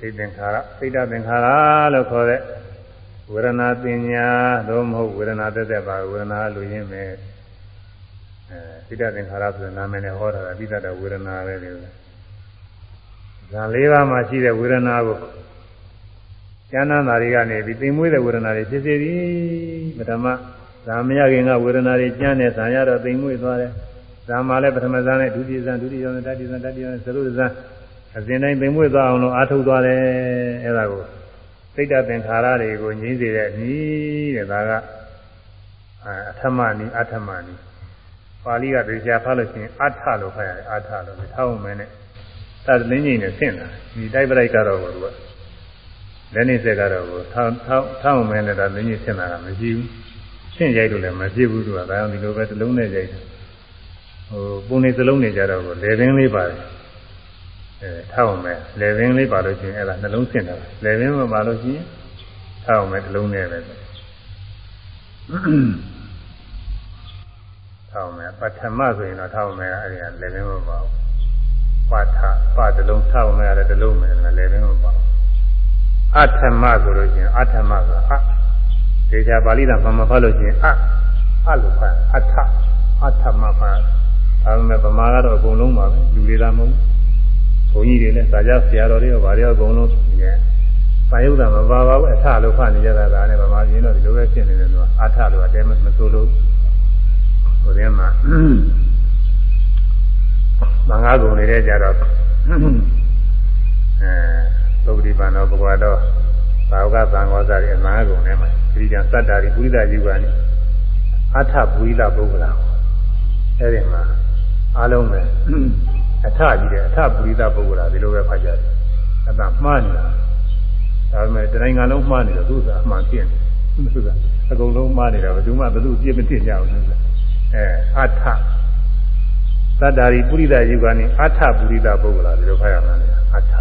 စိတ်တသင်္ခါရလို့ခေါ်တဲ့ဝေဒနာပညာသို့မဟုတ်ဝေဒနာသက်သက်ပါဝေဒနာလူရင်းပဲအဲစိတ်တသင်္ခါရဆိုတဲ့နာမည်နဲ့ဟောတာအပိဋကဝေဒနာပဲလေဇာလေးပါးမှာရှိတဲ့ဝေဒနာကိုကျမ်းသာတွေကနေပြီးသိမွေးတဲ့ဝေဒနာတွေဖြစ်စေသည်ပထမဇာမယခင်ကဝေဒနာတွေကျမ်းတဲ့ဇာရတော့သိမွေးသွားတယ်ဇာမှာလည်းပထမဇာနဲ့ဒုတိယဇာဒုတိယဇာတတိယဇာတတိယဇာသရုပ်ဇာ အစဉ်တိုင်းသိမ့်မွေ့သွားအောင်လို့အားထုတ်သွားတယ်အဲ့ဒါကိုစိတ်တသင်္ခါရတွေကိုငြင်းစေတဲ့နီးတဲ့ဒါကအထမနီအထမနီပါဠိကတရားဖတ်လို့ရှိရင်အထလို့ဖတ်ရတယ်အထလို့ထောက်မယ်နဲ့သတ္တလင်းကြီးနဲ့ဆင့်တာဒီတိုက်ပလိုက်ကတော့ကလက်နေဆက်ကတော့ထောက်ထောက်ထောက်မယ်နဲ့ဒါလင်းကြီးဆင့်တာကမရှိဘူးဆင့်ရိုက်လို့လည်းမဖြစ်ဘူးသူကဒါကြောင့်ဒီလိုပဲတစ်လုံးနဲ့ရိုက်တယ်ဟိုပုံနေစလုံးနေကြတော့လေပင်လေးပါတယ် အဲထောက်အောင်မယ်လေပင်လေးပါလို့ရှိရင်အဲ့ဒါနှလုံးဆင့်တာလေပင်မပါလို့ရှိရင်ထောက်အောင်မယ်နှလုံးနဲ့ပဲထောက်အောင်မယ်ပထမဆိုရင်တော့ထောက်အောင်မယ်အဲ့ဒီကလေပင်မပါဘူးပါထပါတလုံးထောက်အောင်မယ်အဲ့ဒါတလုံးမယ်လေပင်မပါဘူးအထမဆိုလို့ရှိရင်အထမဆိုတာအဒေချာပါဠိတော်မှာမဖတ်လို့ရှိရင်အအလို့ဖတ်အထအထမဖတ်ဒါပေမဲ့ဗမာကတော့အကုန်လုံးပါပဲလူတွေလားမဟုတ်ဘူး ဘုန်းကြီးတွေလည်းစာကြဆရာတော်တွေရောဗာတွေအကုန်လုံးညံစာယုတ်တာမပါပါဘူးအထလို့ဖတ်နေကြတာဒါနဲ့ဗမာပြည်တော့ဒီလိုပဲဖြစ်နေတယ်လို့အထလို့အတဲမဆိုလို့ဟိုထဲမှာမင်္ဂကုံနေတဲ့ကြတော့အဲသုတိပန်တော်ဘဂဝါတော်သာဝကသံဃောစာတွေအမင်္ဂကုံထဲမှာသတိတံစတ္တာရိပုရိသယူပါနိအထပုရိသပုဂ္ဂလာအဲ့ဒီမှာအားလုံးပဲ အထကြီးတယ်အထပုရိသပုဂ္ဂိုလ်ကဒီလိုပဲဖတ်ကြတယ်အတမှားနေတာဒါပေမဲ့တနိုင်ငံလုံးမှားနေတော့သူကအမှန်ပြင်းတယ်သူကအကုန်လုံးမှားနေတာဘယ်သူမှဘယ်သူပြည့်မတင်ကြဘူးသူကအဲအထသတ္တာရိပုရိသယုဂာနိအထပုရိသပုဂ္ဂိုလ်ကဒီလိုဖတ်ရမှာလေအထ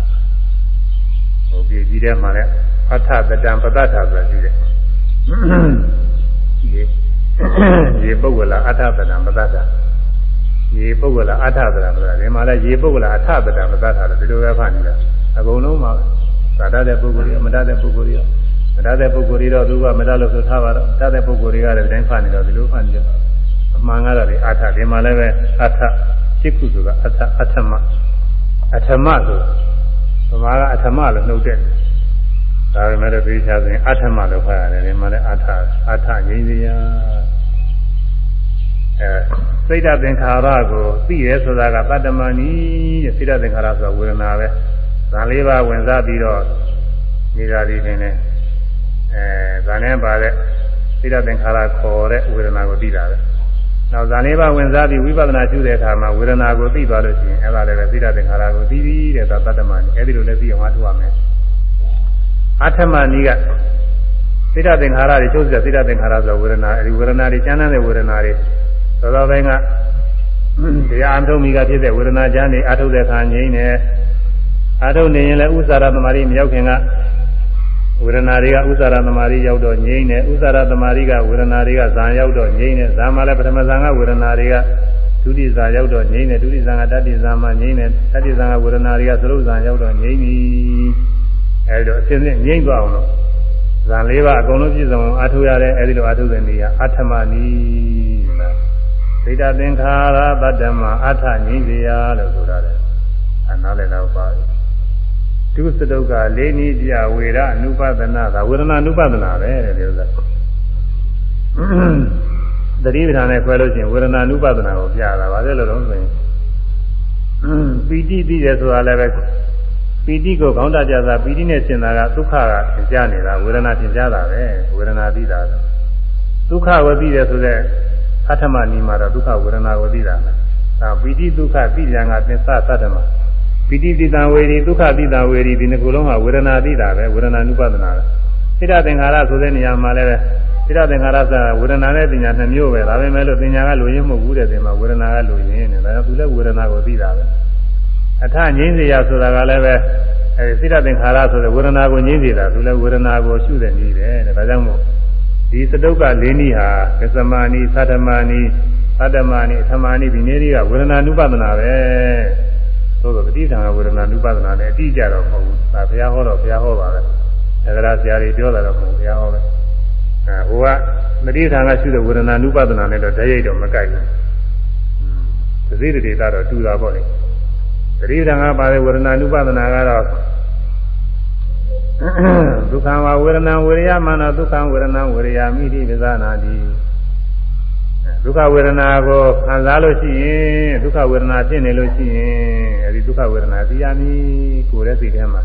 ဟိုပြည်ကြီးထဲမှာလည်းအထတတံပတ္တထာဆိုတာရှိတယ်ဒီဒီပုဂ္ဂိုလ်အထတတံပတ္တထာ ရေပုဂ္ဂလာအထသရမလားဒီမှာလဲရေပုဂ္ဂလာအထသရမသတ်တာဒီလိုပဲဖတ်နေတာအကုန်လုံးပါသာတတဲ့ပုဂ္ဂိုလ်တွေမတတ်တဲ့ပုဂ္ဂိုလ်တွေမတတ်တဲ့ပုဂ္ဂိုလ်တွေတော့သူကမတတ်လို့ဆိုထားပါတော့တတ်တဲ့ပုဂ္ဂိုလ်တွေကလည်းတိုင်းဖတ်နေတော့ဒီလိုဖတ်နေတယ်အမှန်ကတော့ဒီအထဒီမှာလည်းပဲအထစိတ်ခုဆိုတာအထအထမအထမဆိုဗမာကအထမလို့နှုတ်တဲ့ဒါပေမဲ့လည်းသိချာဆိုရင်အထမလို့ဖတ်ရတယ်ဒီမှာလည်းအထအထငြိမ်းစရာ အဲစိတ်ဓာတ်သင်္ခါရကိုသိရဲဆိုတာကတတ္တမဏီတဲ့စိတ်ဓာတ်သင်္ခါရဆိုတာဝေဒနာပဲဇာလေးပါးဝင်စားပြီးတော့နေတာဒီနေနဲ့အဲဇာနဲ့ပါတဲ့စိတ်ဓာတ်သင်္ခါရခေါ်တဲ့ဝေဒနာကိုသိတာပဲနောက်ဇာလေးပါးဝင်စားပြီးဝိပဿနာရှုတဲ့အခါမှာဝေဒနာကိုသိသွားလို့ရှိရင်အဲ့ဒါလည်းပဲစိတ်ဓာတ်သင်္ခါရကိုသိပြီတဲ့သာတတ္တမဏီအဲ့ဒီလိုလည်းသိအောင်အားထုတ်ရမယ်အထမဏီကစိတ်ဓာတ်သင်္ခါရတွေချုပ်စရာစိတ်ဓာတ်သင်္ခါရဆိုဝေဒနာအဲဒီဝေဒနာတွေကျမ်းတဲ့ဝေဒနာတွေ သောသောပိုင်းကတရားအထုံးမိကဖြစ်တဲ့ဝေဒနာချမ်းနေအထုတဲ့ခါငြိမ့်နေအထုနေရင်လည်းဥစ္စာရသမารိမရောက်ခင်ကဝေဒနာတွေကဥစ္စာရသမารိရောက်တော့ငြိမ့်နေဥစ္စာရသမารိကဝေဒနာတွေကဇာရောက်တော့ငြိမ့်နေဇာမှလည်းပထမဇာကဝေဒနာတွေကဒုတိယဇာရောက်တော့ငြိမ့်နေဒုတိယဇာကတတိဇာမှငြိမ့်နေတတိဇာကဝေဒနာတွေကသရုပ်ဇာရောက်တော့ငြိမ့်ပြီအဲဒီတော့အစဉ်စဉ်ငြိမ့်သွားအောင်လို့ဇာလေးပါအကုန်လုံးပြည့်စုံအောင်အထုရတယ်အဲဒီလိုအထုတဲ့နေရာအထမနီး စိတ်တသင်္ခါရတတ္တမအထငိမ့်စီယလို့ဆိုတာလေအနာလည်းတော့ပါဒုစတုကလေးနည်းပြဝေရအနုပဒနာသာဝေဒနာအနုပဒနာပဲတဲ့ဒီဥစ္စာတတိပဌာန်နဲ့ခွဲလို့ချင်းဝေဒနာအနုပဒနာကိုပြတာပါလေလို့တော့ဆိုရင်ပီတိသိတယ်ဆိုတာလည်းပဲပီတိကိုခေါင်းတကြတာပီတိနဲ့ရှင်းတာကဒုက္ခကသင်ကြားနေတာဝေဒနာသင်ကြားတာပဲဝေဒနာသိတာဒုက္ခကိုသိတယ်ဆိုတဲ့သ တ္တမနီမှာတော့ဒုက္ခဝေဒနာကိုသိတာပဲ။ဒါပီတိဒုက္ခသိဉာဏ်ကသင်္သသတ္တမပပိဋိတိတံဝေရီဒုက္ခတိတံဝေရီဒီနှစ်ခုလုံးကဝေဒနာတိတာပဲဝေဒနာနုပဒနာပဲစိတ္တသင်္ခါရဆိုတဲ့နေရာမှာလည်းစိတ္တသင်္ခါရဆိုတာဝေဒနာနဲ့ပညာနှစ်မျိုးပဲဒါပေမဲ့လို့ပညာကလိုရင်းမဟုတ်ဘူးတဲ့ဒီမှာဝေဒနာကလိုရင်းနဲ့ဒါကြောင့်သူလည်းဝေဒနာကိုသိတာပဲအထငြိမ်းစေရဆိုတာကလည်းပဲအဲစိတ္တသင်္ခါရဆိုတဲ့ဝေဒနာကိုငြိမ်းစေတာသူလည်းဝေဒနာကိုရှုတဲ့နည်းပဲတဲ့ဒါကြောင့်မို့ ဒီသတုတ်က၄နည်းဟာကသမဏီသတ္တမဏီသတ္တမဏီအထမဏီဒီနည်းတွေကဝေဒနာနုပဒနာပဲသို့သောပဋိသင်္ခါဝေဒနာနုပဒနာနဲ့အတိအကျတော့မဟုတ်ဘူးဒါဘုရားဟောတော့ဘုရားဟောပါပဲဒါကြရာဆရာတွေပြောတာတော့မဟုတ်ဘုရားဟောပဲအဲဟိုကပဋိသင်္ခါရှိတဲ့ဝေဒနာနုပဒနာနဲ့တော့တရိပ်တော့မကိုက်ဘူးသတိတရေတော့တူတာပေါ့လေပဋိသင်္ခါပါတဲ့ဝေဒနာနုပဒနာကတော့ ဒုက္ခဝဝေဒနာဝေရယမနောဒုက္ခဝေဒနာဝေရယမိတိပဇာနာတိဒုက္ခဝေဒနာကိုခံစားလို့ရှိရင်ဒုက္ခဝေဒနာဖြစ်နေလို့ရှိရင်အဲဒီဒုက္ခဝေဒနာသိရမည်ကိုယ်ရဲ့စိတ်ထဲမှာ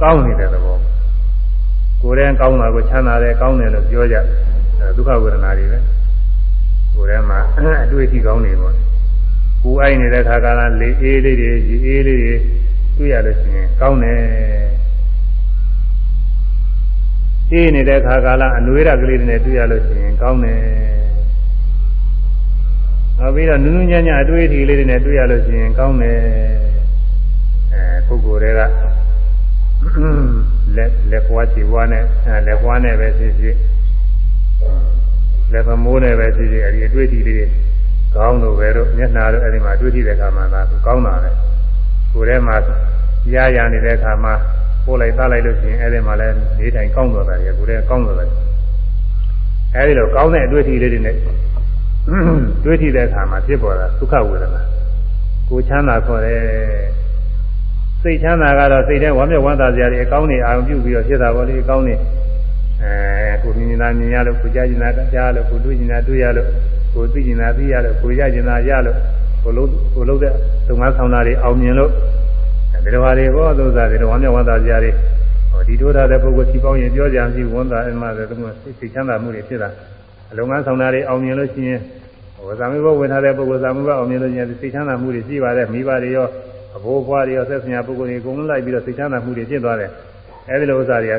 ကောင်းနေတဲ့သဘောကိုယ်ရဲ့ကောင်းတာကိုချမ်းသာတယ်ကောင်းတယ်လို့ပြောကြဒုက္ခဝေဒနာတွေပဲကိုယ်ထဲမှာအတွေ့အထိကောင်းနေပေါ့ကိုယ်အိုက်နေတဲ့ခါကလာလေအေးလေးတွေရေအေးလေးတွေတွေ့ရလို့ရှိရင်ကောင်းတယ် အေးနေတဲ့ခါကာလအနွေးရကလေးတွေနဲ့တွေ့ရလို့ရှိရင်ကောင်းတယ်နောက်ပြီးတော့နုနုညံ့ညံ့အတွေ့အထိလေးတွေနဲ့တွေ့ရလို့ရှိရင်ကောင်းတယ်အဲပုဂ္ဂိုလ်တွေကလက်လက်ပွားချီပွားနဲ့လက်ပွားနဲ့ပဲဖြစ်ဖြစ်လက်ပမိုးနဲ့ပဲဖြစ်ဖြစ်အဲဒီအတွေ့အထိလေးတွေကောင်းလို့ပဲတော့မျက်နှာတော့အဲဒီမှာအတွေ့အထိတဲ့အခါမှာသာသူကောင်းတာပဲကိုယ်ထဲမှာရရနေတဲ့အခါမှာ ပို့လိုက်သားလိုက်လို့ရှိရင်အဲဒီမှာလည်းနေတိုင်းကောင်းသွားတာရကိုယ်ထဲကောင်းသွားတယ်အဲဒီလိုကောင်းတဲ့အတွေ့အထိလေးတွေနဲ့တွေ့ထိတဲ့အခါမှာဖြစ်ပေါ်တာဒုက္ခဝေဒနာကိုချမ်းသာခေါ်တယ်စိတ်ချမ်းသာကတော့စိတ်ထဲဝမ်းမြောက်ဝမ်းသာစရာတွေအကောင်းနေအာရုံပြုပြီးတော့ဖြစ်တာပေါ့လေအကောင်းနေအဲကိုမြင်နေတာမြင်ရလို့ကိုကြားကျင်တာကြားလို့ကိုတွေ့ကျင်တာတွေ့ရလို့ကိုသိကျင်တာသိရလို့ကိုရကျင်တာရလို့ကိုလုံးကိုလုံးတဲ့သုံးငါးဆောင်တာတွေအောင်မြင်လို့ ဒီလိုဟာတွေဘောသုံးစားတွေဝမ်းမြောက်ဝမ်းသာစရာတွေဟောဒီထိုးထားတဲ့ပုဂ္ဂိုလ်စီပေါင်းရင်ပြောကြံစီဝမ်းသာအမှလည်းသူကစိတ်ချမ်းသာမှုတွေဖြစ်တာအလုံးငန်းဆောင်တာတွေအောင်မြင်လို့ရှိရင်ဟိုဇာမေဘဝင်ထားတဲ့ပုဂ္ဂိုလ်ဇာမေဘအောင်မြင်လို့ရှိရင်စိတ်ချမ်းသာမှုတွေရှိပါတယ်မိဘတွေရောအဘိုးဘွားတွေရောဆက်ဆံရပုဂ္ဂိုလ်တွေအကုန်လုံးလိုက်ပြီးတော့စိတ်ချမ်းသာမှုတွေဖြစ်သွားတယ်အဲဒီလိုဥစ္စာတွေက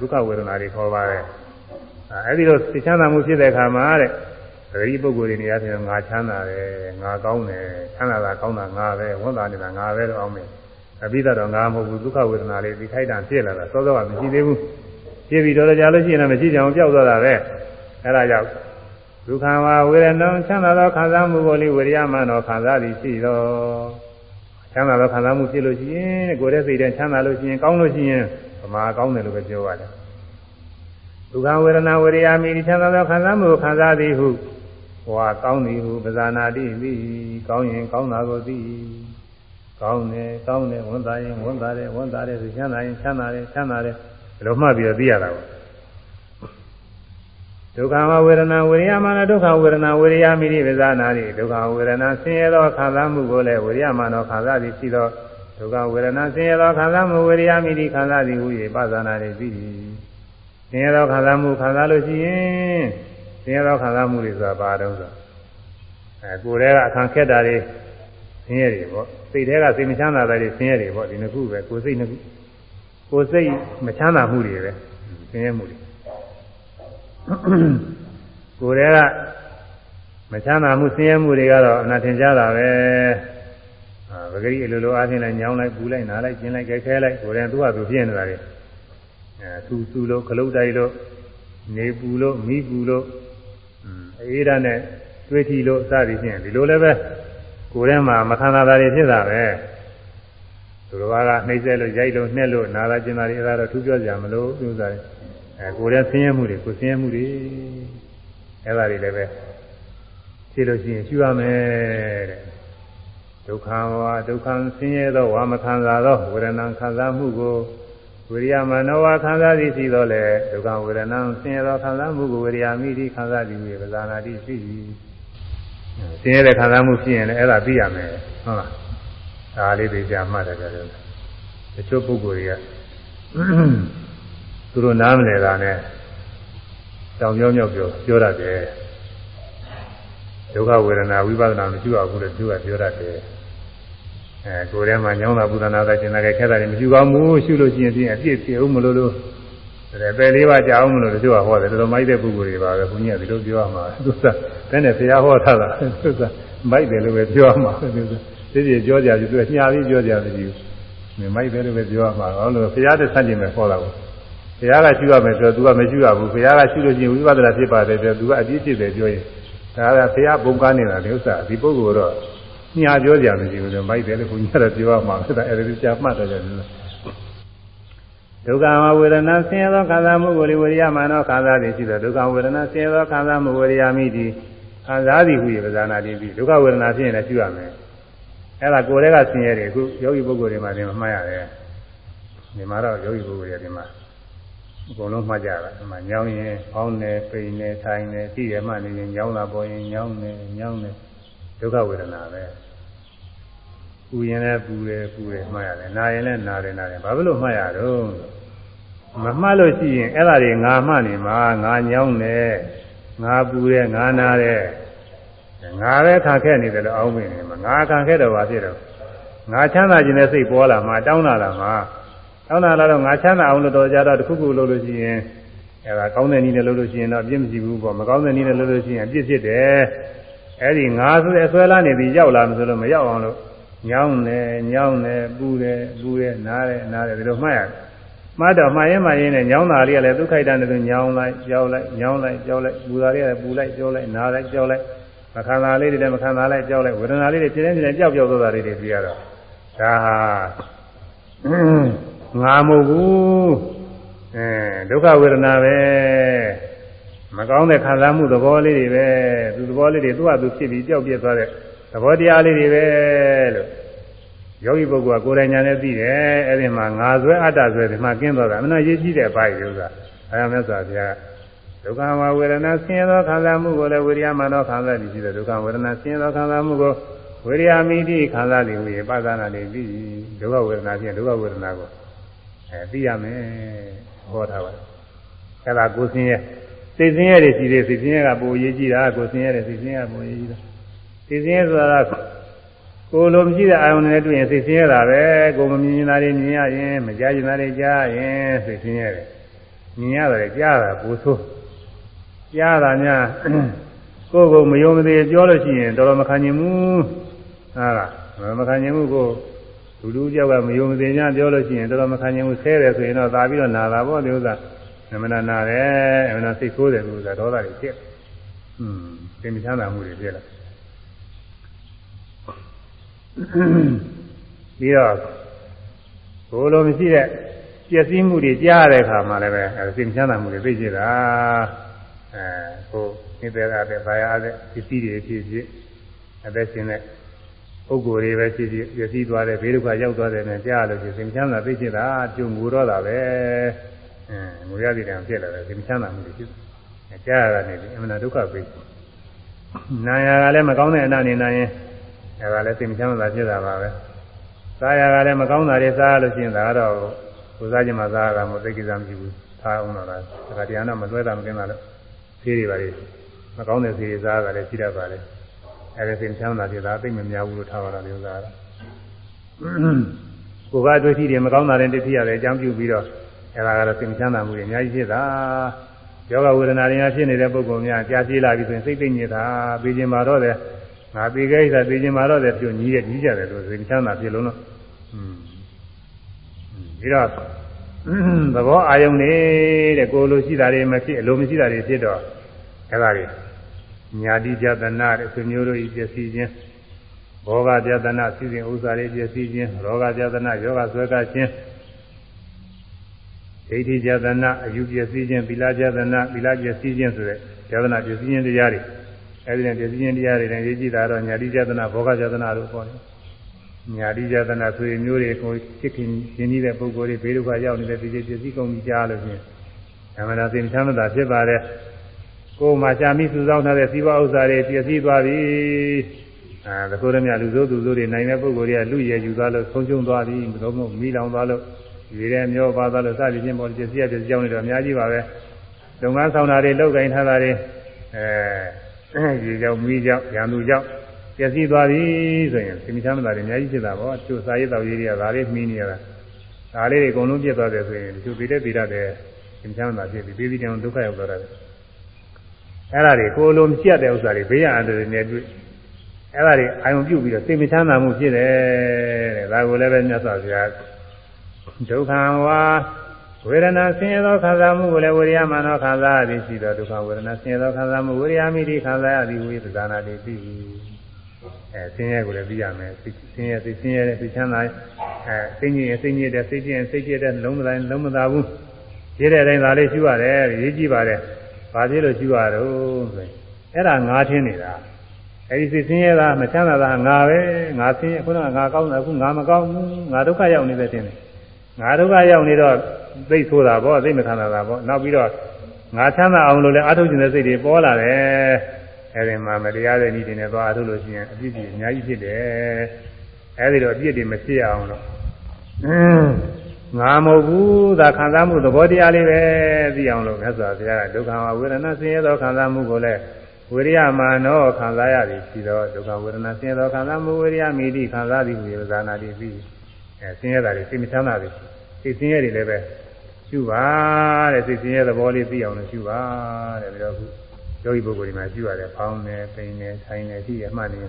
ဒုက္ခဝေဒနာတွေခေါ်ပါတယ်အဲဒီလိုစိတ်ချမ်းသာမှုဖြစ်တဲ့အခါမှာတဲ့တတိပုဂ္ဂိုလ်တွေနေရာချင်းငါချမ်းသာတယ်ငါကောင်းတယ်ချမ်းသာတာကောင်းတာငါပဲဝန်တာနေတာငါပဲတော့အောင်မယ် အပိဓာတော့ငါမဟုတ်ဘူးဒုက္ခဝေဒနာလေးဒီခိုက်တံဖြစ်လာတာစောစောကမရှိသေးဘူးဖြစ်ပြီးတော့ကြာလို့ရှိရင်လည်းမရှိကြအောင်ကြောက်သွားတာပဲအဲဒါကြောင့်ဒုက္ခဝဝေရဏံချမ်းသာသောခံစားမှုကိုလေးဝိရိယမှန်သောခံစားသည်ရှိသောချမ်းသာသောခံစားမှုဖြစ်လို့ရှိရင်ကိုယ်ရဲ့စိတ်ထဲချမ်းသာလို့ရှိရင်ကောင်းလို့ရှိရင်ဗမာကောင်းတယ်လို့ပဲပြောရတယ်ဒုက္ခဝေဒနာဝိရိယမိချမ်းသာသောခံစားမှုကိုခံစားသည်ဟုဟောကောင်းသည်ဟုပဇာနာတိသိကောင်းရင်ကောင်းတာကိုသိ ကောင်းတယ်ကောင်းတယ်ဝန်သားရင်ဝန်သားတယ်ဝန်သားတယ်ဆိုချမ်းသာရင်ချမ်းသာတယ်ချမ်းသာတယ်ဘယ်လိုမှတ်ပြီးတော့သိရတာပေါ့ဒုက္ခဝေဒနာဝေရိယမာနဒုက္ခဝေဒနာဝေရိယမိရိပဇာနာတိဒုက္ခဝေဒနာဆင်းရဲသောခံစားမှုကိုလည်းဝေရိယမာနောခံစားသည်ရှိသောဒုက္ခဝေဒနာဆင်းရဲသောခံစားမှုဝေရိယမိရိခံစားသည်ဟု၍ပဇာနာတိသိသည်ဆင်းရဲသောခံစားမှုခံစားလို့ရှိရင်ဆင်းရဲသောခံစားမှုတွေဆိုတာဘာတုံးဆိုအဲကိုယ်တည်းကအခန့်ခက်တာတွေ ဆင်းရဲတွေပေါ့စိတ်ထဲကစိတ်မချမ်းသာတာတွေဆင်းရဲတွေပေါ့ဒီနှစ်ခုပဲကိုယ်စိတ်နှစ်ခုကိုယ်စိတ်မချမ်းသာမှုတွေပဲဆင်းရဲမှုတွေကိုယ်တည်းကမချမ်းသာမှုဆင်းရဲမှုတွေကတော့အနာထင်ရှားတာပဲအာပဂရိအလိုလိုအားဖြင့်လည်းညောင်းလိုက်ပူလိုက်နားလိုက်ကျင်လိုက်ကြဲခဲလိုက်ကိုယ်တည်းသူ့ဟာသူဖြစ်နေတာတွေအဲသူသူလို့ခလုတ်တိုက်လို့နေပူလို့မိပူလို့အေးရနဲ့တွေးထီလို့စသည်ဖြင့်ဒီလိုလည်းပဲ ကိုယ်ထဲမှာမခံတာတွေဖြစ်တာပဲသူတော်ကနှိမ့်ဆက်လို့ရိုက်လို့နှက်လို့နာလာကျင်တာတွေအဲဒါတော့သူပြောကြမလို့သူစားတယ်အဲကိုယ်ရဲ့ဆင်းရဲမှုတွေကိုဆင်းရဲမှုတွေအဲဒါတွေလည်းပဲဖြည့်လို့ရှိရင်ရှုရမယ်တဲ့ဒုက္ခဝါဒုက္ခဆင်းရဲသောဝါမခံစားသောဝေဒနာခံစားမှုကိုဝိရိယမနောဝခံစားသည်ရှိသောလေဒုက္ခဝေဒနာဆင်းရဲသောခံစားမှုကိုဝိရိယမိတိခံစားသည်ဝေပဇာနာတိရှိသည် ဆင်းရဲတဲ့ခံစားမှုဖြစ်ရင်လည်းအဲ့ဒါသိရမယ်ဟုတ်လားဒါလေးသိကြမှတ်တယ်ကြတယ်တချို့ပုဂ္ဂိုလ်တွေကသူတို့နားမလည်တာနဲ့တောင်ပြောမြောက်ပြောပြောတတ်တယ်ဒုက္ခဝေဒနာဝိပဿနာမရှိပါဘူးလို့သူကပြောတတ်တယ်အဲကိုယ်ထဲမှာညောင်းတာပူဇနာတာကျင်တာခဲခဲတာတွေမရှိကောင်းဘူးရှုလို့ရှိရင်ပြည့်အပြည့်ဖြစ်အောင်မလို့လို့ဒါပဲလေးပါကြာအောင်မလို့တို့ကဟောတယ်တော်တော်မိုက်တဲ့ပုဂ္ဂိုလ်တွေပါပဲဘုန်းကြီးကဒီလိုပြောရမှာသူက ဘယ်နဲ့ဘုရားဟောထားတာသူကမိုက်တယ်လို့ပဲပြောရမှာသူကသိစီပြောကြပြီသူကညာပြီးပြောကြတယ်ဒီမိုက်တယ်လို့ပဲပြောရမှာဟောလို့ဘုရားတဲ့ဆန့်ကျင်မဲ့ဟောတာကိုဘုရားကရှုရမယ်ဆိုတော့ तू ကမရှိရဘူးဘုရားကရှုလို့ရှိရင်ဝိပဿနာဖြစ်ပါတယ်ဆိုတော့ तू ကအပြည့်ဖြစ်တယ်ပြောရင်ဒါကဘုရားဘုံကားနေတာဒီဥစ္စာဒီပုဂ္ဂိုလ်တော့ညာပြောကြမရှိဘူးလို့မိုက်တယ်လို့ဘုရားကပြောရမှာအဲ့ဒါအဲ့ဒီကြာမှတ်တယ်ကြတယ်ဒုက္ခဝေဒနာဆင်းရဲသောခံစားမှုကိုလေဝိရိယမာနောခံစားသည်ရှိသောဒုက္ခဝေဒနာဆင်းရဲသောခံစားမှုဝိရိယမိသည် ခံစားသည်ဟု၏ပဇာနာတိပြီဒုက္ခဝေဒနာဖြစ်ရင်လည်းရှိရမယ်အဲ့ဒါကိုယ်တည်းကဆင်းရဲတယ်အခုယောဂီပုဂ္ဂိုလ်တွေမှာဒီမှာမှတ်ရတယ်ဒီမှာတော့ယောဂီပုဂ္ဂိုလ်တွေဒီမှာအကုန်လုံးမှတ်ကြတာဒီမှာညောင်းရင်ဖောင်းနေပိန်နေထိုင်နေကြည့်ရမှနေရင်ညောင်းတာပေါ်ရင်ညောင်းနေညောင်းနေဒုက္ခဝေဒနာပဲပူရင်လည်းပူတယ်ပူတယ်မှတ်ရတယ်နာရင်လည်းနာတယ်နာတယ်ဘာဖြစ်လို့မှတ်ရတော့မမှတ်လို့ရှိရင်အဲ့ဒါတွေငါမှတ်နေမှာငါညောင်းတယ် ငါပူတယ်ငါနာတယ်ငါပဲခံခဲ့နေတယ်လို့အောင်းမိနေမှာငါခံခဲ့တော့ဘာဖြစ်တော့ငါချမ်းသာခြင်းနဲ့စိတ်ပေါ်လာမှာတောင်းလာတာမှာတောင်းလာတော့ငါချမ်းသာအောင်လို့တော်ကြတော့တခုခုလုပ်လို့ရှိရင်အဲဒါကောင်းတဲ့နည်းနဲ့လုပ်လို့ရှိရင်တော့အပြစ်မရှိဘူးပေါ့မကောင်းတဲ့နည်းနဲ့လုပ်လို့ရှိရင်အပြစ်ဖြစ်တယ်အဲ့ဒီငါဆိုတဲ့အဆွဲလာနေပြီးရောက်လာမှဆိုလို့မရောက်အောင်လို့ညောင်းတယ်ညောင်းတယ်ပူတယ်ပူတယ်နားတယ်နားတယ်ဒီလိုမှတ်ရတယ် မှတ်တော့မှရင်မှရင်နဲ့ညောင်းတာလေးကလည်းဒုက္ခိတန်တဲ့ညောင်းလိုက်ကြောက်လိုက်ညောင်းလိုက်ကြောက်လိုက်ပူတာလေးကလည်းပူလိုက်ကြောက်လိုက်နားလိုက်ကြောက်လိုက်မခံတာလေးတွေလည်းမခံတာလိုက်ကြောက်လိုက်ဝေဒနာလေးတွေပြင်းပြင်းပြင်းကြောက်ကြောက်သွားတာလေးတွေပြရတော့ဒါဟာငါမဟုတ်ဘူးအဲဒုက္ခဝေဒနာပဲမကောင်းတဲ့ခံစားမှုသဘောလေးတွေပဲသူသဘောလေးတွေသူ့ဟာသူဖြစ်ပြီးကြောက်ပြက်သွားတဲ့သဘောတရားလေးတွေပဲလို့ ယောဂီပုဂ္ဂိုလ်ကကိုယ်တိုင်ညာနဲ့သိတယ်အဲ့ဒီမှာငါဆွဲအတ္တဆွဲဒီမှာကင်းသွားတာအမှန်ရေးကြည့်တဲ့ပိုင်းဥစ္စာအဲဒါမြတ်စွာဘုရားဒုက္ခဝဝေဒနာဆင်းရဲသောခံစားမှုကိုလည်းဝိရိယမှသောခံစားသည်ရှိတဲ့ဒုက္ခဝေဒနာဆင်းရဲသောခံစားမှုကိုဝိရိယမိတိခံစားသည်ဟူ၍ပသနာလေးပြီးဒုက္ခဝေဒနာဖြင့်ဒုက္ခဝေဒနာကိုအဲသိရမယ်ဟောထားပါတယ်အဲ့ဒါကိုဆင်းရဲစိတ်ဆင်းရဲတွေရှိသေးစိတ်ဆင်းရဲကပိုရေးကြည့်တာကိုဆင်းရဲတယ်စိတ်ဆင်းရဲကပိုရေးကြည့်တာစိတ်ဆင်းရဲဆိုတာ ကိုလိုမရှိတဲ့အာယုန်နဲ့တွေ့ရင်စိတ်ဆင်းရဲတာပဲကိုမမြင်တာတွေမြင်ရရင်မကြားရင်တာတွေကြားရင်စိတ်ဆင်းရဲတယ်မြင်ရတယ်ကြားတာကိုဆိုးကြားတာများကိုယ်ကိုမယုံမသေးပြောလို့ရှိရင်တော်တော်မခံနိုင်ဘူးဟာလားမခံနိုင်ဘူးကိုလူလူကြောက်ကမယုံမသိ냐ပြောလို့ရှိရင်တော်တော်မခံနိုင်ဘူးဆဲတယ်ဆိုရင်တော့သာပြီးတော့နာတာပေါ့ဒီဥစ္စာအမှန်နာတယ်အမှန်စိတ်ဆိုးတယ်လို့ဥစ္စာဒေါသတွေဖြစ်อืมသင်္ချမ်းသာမှုတွေဖြစ်လာ ပြီးတော့ဘိုးလိုမရှိတဲ့ပျက်စီးမှုတွေကြားတဲ့အခါမှာလည်းပဲအဲသင်္ချမ်းသာမှုတွေသိကြတာအဲကိုနိဒေရတဲ့ဘာယာတဲ့ပစ္စည်းတွေဖြစ်ဖြစ်အသက်ရှင်တဲ့ပုဂ္ဂိုလ်တွေပဲဖြစ်ဖြစ်ပျက်စီးသွားတယ်ဘေးဒုက္ခရောက်သွားတယ်နဲ့ကြားလို့ရှိရင်သင်္ချမ်းသာသိကြတာကြုံငိုတော့တာပဲအဲငိုရတဲ့တံဖြစ်လာတယ်သင်္ချမ်းသာမှုတွေဖြစ်တယ်ကြားရတာနေပြီအမှန်ဒုက္ခပဲနာယာကလည်းမကောင်းတဲ့အနာနေနိုင်ရင် အဲဒါလည်းသင်္ချမ်းသာဖြစ်တာပါပဲသာယာကလည်းမကောင်းတာတွေစားလို့ရှိရင်ဒါကတော့ကိုစားခြင်းမှာစားရတာမဟုတ်သိကိစ္စမရှိဘူးထားအောင်တော့လားဒါကတရားတော့မလွဲတာမကင်းတာလို့ဆေးတွေပါလေမကောင်းတဲ့ဆေးတွေစားရတာလည်းရှိတတ်ပါလေအဲဒီသင်ချမ်းသာဖြစ်တာသိမများဘူးလို့ထားရတာမျိုးစားတာကိုယ်ကတွေ့ထိတယ်မကောင်းတာတွေတိရတယ်အကြောင်းပြုပြီးတော့အဲဒါကတော့သင်ချမ်းသာမှုတွေအများကြီးဖြစ်တာယောဂဝေဒနာတွေများဖြစ်နေတဲ့ပုဂ္ဂိုလ်များကြာရှည်လာပြီဆိုရင်စိတ်သိညစ်တာပြီးခြင်းမှာတော့တယ် ငါပြီးခဲ့တာပြီးခြင်းမှာတော့တယ်ပြုညီးရညီးကြတယ်လို့သင်ချမ်းသာဖြစ်လုံးတော့อืมပြီးတော့သဘောအာယုန်နေတဲ့ကိုလိုရှိတာတွေမဖြစ်အလိုမရှိတာတွေဖြစ်တော့အဲဒါတွေညာတိပြဒနာတဲ့ဆွေမျိုးတို့ဤပျက်စီးခြင်းဘောဂပြဒနာစီစဉ်ဥစ္စာတွေပျက်စီးခြင်းရောဂပြဒနာယောဂဆွဲကခြင်းဒိဋ္ဌိပြဒနာအယူပျက်စီးခြင်းသီလပြဒနာသီလပျက်စီးခြင်းဆိုတဲ့ပြဒနာပျက်စီးခြင်းတရားတွေ အဲဒီနဲ့ပျက်စီးခြင်းတရားတွေနဲ့ရေးကြည့်တာတော့ညာတိပြဒနာဘောဂပြဒနာလို့ခေါ်တယ်ညာတိပြဒနာဆွေမျိုးတွေကိုဖြစ်ခင်ရင်းနှီးတဲ့ပုဂ္ဂိုလ်တွေဘေးဒုက္ခရောက်နေတဲ့ဒီပျက်စီးကုန်ပြီးကြားလို့ချင်းအမှန်တရားသိချမ်းသာဖြစ်ပါတယ်ကိုယ်မှာရှာမိစုဆောင်းထားတဲ့စီးပွားဥစ္စာတွေပျက်စီးသွားပြီအဲဒါကိုရမြလူစိုးသူစိုးတွေနိုင်တဲ့ပုဂ္ဂိုလ်တွေကလူရည်ယူသွားလို့ဆုံးရှုံးသွားပြီဘယ်လိုမှမိလောင်သွားလို့ရေထဲမျောပါသွားလို့စသည်ဖြင့်ပေါ်ပျက်စီးရပျက်စီးကြောင်းနေတော့အများကြီးပါပဲလုပ်ငန်းဆောင်တာတွေလောက်ကင်ထားတာတွေအဲ ရေကြောင့်မိကြောင့်ရန်သူကြောင့်ပျက်စီးသွားပြီဆိုရင်သင်္ချမ်းမသာတွေအများကြီးဖြစ်တာပေါ့သူစာရေးတော်ရေးတွေကဒါလေးမှီးနေရတာဒါလေးတွေအကုန်လုံးပြတ်သွားတယ်ဆိုရင်သူပြီးတဲ့ပြီးတဲ့သင်္ချမ်းမသာဖြစ်ပြီးပြီးပြီးတောင်ဒုက္ခရောက်သွားတယ်အဲ့ဒါတွေကိုလိုမရှိတဲ့ဥစ္စာတွေဘေးရအန္တရာယ်နဲ့တွေ့အဲ့ဒါတွေအာယုံပြုတ်ပြီးတော့သိမချမ်းသာမှုဖြစ်တယ်တဲ့ဒါကိုလည်းပဲမြတ်စွာဘုရားဒုက္ခဝါ ဝေဒနာဆင်းရဲသောခံစားမှုကိုလည်းဝိရိယမှန်သောခံစားရသည်ရှိသောဒုက္ခဝေဒနာဆင်းရဲသောခံစားမှုဝိရိယမိတိခံစားရသည်ဝိသဇာနာတိပြီအဲဆင်းရဲကိုလည်းသိရမယ်ဆင်းရဲသိဆင်းရဲတဲ့သိချမ်းသာအဲသိညင်သိညင်တဲ့သိကျင်သိကျင်တဲ့လုံးမတိုင်းလုံးမသာဘူးရတဲ့တိုင်းသာလေးရှိရတယ်ရေးကြည့်ပါတယ်ဘာဖြစ်လို့ရှိရတော့ဆိုရင်အဲ့ဒါငါထင်းနေတာအဲ့ဒီစိတ်ဆင်းရဲတာမချမ်းသာတာငါပဲငါဆင်းရဲခုနကငါကောင်းတယ်အခုငါမကောင်းဘူးငါဒုက္ခရောက်နေတဲ့တင်တယ်ငါဒုက္ခရောက်နေတော့ သိဆိုတာပေါ့သိမခံတာပေါ့နောက်ပြီးတော့ငါချမ်းသာအောင်လို့လည်းအထုတ်ခြင်းတဲ့စိတ်တွေပေါ်လာတယ်အဲဒီမှာမတရားတဲ့ဤတွေနဲ့သွားအထုတ်လို့ရှိရင်အပြစ်ကြီးအများကြီးဖြစ်တယ်အဲဒီတော့အပြစ်တွေမဖြစ်အောင်လို့အင်းငါမဟုတ်ဘူးသာခံစားမှုသဘောတရားလေးပဲသိအောင်လို့မြတ်စွာဘုရားကဒုက္ခဝေဒနာဆင်းရဲသောခံစားမှုကိုလည်းဝိရိယမာနောခံစားရသည်ရှိသောဒုက္ခဝေဒနာဆင်းရဲသောခံစားမှုဝိရိယမိတိခံစားသည်ဟူ၍ဇာနာတိပြီးအဲဆင်းရဲတာတွေစိတ်မချမ်းသာဘူးစိတ်ဆင်းရဲတွေလည်းပဲ ရှုပါတဲ့စိတ်ဆင်းရဲသဘောလေးသိအောင်လို့ရှုပါတဲ့ပြီးတော့ခုယောဂီပုဂ္ဂိုလ်ဒီမှာရှုရတယ်ဖောင်းနေပိန်နေထိုင်နေရှိရမှတ်နေ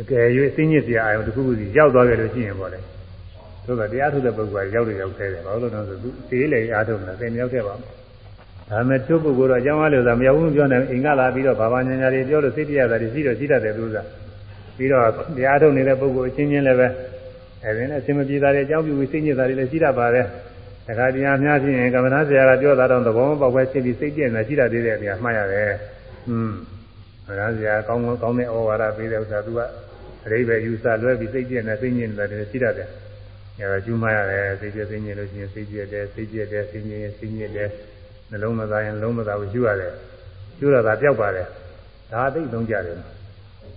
အကယ်၍စိတ်ညစ်စရာအယုံတစ်ခုခုစီရောက်သွားကြလို့ရှိရင်ပေါ့လေသို့သောတရားထုတ်တဲ့ပုဂ္ဂိုလ်ကရောက်တယ်ရောက်သေးတယ်ဘာလို့လဲဆိုတော့သူသေးလေအားထုတ်နေတာသိမရောက်ခဲ့ပါဘူးဒါမဲ့သူ့ပုဂ္ဂိုလ်တော့အကြောင်းအားလို့သာမရောက်ဘူးပြောနေအိမ်ကလာပြီးတော့ဘာဘာညာညာတွေပြောလို့စိတ်တရားတွေရှိတော့ရှိတတ်တယ်သူကပြီးတော့တရားထုတ်နေတဲ့ပုဂ္ဂိုလ်အချင်းချင်းလည်းပဲအဲဒီနဲ့အရှင်မပြေတာတွေအကြောင်းပြုပြီးစိတ်ညစ်တာတွေလည်းရှိတတ်ပါတယ် တခါတရားများဖြင့်ကမ္မနာဆရာကပြောတာတော့သဘောမပေါက်ပဲရှင်းပြီးစိတ်ပြည့်နေရှိတတ်သေးတယ်တရားမှတ်ရတယ်อืมကမ္မနာဆရာကောင်းကောင်းတဲ့ဩဝါဒပေးတဲ့ဥစ္စာသူကအရိပဲယူဆလွဲပြီးစိတ်ပြည့်နေစိတ်ညစ်နေတာတွေရှိတတ်တယ်အဲဒါကျူးမရတယ်စိတ်ပြည့်စိတ်ညစ်လို့ရှိရင်စိတ်ပြည့်တယ်စိတ်ပြည့်တယ်စိတ်ညစ်ရင်စိတ်ညစ်တယ်နှလုံးမသားရင်လုံးမသားကိုယူရတယ်ယူရတာပျောက်ပါတယ်ဒါအသိသုံးကြတယ်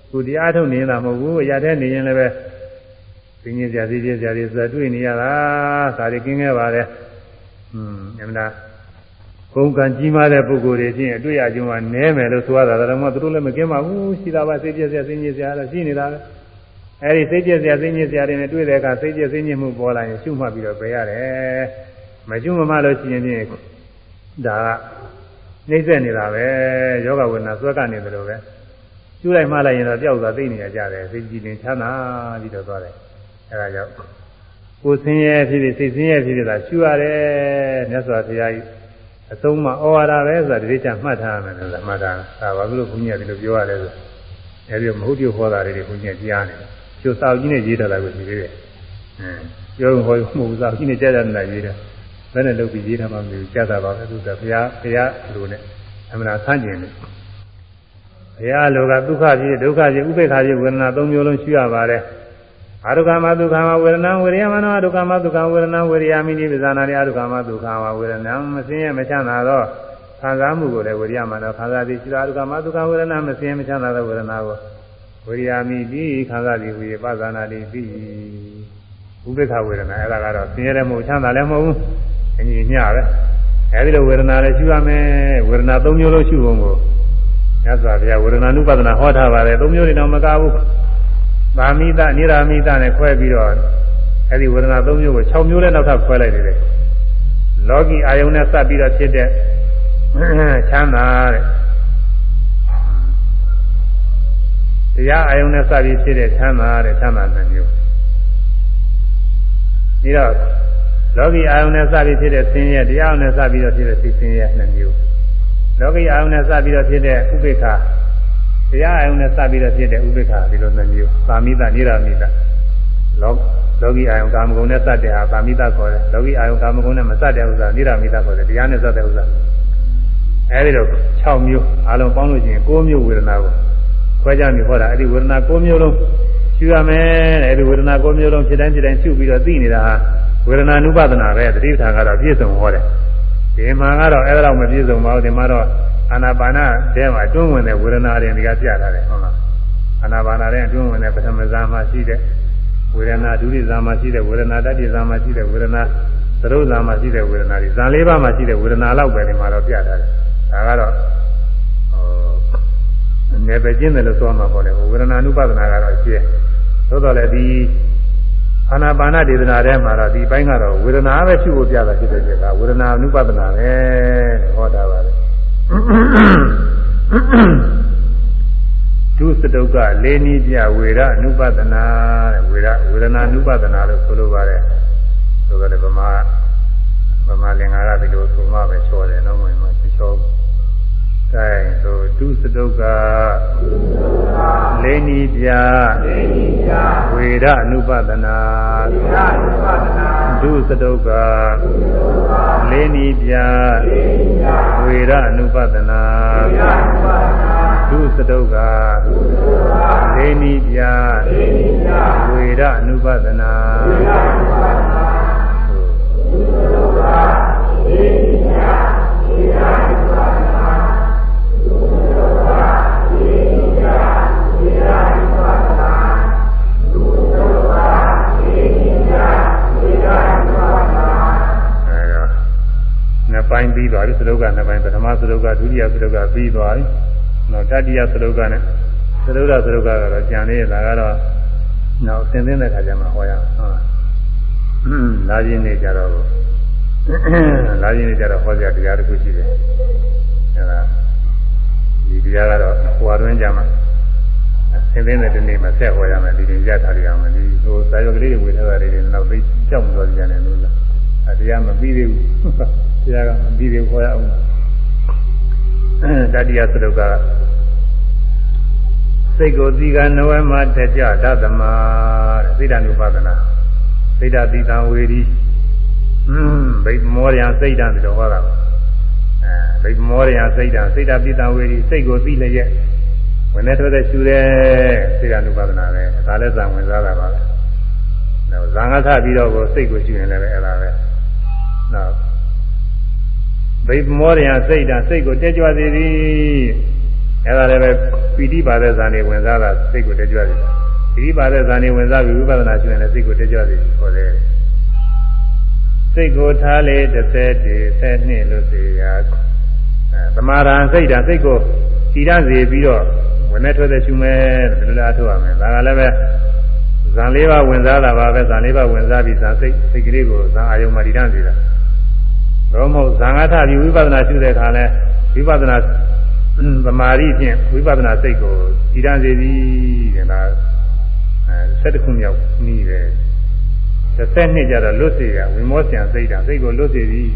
ခုတရားထုတ်နေတာမဟုတ်ဘူးအရာတဲ့နေရင်လည်းပဲပြင်းပြကြသေးကြကြသေးဆိုတာတွေ့နေရတာဒါတွေကင်းခဲ့ပါတယ် อืมအမှန်တရားကုန်းကံကြီးမားတဲ့ပုဂ္ဂိုလ်တွေချင်းအတွေ့အကြုံကနည်းမယ်လို့ဆိုရတာဒါမှမဟုတ်သူတို့လည်းမကင်းပါဘူးရှိတာပါစိတ်ပြည့်စရာစိတ်ညစ်စရာတော့ရှိနေတာပဲအဲဒီစိတ်ပြည့်စရာစိတ်ညစ်စရာတွေနဲ့တွေ့တဲ့အခါစိတ်ပြည့်စိတ်ညစ်မှုပေါ်လာရင်ရှုမှတ်ပြီးတော့ပယ်ရတယ်မရှုမမှလို့ရှိရင်ဖြင့်ဒါကနှိမ့်ဆက်နေတာပဲယောဂဝေဒနာဆွဲကနေတယ်လို့ပဲကျူးလိုက်မှလိုက်ရင်တော့ပျောက်သွားသိနေကြတယ်စိတ်ကြည်လင်ချမ်းသာပြီးတော့သွားတယ်အဲဒါကြောင့် ကိုယ်ဆင်းရဲဖြစ်ဖြစ်စိတ်ဆင်းရဲဖြစ်ဖြစ်သာရှုရတယ်မြတ်စွာဘုရားကြီးအဆုံးမဩဝါဒပဲဆိုတာဒီလိုချမှတ်ထားရမယ်လို့မှတ်ထားတာဘာလို့ဘုန်းကြီးကဒီလိုပြောရတယ်ဆိုအဲဒီမဟုတ်ပြောဟောတာတွေဘုန်းကြီးကကြားနေတယ်ကျိုးစာအုပ်ကြီးနဲ့ရေးထားတာကိုရှိသေးတယ်အင်းပြောဟောမဟုတ်စာအုပ်ကြီးနဲ့ကြားတယ်နဲ့ရေးတယ်ဘယ်နဲ့လုပ်ပြီးရေးထားမှမသိဘူးကြားတာပါပဲသူကဘုရားဘုရားလိုနဲ့အမှန်ဆန်းကျင်တယ်ဘုရားလိုကဒုက္ခဖြစ်ဒုက္ခဖြစ်ဥပေက္ခဖြစ်ဝေဒနာ၃မျိုးလုံးရှိရပါတယ် အာရုကမဒုက္ခမဝေဒနာဝေရိယမနောအာရုကမဒုက္ခဝေဒနာဝေရိယမိနိပဇာနာတိအာရုကမဒုက္ခမဝေဒနာမစင်းရမချမ်းသာတော့ခံစားမှုကိုလည်းဝေရိယမနောခံစားသည်ရှိအာရုကမဒုက္ခဝေဒနာမစင်းရမချမ်းသာသောဝေဒနာကိုဝေရိယမိတိခံစားသည်ဟူ၍ပဇာနာတိပြီးဥပေက္ခဝေဒနာအဲ့ဒါကတော့ဆင်းရဲလည်းမဟုတ်ချမ်းသာလည်းမဟုတ်ဘူးအညီမျှပဲအဲဒီလိုဝေဒနာလည်းရှုရမယ်ဝေဒနာ၃မျိုးလုံးရှုဖို့ကိုမြတ်စွာဘုရားဝေဒနာနုပဒနာဟောထားပါတယ်၃မျိုးတွေတော့မကဘူး သာမိတနိရာမိတနဲ့ခွဲပြီးတော့အဲဒီဝေဒနာ၃မျိုးကို6မျိုးနဲ့နောက်ထပ်ခွဲလိုက်တယ်လောကီအာယုန်နဲ့စပ်ပြီးတော့ဖြစ်တဲ့ချမ်းသာတဲ့တရားအာယုန်နဲ့စပ်ပြီးဖြစ်တဲ့ချမ်းသာတဲ့ချမ်းသာနှစ်မျိုးပြီးတော့လောကီအာယုန်နဲ့စပြီးဖြစ်တဲ့ဆင်းရဲတရားနဲ့စပြီးတော့ဖြစ်တဲ့စိတ်ဆင်းရဲနှစ်မျိုးလောကီအာယုန်နဲ့စပြီးတော့ဖြစ်တဲ့ဥပိ္ပခာ တရားအာယုန်နဲ့စပြီးတော့ဖြစ်တဲ့ဥပိ္ပခာဒီလိုနှစ်မျိုးသာမိတနိရာမိတလောလောကီအာယုန်ကာမဂုဏ်နဲ့စတဲ့ဟာသာမိတခေါ်တယ်လောကီအာယုန်ကာမဂုဏ်နဲ့မစတဲ့ဥစ္စာနိရာမိတခေါ်တယ်တရားနဲ့စတဲ့ဥစ္စာအဲဒီတော့6မျိုးအလုံးပေါင်းလို့ရှိရင်9မျိုးဝေဒနာကိုခွဲခြားပြီးဟောတာအဲဒီဝေဒနာ9မျိုးလုံးရှုရမယ်တဲ့အဲဒီဝေဒနာ9မျိုးလုံးဖြစ်တိုင်းဖြစ်တိုင်းရှုပြီးတော့သိနေတာဟာဝေဒနာနုပဒနာပဲတတိပဌာန်ကတော့ပြည့်စုံဟောတယ်ဒီမှာကတော့အဲ့ဒါတော့မပြည့်စုံပါဘူးဒီမှာတော့ အာနာပါနတဲမှာတွန်းဝင်တဲ့ဝေဒနာတွေဒီကပြတာတယ်ဟုတ်လားအာနာပါနတဲ့တွန်းဝင်တဲ့ပထမဇာမှာရှိတဲ့ဝေဒနာဒုတိယဇာမှာရှိတဲ့ဝေဒနာတတိယဇာမှာရှိတဲ့ဝေဒနာသရုပ်ဇာမှာရှိတဲ့ဝေဒနာတွေဇာလေးပါးမှာရှိတဲ့ဝေဒနာလောက်ပဲဒီမှာတော့ပြတာတယ်ဒါကတော့ဟိုနယ်ပယ်ကျင်းတယ်လို့ဆိုမှာပေါ့လေဝေဒနာနုပါဒနာကတော့ကျဲသို့တော်လည်းဒီအာနာပါနဒေသနာထဲမှာတော့ဒီဘိုင်းကတော့ဝေဒနာပဲရှိဖို့ပြတာဖြစ်တဲ့ကဝေဒနာနုပါဒနာပဲဟောတာပါလေ ဒုစတုကလေးနည်းပြဝေရအနုပဒနာတဲ့ဝေရဝေဒနာအနုပဒနာလို့ဆိုလိုပါတယ်ဆိုတော့လည်းဗမာဗမာလင်္ကာရဒီလိုဆိုမှပဲချောတယ်နော်ဝင်မှာချော အဲဆိုဒုစတုကလေးနည်းပြဝေရအနုပဒနာဒုစတုကလေးနည်းပြဝေရအနုပဒနာဒုစတုကလေးနည်းပြဝေရအနုပဒနာဒုစ ပိုင်းပြီးသွားပြီသရုပ်ကနှစ်ပိုင်းပထမသရုပ်ကဒုတိယသရုပ်ကပြီးသွားပြီနောက်တတိယသရုပ်ကနဲ့သရုပ်ရသရုပ်ကတော့ကြံနေလာကတော့နောက်သင်သိတဲ့ခါကျမှဟောရအောင်ဟုတ်လားလာခြင်းနေကြတော့လာခြင်းနေကြတော့ဟောကြတရားတစ်ခုရှိတယ်အဲဒါဒီတရားကတော့ဟိုအတွင်းကြမှာသင်သိတဲ့ဒီနေ့မှာဆက်ဟောရမယ်ဒီတင်ကြထားရအောင်ဒီဟိုစာရွက်ကလေးတွေဝေထားတာတွေနောက်သိကြောက်မလို့ကြတယ်လို့လား အဲတရားမပြီးသေးဘူးတရားကမပြီးသေးဘူးဟောရအောင်တတိယသရုပ်ကစိတ်ကိုသီကနဝမတကြဓသမ္မာတဲ့စိတ်ဓာနုပါဒနာစိတ်ဓာတိတံဝေဒီอืมဗိမောရယစိတ်ဓာတ်လို့ဟောတာပါအဲဗိမောရယစိတ်ဓာတ်စိတ်ဓာပိတံဝေဒီစိတ်ကိုသိလျက်ဝင်နေထွက်တဲ့ရှူတဲ့စိတ်ဓာနုပါဒနာပဲဒါလည်းဇံဝင်စားတာပါပဲနောက်ဇံကထပြီးတော့ကိုစိတ်ကိုရှူရင်လည်းအဲ့ဒါပဲ နောက်ဗိမောရယစိတ်ဓာတ်စိတ်ကိုတက်ကြွစေသည်အဲ့ဒါလည်းပဲပီတိပါတဲ့ဇာနေဝင်စားတာစိတ်ကိုတက်ကြွစေတယ်ပီတိပါတဲ့ဇာနေဝင်စားပြီးဝိပဿနာရှုရင်လည်းစိတ်ကိုတက်ကြွစေတယ်ခေါ်တယ်စိတ်ကိုထားလေ30တည်း10နှစ်လို့ဆိုရအဲသမာဓိစိတ်ဓာတ်စိတ်ကိုတည်ရစေပြီးတော့ဝင်နေထွက်တဲ့ရှုမယ်ဒီလိုလားထုတ်ရမယ်ဒါကလည်းပဲဇံလေးပါးဝင်စားတာပါပဲဇံလေးပါးဝင်စားပြီးဇံစိတ်စိတ်ကလေးကိုဇံအာယုံမှာတည်ရစေတာ တော့မဟုတ်ဇံငါထပြီးဝိပဿနာရှုတဲ့အခါလဲဝိပဿနာသမာဓိဖြင့်ဝိပဿနာစိတ်ကိုတည်ရစေသည်တဲ့ဒါအဲ7ခုမြောက်နည်းပဲတစ်နှစ်ကျတော့လွတ်စေရဝိမောစံစိတ်တာစိတ်ကိုလွတ်စေသည်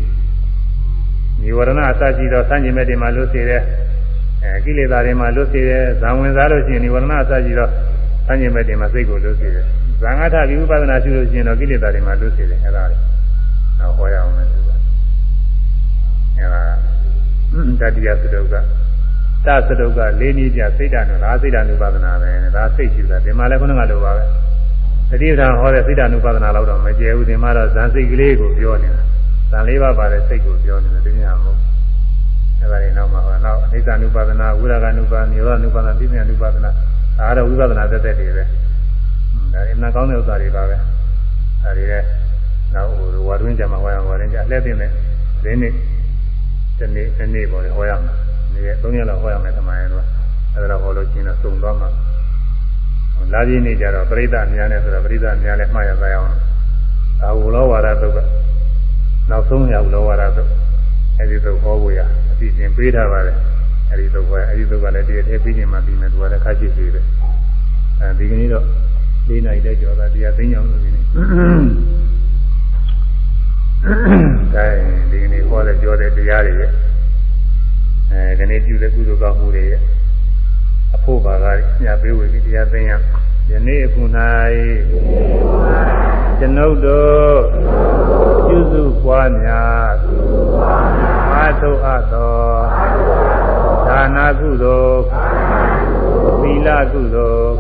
និဝရဏအစရှိသောစัญญမဲ့တွေမှာလွတ်စေတဲ့အဲကိလေသာတွေမှာလွတ်စေတဲ့ဇံဝင်စားလို့ရှိရင်និဝရဏအစရှိသောစัญญမဲ့တွေမှာစိတ်ကိုလွတ်စေတယ်ဇံငါထပြီးဝိပဿနာရှုလို့ရှိရင်တော့ကိလေသာတွေမှာလွတ်စေတယ်အဲဒါလေ တတိယသုဒ္ဓကသသတုကလေးနည်းပြစိတ်ဓာတ်နဲ့ဒါစိတ်ဓာတ်နုပါဒနာပဲဒါစိတ်ရှိတာဒီမှာလည်းခုနကလိုပါပဲတတိယဓာတ်ဟောတဲ့စိတ်ဓာတ်နုပါဒနာတော့တော့မကျဲဘူးဒီမှာတော့ဇန်စိတ်ကလေးကိုပြောနေတာဇန်လေးပါးပါတဲ့စိတ်ကိုပြောနေတယ်ဒီညမဟုတ်အဲဒါတွေနောက်မှာဟောနောက်အနိစ္စနုပါဒနာဝိရာဂနုပါဒနာနိရောဓနုပါဒနာပြည့်ညနုပါဒနာဒါတော့ဝိပဿနာသက်သက်တွေပဲဒါအမှန်ကောင်းတဲ့ဥစ္စာတွေပါပဲဒါတွေလည်းနောက်ဟိုဝါတွင်းကြမှာဟောရအောင်ဝါတွင်းကြအလှည့်တင်တဲ့ဒီနေ့ ဒီနေ့ဒီနေ့ပေါ်လေဟောရမှာနေရ၃ရက်လောက်ဟောရမယ်ထမရင်တော့အဲဒါတော့ဟောလို့ချင်းတော့စုံသွားမှာလာပြင်းနေကြတော့ပရိသတ်များနဲ့ဆိုတော့ပရိသတ်များလည်းမှားရပါအောင်ဒါဝလောဝါဒသုတ်ကနောက်ဆုံးရောက်လောဝါဒသုတ်အဲဒီသုတ်ဟောဖို့ရအစီအစဉ်ပေးထားပါတယ်အဲဒီသုတ်ဟောအဲဒီသုတ်ကလည်းဒီအထဲပြီးနေမှပြီးမယ်သူကလည်းခါရှိသေးတယ်အဲဒီကနေ့တော့၄နိုင်တဲ့ကျော်တာတရားသိညောင်းလို့ဒီနေ့ ဒါဒီကနေ့ဟောတဲ့ပြောတဲ့တရားတွေရဲ့အဲဒီနေ့ပြုတဲ့ကုသိုလ်ကောင်းမှုတွေရဲ့အဖို့ပါကညပေးဝေပြီးတရားသိရယနေ့အခု၌ကျွန်ုပ်တို့ပြုစုပွားများအာထုအပ်သောဒါနာကုသိုလ်သီလကုသိုလ်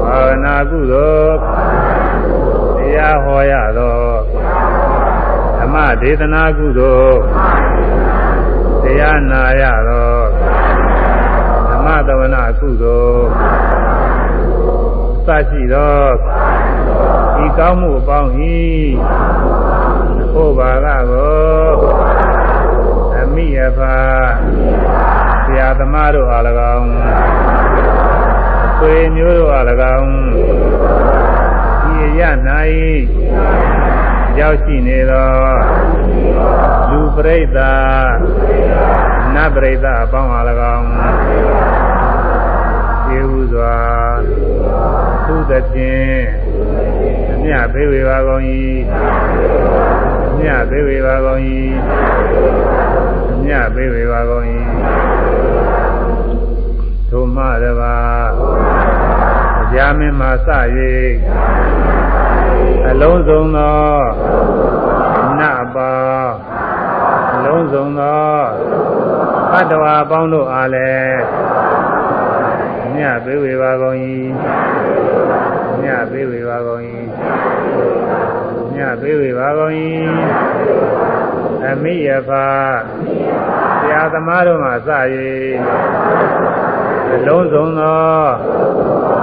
ဘာဝနာကုသိုလ်တရားဟောရသောဓ မ္မဒေသနာကုသိုလ်တရားနာရသောဓမ္မသဝနာကုသိုလ်စရှိသောဤကောင်းမှုအပေါင်းဤဟောပါကကိုအမိယဖာဆရာသမားတို့အား၎င်းအဆွေမျိုးတို့အား၎င်းဒီရ၌ ရောက်ရှိနေသောလူပရိသတ်နတ်ပရိသတ်အပေါင်းအား၎င်းကျေဟုစွာသုသဖြင့်အမြပေးဝေပါကုန်၏အမြပေးဝေပါကုန်၏အမြပေးဝေပါကုန်၏သုမရပါကြာမင်းမှစ၍ အလုံးစုံသောနတ်ပါအလုံးစုံသောဘတ်တော်အပေါင်းတို့အားလည်းမြတ်ပေးဝေပါကုန်၏မြတ်ပေးဝေပါကုန်၏မြတ်ပေးဝေပါကုန်၏အမိယဖာဆရာသမားတို့မှစ၍အလုံးစုံသော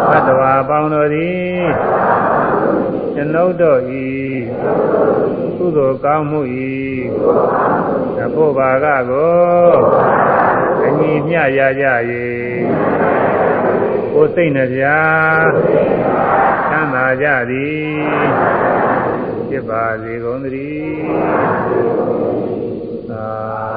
ဘတ်တော်အပေါင်းတို့သည် ကျွန်ုပ်တို့ဤကုသိုလ်ကောင်းမှုဤအဖို့ဘာကကိုအညီမျှရကြ၍ကိုယ်စိတ်နှပြချမ်းသာကြသည်ဖြစ်ပါစေကုန်သတည်းသာ